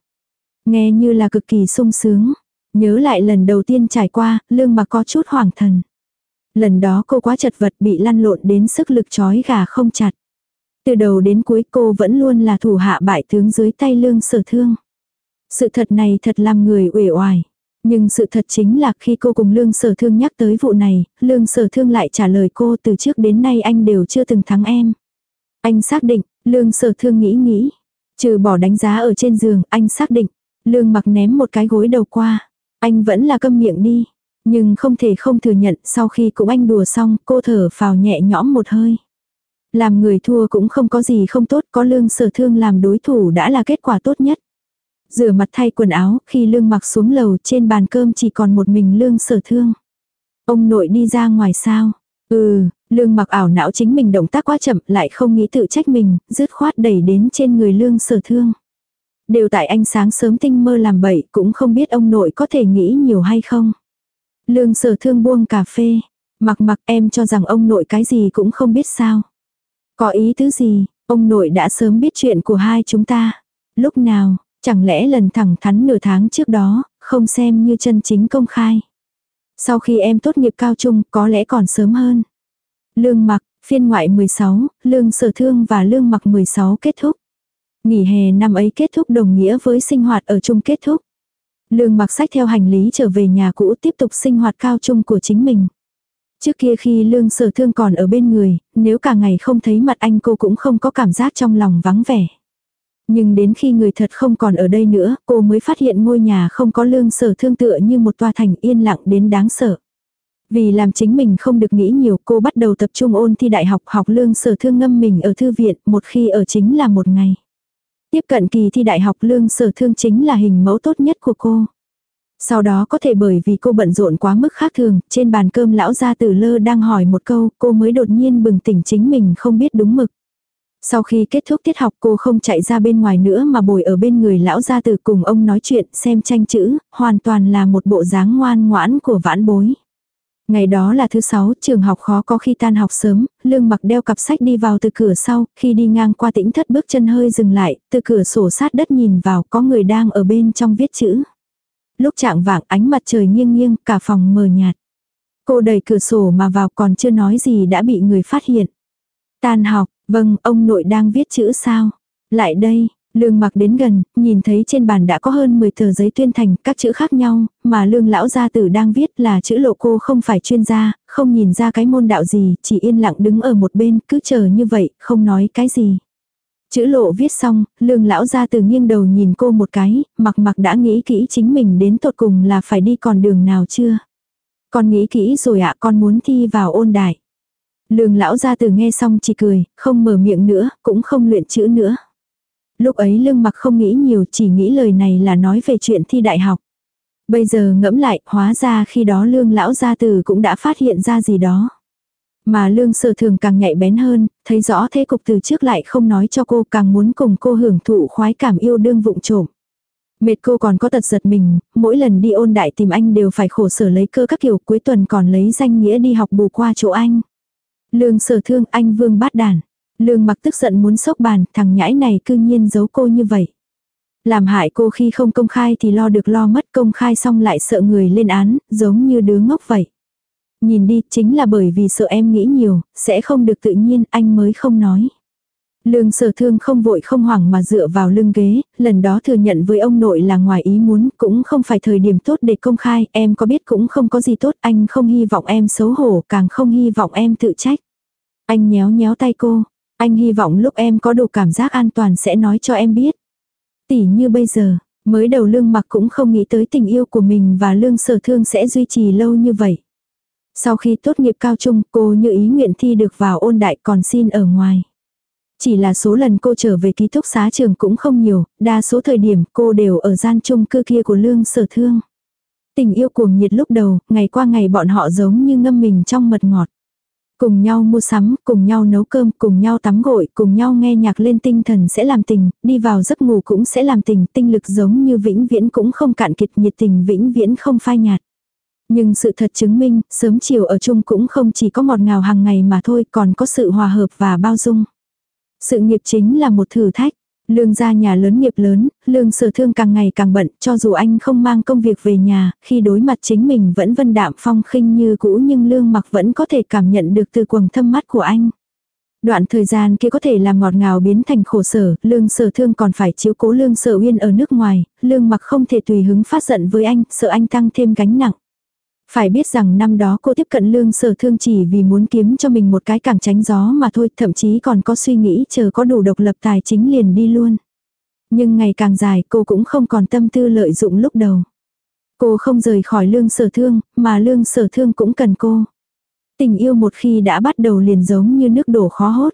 Nghe như là cực kỳ sung sướng. Nhớ lại lần đầu tiên trải qua, lương mặc có chút hoảng thần. Lần đó cô quá chật vật bị lăn lộn đến sức lực chói gà không chặt. Từ đầu đến cuối cô vẫn luôn là thủ hạ bại tướng dưới tay lương sở thương. Sự thật này thật làm người uể oải. Nhưng sự thật chính là khi cô cùng Lương Sở Thương nhắc tới vụ này, Lương Sở Thương lại trả lời cô từ trước đến nay anh đều chưa từng thắng em. Anh xác định, Lương Sở Thương nghĩ nghĩ. Trừ bỏ đánh giá ở trên giường, anh xác định. Lương mặc ném một cái gối đầu qua. Anh vẫn là câm miệng đi. Nhưng không thể không thừa nhận sau khi cũng anh đùa xong cô thở phào nhẹ nhõm một hơi. Làm người thua cũng không có gì không tốt có lương sở thương làm đối thủ đã là kết quả tốt nhất. Rửa mặt thay quần áo khi lương mặc xuống lầu trên bàn cơm chỉ còn một mình lương sở thương. Ông nội đi ra ngoài sao? Ừ, lương mặc ảo não chính mình động tác quá chậm lại không nghĩ tự trách mình, dứt khoát đẩy đến trên người lương sở thương. Đều tại anh sáng sớm tinh mơ làm bậy cũng không biết ông nội có thể nghĩ nhiều hay không. Lương sở thương buông cà phê. Mặc mặc em cho rằng ông nội cái gì cũng không biết sao. Có ý thứ gì, ông nội đã sớm biết chuyện của hai chúng ta. Lúc nào, chẳng lẽ lần thẳng thắn nửa tháng trước đó, không xem như chân chính công khai. Sau khi em tốt nghiệp cao trung có lẽ còn sớm hơn. Lương mặc, phiên ngoại 16, lương sở thương và lương mặc 16 kết thúc. Nghỉ hè năm ấy kết thúc đồng nghĩa với sinh hoạt ở chung kết thúc. Lương mặc sách theo hành lý trở về nhà cũ tiếp tục sinh hoạt cao trung của chính mình. Trước kia khi lương sở thương còn ở bên người, nếu cả ngày không thấy mặt anh cô cũng không có cảm giác trong lòng vắng vẻ. Nhưng đến khi người thật không còn ở đây nữa, cô mới phát hiện ngôi nhà không có lương sở thương tựa như một tòa thành yên lặng đến đáng sợ. Vì làm chính mình không được nghĩ nhiều cô bắt đầu tập trung ôn thi đại học học lương sở thương ngâm mình ở thư viện một khi ở chính là một ngày. Tiếp cận kỳ thi đại học lương sở thương chính là hình mẫu tốt nhất của cô. Sau đó có thể bởi vì cô bận rộn quá mức khác thường, trên bàn cơm lão gia tử lơ đang hỏi một câu, cô mới đột nhiên bừng tỉnh chính mình không biết đúng mực. Sau khi kết thúc tiết học cô không chạy ra bên ngoài nữa mà bồi ở bên người lão gia tử cùng ông nói chuyện xem tranh chữ, hoàn toàn là một bộ dáng ngoan ngoãn của vãn bối. Ngày đó là thứ sáu, trường học khó có khi tan học sớm, lương mặc đeo cặp sách đi vào từ cửa sau, khi đi ngang qua tĩnh thất bước chân hơi dừng lại, từ cửa sổ sát đất nhìn vào có người đang ở bên trong viết chữ. Lúc trạng vạng ánh mặt trời nghiêng nghiêng, cả phòng mờ nhạt. Cô đẩy cửa sổ mà vào còn chưa nói gì đã bị người phát hiện. Tan học, vâng, ông nội đang viết chữ sao? Lại đây, Lương mặc đến gần, nhìn thấy trên bàn đã có hơn 10 tờ giấy tuyên thành, các chữ khác nhau, mà lương lão gia tử đang viết là chữ lộ cô không phải chuyên gia, không nhìn ra cái môn đạo gì, chỉ yên lặng đứng ở một bên, cứ chờ như vậy, không nói cái gì. Chữ lộ viết xong, lương lão gia tử nghiêng đầu nhìn cô một cái, mặc mặc đã nghĩ kỹ chính mình đến tột cùng là phải đi còn đường nào chưa. Con nghĩ kỹ rồi ạ con muốn thi vào ôn đại. Lương lão gia tử nghe xong chỉ cười, không mở miệng nữa, cũng không luyện chữ nữa. Lúc ấy lương mặc không nghĩ nhiều chỉ nghĩ lời này là nói về chuyện thi đại học. Bây giờ ngẫm lại, hóa ra khi đó lương lão gia tử cũng đã phát hiện ra gì đó. Mà lương sở thường càng nhạy bén hơn, thấy rõ thế cục từ trước lại không nói cho cô càng muốn cùng cô hưởng thụ khoái cảm yêu đương vụng trộm. Mệt cô còn có tật giật mình, mỗi lần đi ôn đại tìm anh đều phải khổ sở lấy cơ các kiểu cuối tuần còn lấy danh nghĩa đi học bù qua chỗ anh. Lương sở thương anh vương bát đàn. Lương mặc tức giận muốn sốc bàn, thằng nhãi này cư nhiên giấu cô như vậy. Làm hại cô khi không công khai thì lo được lo mất công khai xong lại sợ người lên án, giống như đứa ngốc vậy. Nhìn đi, chính là bởi vì sợ em nghĩ nhiều, sẽ không được tự nhiên, anh mới không nói. Lương sở thương không vội không hoảng mà dựa vào lưng ghế, lần đó thừa nhận với ông nội là ngoài ý muốn, cũng không phải thời điểm tốt để công khai, em có biết cũng không có gì tốt, anh không hy vọng em xấu hổ, càng không hy vọng em tự trách. Anh nhéo nhéo tay cô, anh hy vọng lúc em có đủ cảm giác an toàn sẽ nói cho em biết. Tỉ như bây giờ, mới đầu lương mặc cũng không nghĩ tới tình yêu của mình và lương sở thương sẽ duy trì lâu như vậy. Sau khi tốt nghiệp cao trung cô như ý nguyện thi được vào ôn đại còn xin ở ngoài. Chỉ là số lần cô trở về ký túc xá trường cũng không nhiều, đa số thời điểm cô đều ở gian chung cư kia của lương sở thương. Tình yêu cuồng nhiệt lúc đầu, ngày qua ngày bọn họ giống như ngâm mình trong mật ngọt. Cùng nhau mua sắm, cùng nhau nấu cơm, cùng nhau tắm gội, cùng nhau nghe nhạc lên tinh thần sẽ làm tình, đi vào giấc ngủ cũng sẽ làm tình, tinh lực giống như vĩnh viễn cũng không cạn kiệt nhiệt tình vĩnh viễn không phai nhạt. Nhưng sự thật chứng minh, sớm chiều ở chung cũng không chỉ có ngọt ngào hàng ngày mà thôi, còn có sự hòa hợp và bao dung. Sự nghiệp chính là một thử thách. Lương gia nhà lớn nghiệp lớn, lương sở thương càng ngày càng bận, cho dù anh không mang công việc về nhà, khi đối mặt chính mình vẫn vân đạm phong khinh như cũ nhưng lương mặc vẫn có thể cảm nhận được từ quầng thâm mắt của anh. Đoạn thời gian kia có thể làm ngọt ngào biến thành khổ sở, lương sở thương còn phải chiếu cố lương sở uyên ở nước ngoài, lương mặc không thể tùy hứng phát giận với anh, sợ anh tăng thêm gánh nặng. Phải biết rằng năm đó cô tiếp cận lương sở thương chỉ vì muốn kiếm cho mình một cái càng tránh gió mà thôi, thậm chí còn có suy nghĩ chờ có đủ độc lập tài chính liền đi luôn. Nhưng ngày càng dài cô cũng không còn tâm tư lợi dụng lúc đầu. Cô không rời khỏi lương sở thương, mà lương sở thương cũng cần cô. Tình yêu một khi đã bắt đầu liền giống như nước đổ khó hốt.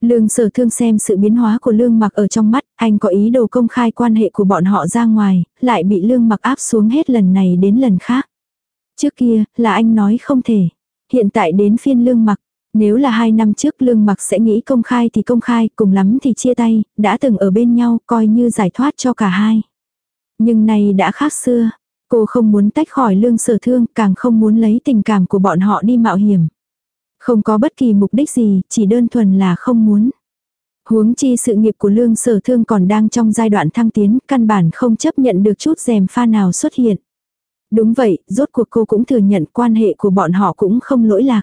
Lương sở thương xem sự biến hóa của lương mặc ở trong mắt, anh có ý đồ công khai quan hệ của bọn họ ra ngoài, lại bị lương mặc áp xuống hết lần này đến lần khác. Trước kia, là anh nói không thể. Hiện tại đến phiên lương mặc. Nếu là hai năm trước lương mặc sẽ nghĩ công khai thì công khai, cùng lắm thì chia tay, đã từng ở bên nhau, coi như giải thoát cho cả hai. Nhưng này đã khác xưa. Cô không muốn tách khỏi lương sở thương, càng không muốn lấy tình cảm của bọn họ đi mạo hiểm. Không có bất kỳ mục đích gì, chỉ đơn thuần là không muốn. Huống chi sự nghiệp của lương sở thương còn đang trong giai đoạn thăng tiến, căn bản không chấp nhận được chút rèm pha nào xuất hiện. Đúng vậy, rốt cuộc cô cũng thừa nhận quan hệ của bọn họ cũng không lỗi lạc.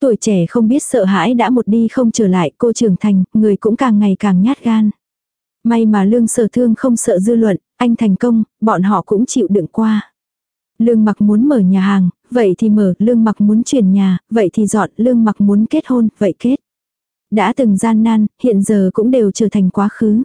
Tuổi trẻ không biết sợ hãi đã một đi không trở lại, cô trưởng thành, người cũng càng ngày càng nhát gan. May mà lương sở thương không sợ dư luận, anh thành công, bọn họ cũng chịu đựng qua. Lương mặc muốn mở nhà hàng, vậy thì mở, lương mặc muốn chuyển nhà, vậy thì dọn, lương mặc muốn kết hôn, vậy kết. Đã từng gian nan, hiện giờ cũng đều trở thành quá khứ.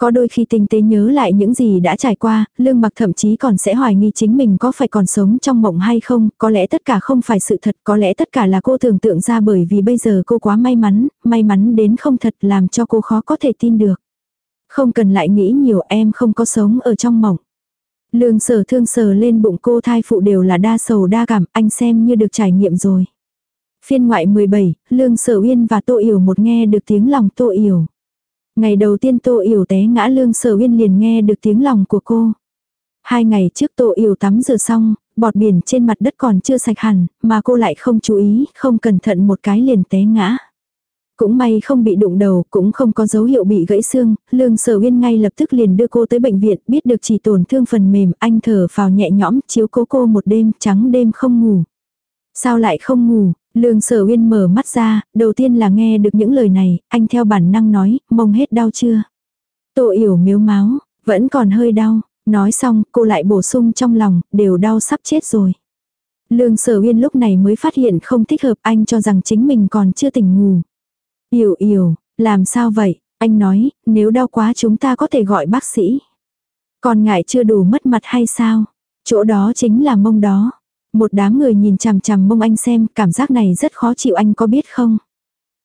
Có đôi khi tinh tế nhớ lại những gì đã trải qua, lương mặc thậm chí còn sẽ hoài nghi chính mình có phải còn sống trong mộng hay không, có lẽ tất cả không phải sự thật, có lẽ tất cả là cô tưởng tượng ra bởi vì bây giờ cô quá may mắn, may mắn đến không thật làm cho cô khó có thể tin được. Không cần lại nghĩ nhiều em không có sống ở trong mộng. Lương sở thương sờ lên bụng cô thai phụ đều là đa sầu đa cảm, anh xem như được trải nghiệm rồi. Phiên ngoại 17, Lương sở uyên và Tô Yểu một nghe được tiếng lòng Tô Yểu. Ngày đầu tiên Tô Yểu té ngã Lương sở uyên liền nghe được tiếng lòng của cô. Hai ngày trước Tô Yểu tắm rửa xong, bọt biển trên mặt đất còn chưa sạch hẳn, mà cô lại không chú ý, không cẩn thận một cái liền té ngã. Cũng may không bị đụng đầu, cũng không có dấu hiệu bị gãy xương, lương sở uyên ngay lập tức liền đưa cô tới bệnh viện, biết được chỉ tổn thương phần mềm, anh thở vào nhẹ nhõm, chiếu cố cô một đêm, trắng đêm không ngủ. Sao lại không ngủ, lương sở uyên mở mắt ra, đầu tiên là nghe được những lời này, anh theo bản năng nói, mông hết đau chưa. Tô yểu miếu máu, vẫn còn hơi đau, nói xong cô lại bổ sung trong lòng, đều đau sắp chết rồi. Lương sở uyên lúc này mới phát hiện không thích hợp anh cho rằng chính mình còn chưa tỉnh ngủ. Yểu yểu, làm sao vậy? Anh nói, nếu đau quá chúng ta có thể gọi bác sĩ. Còn ngại chưa đủ mất mặt hay sao? Chỗ đó chính là mông đó. Một đám người nhìn chằm chằm mông anh xem, cảm giác này rất khó chịu anh có biết không?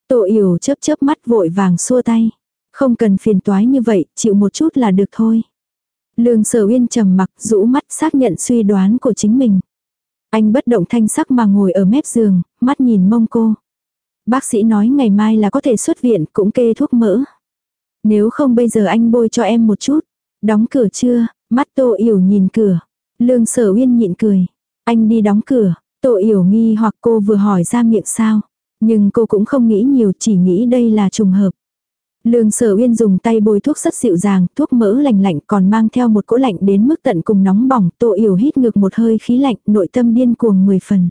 Tô yểu chớp chớp mắt vội vàng xua tay. Không cần phiền toái như vậy, chịu một chút là được thôi. Lương sở uyên trầm mặc rũ mắt xác nhận suy đoán của chính mình. Anh bất động thanh sắc mà ngồi ở mép giường, mắt nhìn mông cô. Bác sĩ nói ngày mai là có thể xuất viện cũng kê thuốc mỡ. Nếu không bây giờ anh bôi cho em một chút. Đóng cửa chưa? Mắt Tô Yểu nhìn cửa. Lương Sở Uyên nhịn cười. Anh đi đóng cửa. Tô Yểu nghi hoặc cô vừa hỏi ra miệng sao. Nhưng cô cũng không nghĩ nhiều chỉ nghĩ đây là trùng hợp. Lương Sở Uyên dùng tay bôi thuốc rất dịu dàng, thuốc mỡ lành lạnh còn mang theo một cỗ lạnh đến mức tận cùng nóng bỏng, Tô Yểu hít ngược một hơi khí lạnh, nội tâm điên cuồng 10 phần.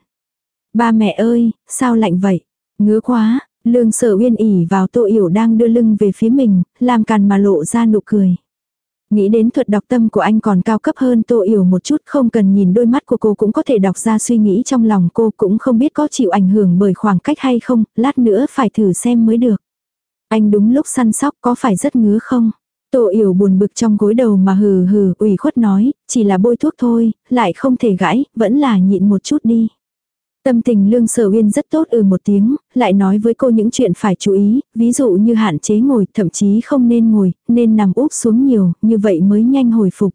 Ba mẹ ơi, sao lạnh vậy? Ngứa quá, lương sở uyên ỉ vào tô yểu đang đưa lưng về phía mình, làm càn mà lộ ra nụ cười. Nghĩ đến thuật đọc tâm của anh còn cao cấp hơn tô yểu một chút không cần nhìn đôi mắt của cô cũng có thể đọc ra suy nghĩ trong lòng cô cũng không biết có chịu ảnh hưởng bởi khoảng cách hay không, lát nữa phải thử xem mới được. Anh đúng lúc săn sóc có phải rất ngứa không? Tô yểu buồn bực trong gối đầu mà hừ hừ ủy khuất nói, chỉ là bôi thuốc thôi, lại không thể gãi, vẫn là nhịn một chút đi. Tâm tình lương sở uyên rất tốt ừ một tiếng, lại nói với cô những chuyện phải chú ý, ví dụ như hạn chế ngồi, thậm chí không nên ngồi, nên nằm úp xuống nhiều, như vậy mới nhanh hồi phục.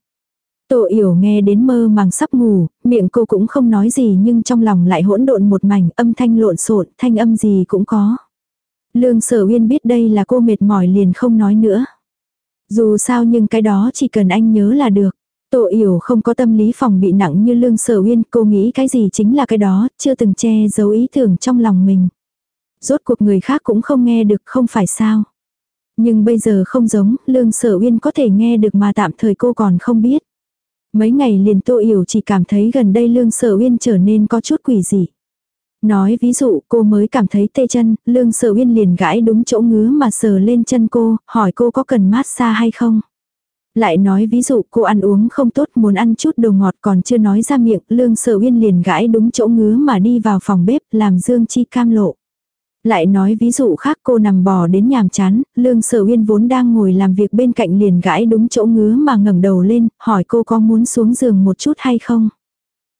Tổ yểu nghe đến mơ màng sắp ngủ, miệng cô cũng không nói gì nhưng trong lòng lại hỗn độn một mảnh âm thanh lộn xộn, thanh âm gì cũng có. Lương sở uyên biết đây là cô mệt mỏi liền không nói nữa. Dù sao nhưng cái đó chỉ cần anh nhớ là được. Tô Yểu không có tâm lý phòng bị nặng như Lương Sở Uyên, cô nghĩ cái gì chính là cái đó, chưa từng che giấu ý tưởng trong lòng mình. Rốt cuộc người khác cũng không nghe được không phải sao. Nhưng bây giờ không giống, Lương Sở Uyên có thể nghe được mà tạm thời cô còn không biết. Mấy ngày liền Tô Yểu chỉ cảm thấy gần đây Lương Sở Uyên trở nên có chút quỷ dị. Nói ví dụ cô mới cảm thấy tê chân, lương sở uyên liền gãi đúng chỗ ngứa mà sờ lên chân cô, hỏi cô có cần mát xa hay không. Lại nói ví dụ cô ăn uống không tốt muốn ăn chút đồ ngọt còn chưa nói ra miệng, lương sở uyên liền gãi đúng chỗ ngứa mà đi vào phòng bếp làm dương chi cam lộ. Lại nói ví dụ khác cô nằm bò đến nhàm chán, lương sở uyên vốn đang ngồi làm việc bên cạnh liền gãi đúng chỗ ngứa mà ngẩng đầu lên, hỏi cô có muốn xuống giường một chút hay không.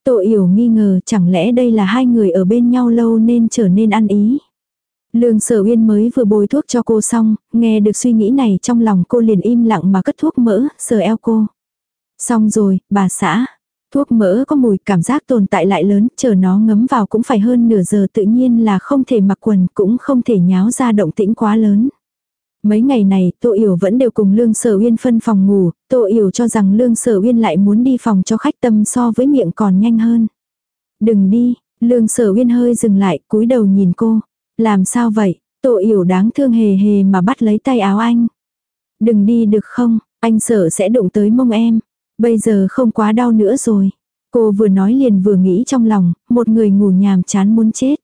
Tô yểu nghi ngờ chẳng lẽ đây là hai người ở bên nhau lâu nên trở nên ăn ý. Lương sở uyên mới vừa bôi thuốc cho cô xong, nghe được suy nghĩ này trong lòng cô liền im lặng mà cất thuốc mỡ, sờ eo cô. Xong rồi, bà xã. Thuốc mỡ có mùi cảm giác tồn tại lại lớn, chờ nó ngấm vào cũng phải hơn nửa giờ tự nhiên là không thể mặc quần cũng không thể nháo ra động tĩnh quá lớn. Mấy ngày này, Tô Yểu vẫn đều cùng Lương Sở Uyên phân phòng ngủ, Tô Yểu cho rằng Lương Sở Uyên lại muốn đi phòng cho khách tâm so với miệng còn nhanh hơn. Đừng đi, Lương Sở Uyên hơi dừng lại, cúi đầu nhìn cô. Làm sao vậy? Tô Yểu đáng thương hề hề mà bắt lấy tay áo anh. Đừng đi được không, anh sợ sẽ đụng tới mông em. Bây giờ không quá đau nữa rồi. Cô vừa nói liền vừa nghĩ trong lòng, một người ngủ nhàm chán muốn chết.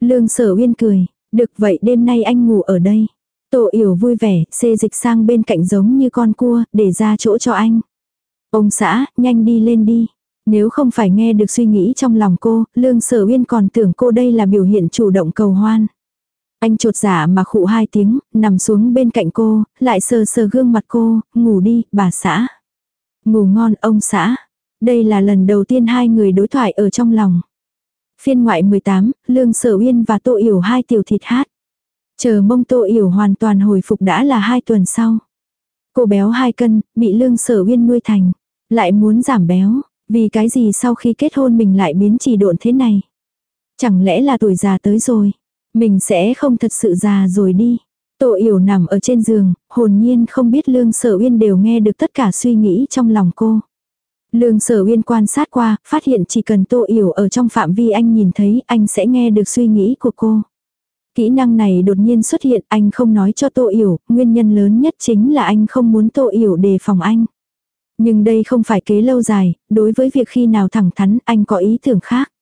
Lương sở uyên cười, được vậy đêm nay anh ngủ ở đây. Tổ yểu vui vẻ, xê dịch sang bên cạnh giống như con cua, để ra chỗ cho anh. Ông xã, nhanh đi lên đi. Nếu không phải nghe được suy nghĩ trong lòng cô, Lương Sở Uyên còn tưởng cô đây là biểu hiện chủ động cầu hoan. Anh trột giả dạ mà khụ hai tiếng, nằm xuống bên cạnh cô, lại sờ sờ gương mặt cô, ngủ đi, bà xã. Ngủ ngon ông xã. Đây là lần đầu tiên hai người đối thoại ở trong lòng. Phiên ngoại 18, Lương Sở Uyên và Tô Yểu hai tiểu thịt hát. Chờ mông Tô Yểu hoàn toàn hồi phục đã là hai tuần sau. Cô béo hai cân, bị Lương Sở Uyên nuôi thành. Lại muốn giảm béo, vì cái gì sau khi kết hôn mình lại biến trì độn thế này. Chẳng lẽ là tuổi già tới rồi. Mình sẽ không thật sự già rồi đi. Tô Yểu nằm ở trên giường, hồn nhiên không biết Lương Sở Uyên đều nghe được tất cả suy nghĩ trong lòng cô. Lương Sở Uyên quan sát qua, phát hiện chỉ cần Tô Yểu ở trong phạm vi anh nhìn thấy, anh sẽ nghe được suy nghĩ của cô. Kỹ năng này đột nhiên xuất hiện, anh không nói cho Tô Yểu, nguyên nhân lớn nhất chính là anh không muốn Tô Yểu đề phòng anh. Nhưng đây không phải kế lâu dài, đối với việc khi nào thẳng thắn, anh có ý tưởng khác.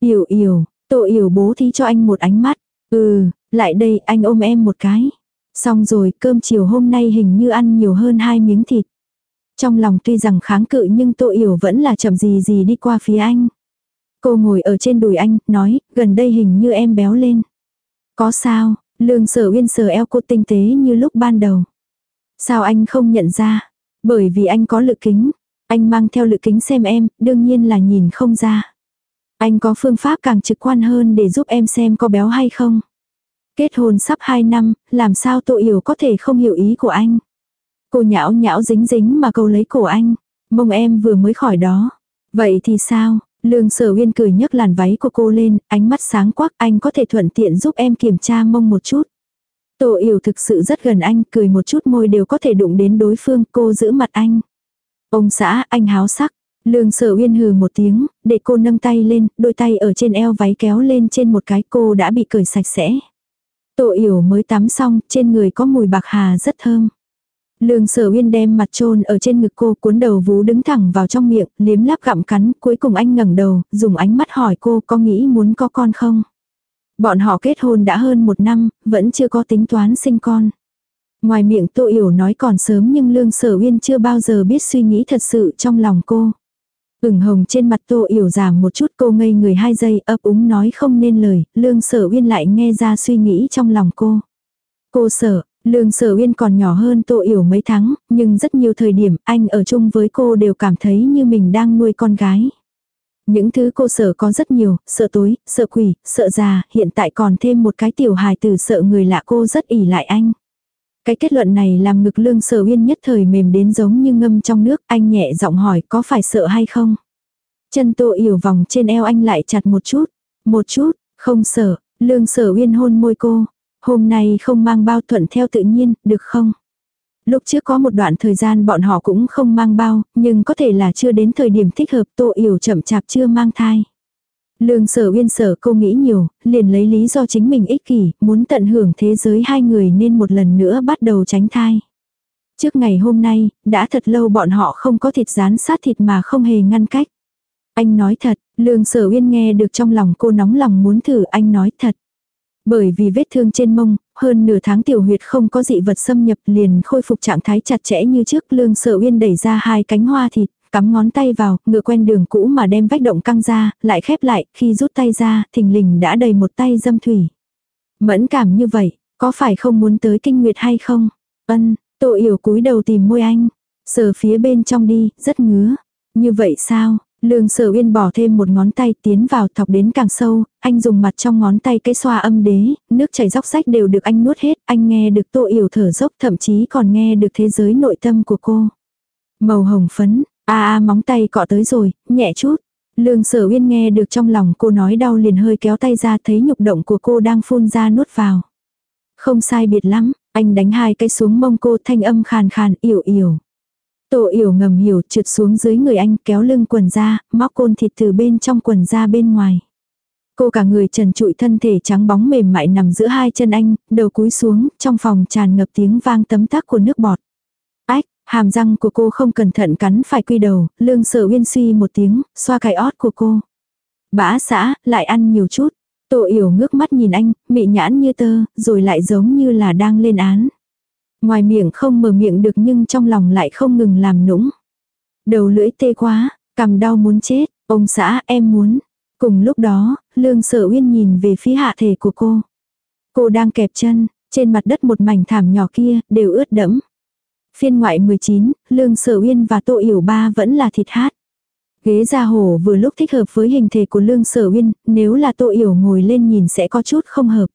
Yểu Yểu, tổ Yểu bố thí cho anh một ánh mắt. Ừ, lại đây anh ôm em một cái. Xong rồi cơm chiều hôm nay hình như ăn nhiều hơn hai miếng thịt. Trong lòng tuy rằng kháng cự nhưng Tô Yểu vẫn là chậm gì gì đi qua phía anh. Cô ngồi ở trên đùi anh, nói, gần đây hình như em béo lên. Có sao, lương sở uyên sờ eo cô tinh tế như lúc ban đầu. Sao anh không nhận ra? Bởi vì anh có lự kính. Anh mang theo lự kính xem em, đương nhiên là nhìn không ra. Anh có phương pháp càng trực quan hơn để giúp em xem có béo hay không. Kết hôn sắp 2 năm, làm sao Tô hiểu có thể không hiểu ý của anh. Cô nhão nhão dính dính mà câu lấy cổ anh. Mông em vừa mới khỏi đó. Vậy thì sao? Lương sở uyên cười nhấc làn váy của cô lên, ánh mắt sáng quắc anh có thể thuận tiện giúp em kiểm tra mông một chút. Tô Yểu thực sự rất gần anh, cười một chút môi đều có thể đụng đến đối phương, cô giữ mặt anh. Ông xã, anh háo sắc. Lương sở uyên hừ một tiếng, để cô nâng tay lên, đôi tay ở trên eo váy kéo lên trên một cái cô đã bị cởi sạch sẽ. Tô yểu mới tắm xong, trên người có mùi bạc hà rất thơm. Lương sở uyên đem mặt trôn ở trên ngực cô cuốn đầu vú đứng thẳng vào trong miệng, liếm láp gặm cắn, cuối cùng anh ngẩng đầu, dùng ánh mắt hỏi cô có nghĩ muốn có con không. Bọn họ kết hôn đã hơn một năm, vẫn chưa có tính toán sinh con. Ngoài miệng Tô Yểu nói còn sớm nhưng Lương Sở Uyên chưa bao giờ biết suy nghĩ thật sự trong lòng cô. Ửng hồng trên mặt Tô Yểu giảm một chút cô ngây người hai giây ấp úng nói không nên lời, Lương Sở Uyên lại nghe ra suy nghĩ trong lòng cô. Cô sợ, Lương Sở Uyên còn nhỏ hơn Tô Yểu mấy tháng, nhưng rất nhiều thời điểm anh ở chung với cô đều cảm thấy như mình đang nuôi con gái. Những thứ cô sợ có rất nhiều, sợ tối, sợ quỷ, sợ già, hiện tại còn thêm một cái tiểu hài tử sợ người lạ cô rất ỉ lại anh. Cái kết luận này làm ngực lương sở uyên nhất thời mềm đến giống như ngâm trong nước, anh nhẹ giọng hỏi có phải sợ hay không? Chân tô yểu vòng trên eo anh lại chặt một chút, một chút, không sợ, lương sở uyên hôn môi cô. Hôm nay không mang bao thuận theo tự nhiên, được không? Lúc trước có một đoạn thời gian bọn họ cũng không mang bao, nhưng có thể là chưa đến thời điểm thích hợp tô yểu chậm chạp chưa mang thai. Lương sở uyên sở cô nghĩ nhiều, liền lấy lý do chính mình ích kỷ, muốn tận hưởng thế giới hai người nên một lần nữa bắt đầu tránh thai. Trước ngày hôm nay, đã thật lâu bọn họ không có thịt rán sát thịt mà không hề ngăn cách. Anh nói thật, lương sở uyên nghe được trong lòng cô nóng lòng muốn thử anh nói thật. Bởi vì vết thương trên mông, hơn nửa tháng tiểu huyệt không có dị vật xâm nhập liền khôi phục trạng thái chặt chẽ như trước lương sở uyên đẩy ra hai cánh hoa thịt, cắm ngón tay vào, ngựa quen đường cũ mà đem vách động căng ra, lại khép lại, khi rút tay ra, thình lình đã đầy một tay dâm thủy. Mẫn cảm như vậy, có phải không muốn tới kinh nguyệt hay không? Ân, tội Yểu cúi đầu tìm môi anh. Sờ phía bên trong đi, rất ngứa. Như vậy sao? Lương sở uyên bỏ thêm một ngón tay tiến vào thọc đến càng sâu, anh dùng mặt trong ngón tay cái xoa âm đế, nước chảy dốc sách đều được anh nuốt hết, anh nghe được tô yểu thở dốc thậm chí còn nghe được thế giới nội tâm của cô. Màu hồng phấn, a a móng tay cọ tới rồi, nhẹ chút. Lương sở uyên nghe được trong lòng cô nói đau liền hơi kéo tay ra thấy nhục động của cô đang phun ra nuốt vào. Không sai biệt lắm, anh đánh hai cái xuống mông cô thanh âm khàn khàn yểu yểu. Tổ yểu ngầm hiểu trượt xuống dưới người anh kéo lưng quần ra, móc côn thịt từ bên trong quần ra bên ngoài. Cô cả người trần trụi thân thể trắng bóng mềm mại nằm giữa hai chân anh, đầu cúi xuống, trong phòng tràn ngập tiếng vang tấm tắc của nước bọt. Ách, hàm răng của cô không cẩn thận cắn phải quy đầu, lương sợ uyên suy một tiếng, xoa cái ót của cô. Bã xã, lại ăn nhiều chút. Tổ yểu ngước mắt nhìn anh, mị nhãn như tơ, rồi lại giống như là đang lên án. Ngoài miệng không mở miệng được nhưng trong lòng lại không ngừng làm nũng. Đầu lưỡi tê quá, cầm đau muốn chết, ông xã em muốn. Cùng lúc đó, lương sở uyên nhìn về phía hạ thể của cô. Cô đang kẹp chân, trên mặt đất một mảnh thảm nhỏ kia, đều ướt đẫm. Phiên ngoại 19, lương sở uyên và tô yểu ba vẫn là thịt hát. Ghế ra hổ vừa lúc thích hợp với hình thể của lương sở uyên, nếu là tô yểu ngồi lên nhìn sẽ có chút không hợp.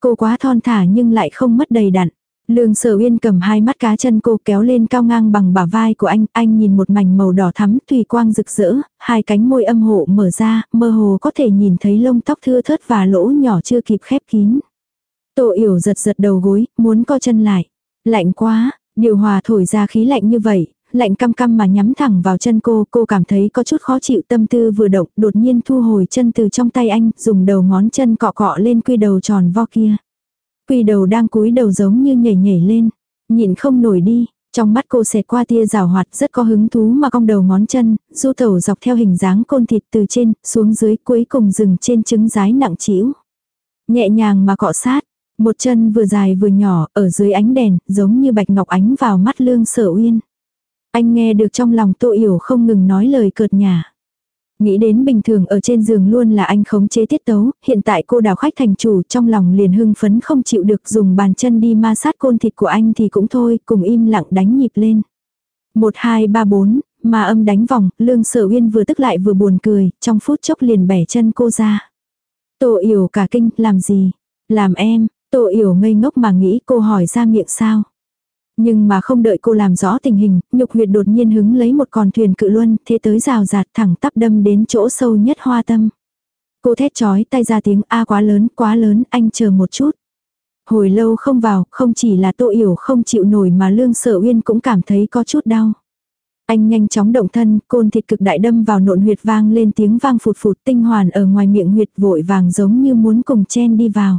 Cô quá thon thả nhưng lại không mất đầy đặn. Lương sở uyên cầm hai mắt cá chân cô kéo lên cao ngang bằng bả vai của anh, anh nhìn một mảnh màu đỏ thắm tùy quang rực rỡ, hai cánh môi âm hộ mở ra, mơ hồ có thể nhìn thấy lông tóc thưa thớt và lỗ nhỏ chưa kịp khép kín. Tô yểu giật giật đầu gối, muốn co chân lại. Lạnh quá, điều hòa thổi ra khí lạnh như vậy, lạnh căm căm mà nhắm thẳng vào chân cô, cô cảm thấy có chút khó chịu tâm tư vừa động, đột nhiên thu hồi chân từ trong tay anh, dùng đầu ngón chân cọ cọ lên quy đầu tròn vo kia. Quy đầu đang cúi đầu giống như nhảy nhảy lên. Nhịn không nổi đi. Trong mắt cô xẹt qua tia rào hoạt rất có hứng thú mà cong đầu ngón chân, du tẩu dọc theo hình dáng côn thịt từ trên, xuống dưới cuối cùng dừng trên trứng rái nặng trĩu. Nhẹ nhàng mà cọ sát, một chân vừa dài vừa nhỏ, ở dưới ánh đèn, giống như bạch ngọc ánh vào mắt lương sở uyên. Anh nghe được trong lòng tô yểu không ngừng nói lời cợt nhả. Nghĩ đến bình thường ở trên giường luôn là anh khống chế tiết tấu, hiện tại cô đào khách thành chủ trong lòng liền hưng phấn không chịu được dùng bàn chân đi ma sát côn thịt của anh thì cũng thôi, cùng im lặng đánh nhịp lên. 1, 2, 3, 4, mà âm đánh vòng, lương sở uyên vừa tức lại vừa buồn cười, trong phút chốc liền bẻ chân cô ra. Tổ yểu cả kinh, làm gì? Làm em, tổ yểu ngây ngốc mà nghĩ cô hỏi ra miệng sao? Nhưng mà không đợi cô làm rõ tình hình, nhục huyệt đột nhiên hứng lấy một con thuyền cự luân, thế tới rào rạt thẳng tắp đâm đến chỗ sâu nhất hoa tâm. Cô thét chói tay ra tiếng A quá lớn, quá lớn, anh chờ một chút. Hồi lâu không vào, không chỉ là tô yểu không chịu nổi mà lương sợ uyên cũng cảm thấy có chút đau. Anh nhanh chóng động thân, côn thịt cực đại đâm vào nộn huyệt vang lên tiếng vang phụt phụt tinh hoàn ở ngoài miệng huyệt vội vàng giống như muốn cùng chen đi vào.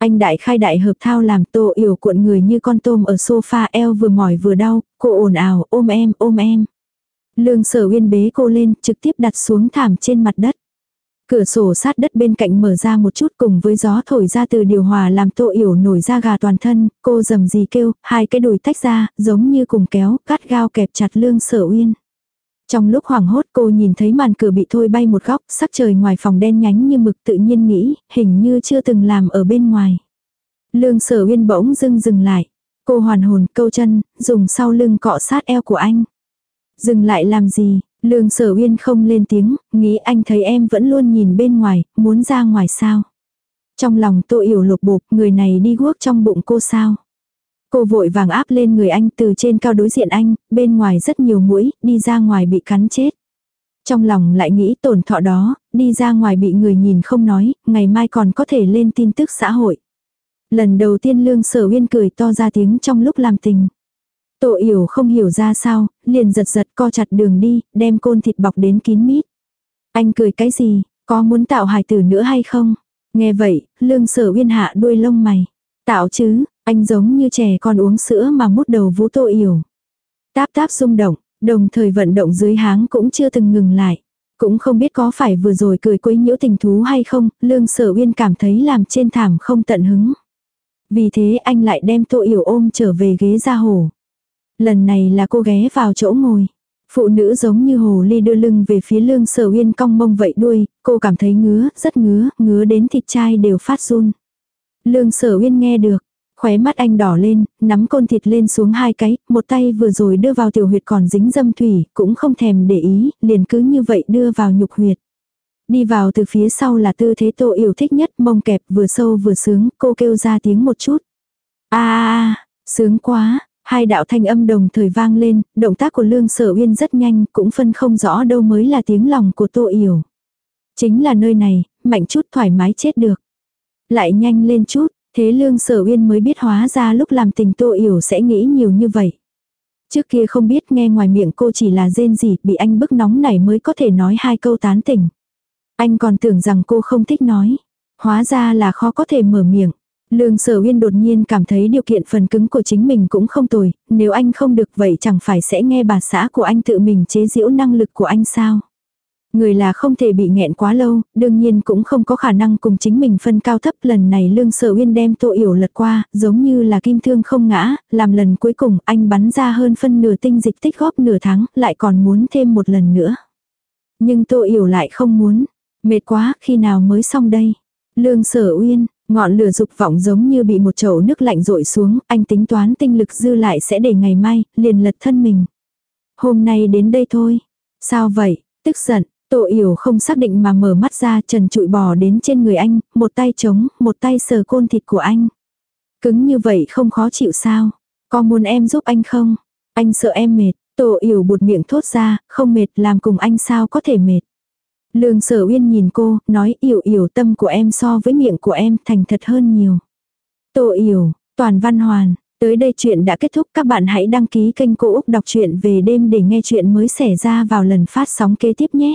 Anh đại khai đại hợp thao làm tô yểu cuộn người như con tôm ở sofa eo vừa mỏi vừa đau, cô ồn ào ôm em ôm em. Lương sở uyên bế cô lên trực tiếp đặt xuống thảm trên mặt đất. Cửa sổ sát đất bên cạnh mở ra một chút cùng với gió thổi ra từ điều hòa làm tô yểu nổi ra gà toàn thân, cô dầm gì kêu, hai cái đùi tách ra, giống như cùng kéo, cắt gao kẹp chặt lương sở uyên. Trong lúc hoảng hốt cô nhìn thấy màn cửa bị thôi bay một góc, sắc trời ngoài phòng đen nhánh như mực tự nhiên nghĩ, hình như chưa từng làm ở bên ngoài. Lương sở uyên bỗng dưng dừng lại. Cô hoàn hồn câu chân, dùng sau lưng cọ sát eo của anh. Dừng lại làm gì, lương sở uyên không lên tiếng, nghĩ anh thấy em vẫn luôn nhìn bên ngoài, muốn ra ngoài sao. Trong lòng tô yểu lục bộp, người này đi guốc trong bụng cô sao. Cô vội vàng áp lên người anh từ trên cao đối diện anh, bên ngoài rất nhiều mũi, đi ra ngoài bị cắn chết. Trong lòng lại nghĩ tổn thọ đó, đi ra ngoài bị người nhìn không nói, ngày mai còn có thể lên tin tức xã hội. Lần đầu tiên lương sở uyên cười to ra tiếng trong lúc làm tình. Tổ yểu không hiểu ra sao, liền giật giật co chặt đường đi, đem côn thịt bọc đến kín mít. Anh cười cái gì, có muốn tạo hài tử nữa hay không? Nghe vậy, lương sở uyên hạ đuôi lông mày. Tạo chứ, anh giống như trẻ con uống sữa mà mút đầu vú tô yểu. Táp táp rung động, đồng thời vận động dưới háng cũng chưa từng ngừng lại. Cũng không biết có phải vừa rồi cười quấy nhiễu tình thú hay không, lương sở uyên cảm thấy làm trên thảm không tận hứng. Vì thế anh lại đem tô yểu ôm trở về ghế ra hồ. Lần này là cô ghé vào chỗ ngồi. Phụ nữ giống như hồ ly đưa lưng về phía lương sở uyên cong mông vậy đuôi, cô cảm thấy ngứa, rất ngứa, ngứa đến thịt chai đều phát run. Lương sở uyên nghe được, khóe mắt anh đỏ lên, nắm côn thịt lên xuống hai cái, một tay vừa rồi đưa vào tiểu huyệt còn dính dâm thủy, cũng không thèm để ý, liền cứ như vậy đưa vào nhục huyệt. Đi vào từ phía sau là tư thế tô yêu thích nhất, mông kẹp vừa sâu vừa sướng, cô kêu ra tiếng một chút. a à, sướng quá, hai đạo thanh âm đồng thời vang lên, động tác của lương sở uyên rất nhanh, cũng phân không rõ đâu mới là tiếng lòng của tô yểu. Chính là nơi này, mạnh chút thoải mái chết được. Lại nhanh lên chút, thế lương sở uyên mới biết hóa ra lúc làm tình tô yểu sẽ nghĩ nhiều như vậy. Trước kia không biết nghe ngoài miệng cô chỉ là rên gì, bị anh bức nóng này mới có thể nói hai câu tán tỉnh. Anh còn tưởng rằng cô không thích nói. Hóa ra là khó có thể mở miệng. Lương sở uyên đột nhiên cảm thấy điều kiện phần cứng của chính mình cũng không tồi, nếu anh không được vậy chẳng phải sẽ nghe bà xã của anh tự mình chế giễu năng lực của anh sao. Người là không thể bị nghẹn quá lâu, đương nhiên cũng không có khả năng cùng chính mình phân cao thấp lần này lương sở uyên đem tô yểu lật qua, giống như là kim thương không ngã, làm lần cuối cùng anh bắn ra hơn phân nửa tinh dịch tích góp nửa tháng, lại còn muốn thêm một lần nữa. Nhưng tô yểu lại không muốn, mệt quá, khi nào mới xong đây. Lương sở uyên, ngọn lửa dục vọng giống như bị một chậu nước lạnh rội xuống, anh tính toán tinh lực dư lại sẽ để ngày mai, liền lật thân mình. Hôm nay đến đây thôi. Sao vậy? Tức giận, Tô Yểu không xác định mà mở mắt ra trần trụi bò đến trên người anh, một tay chống, một tay sờ côn thịt của anh. Cứng như vậy không khó chịu sao? Có muốn em giúp anh không? Anh sợ em mệt. Tô Yểu bụt miệng thốt ra, không mệt làm cùng anh sao có thể mệt. Lương sở uyên nhìn cô, nói yểu yểu tâm của em so với miệng của em thành thật hơn nhiều. Tô yểu, toàn văn hoàn, tới đây chuyện đã kết thúc các bạn hãy đăng ký kênh Cô Úc Đọc truyện về đêm để nghe chuyện mới xảy ra vào lần phát sóng kế tiếp nhé.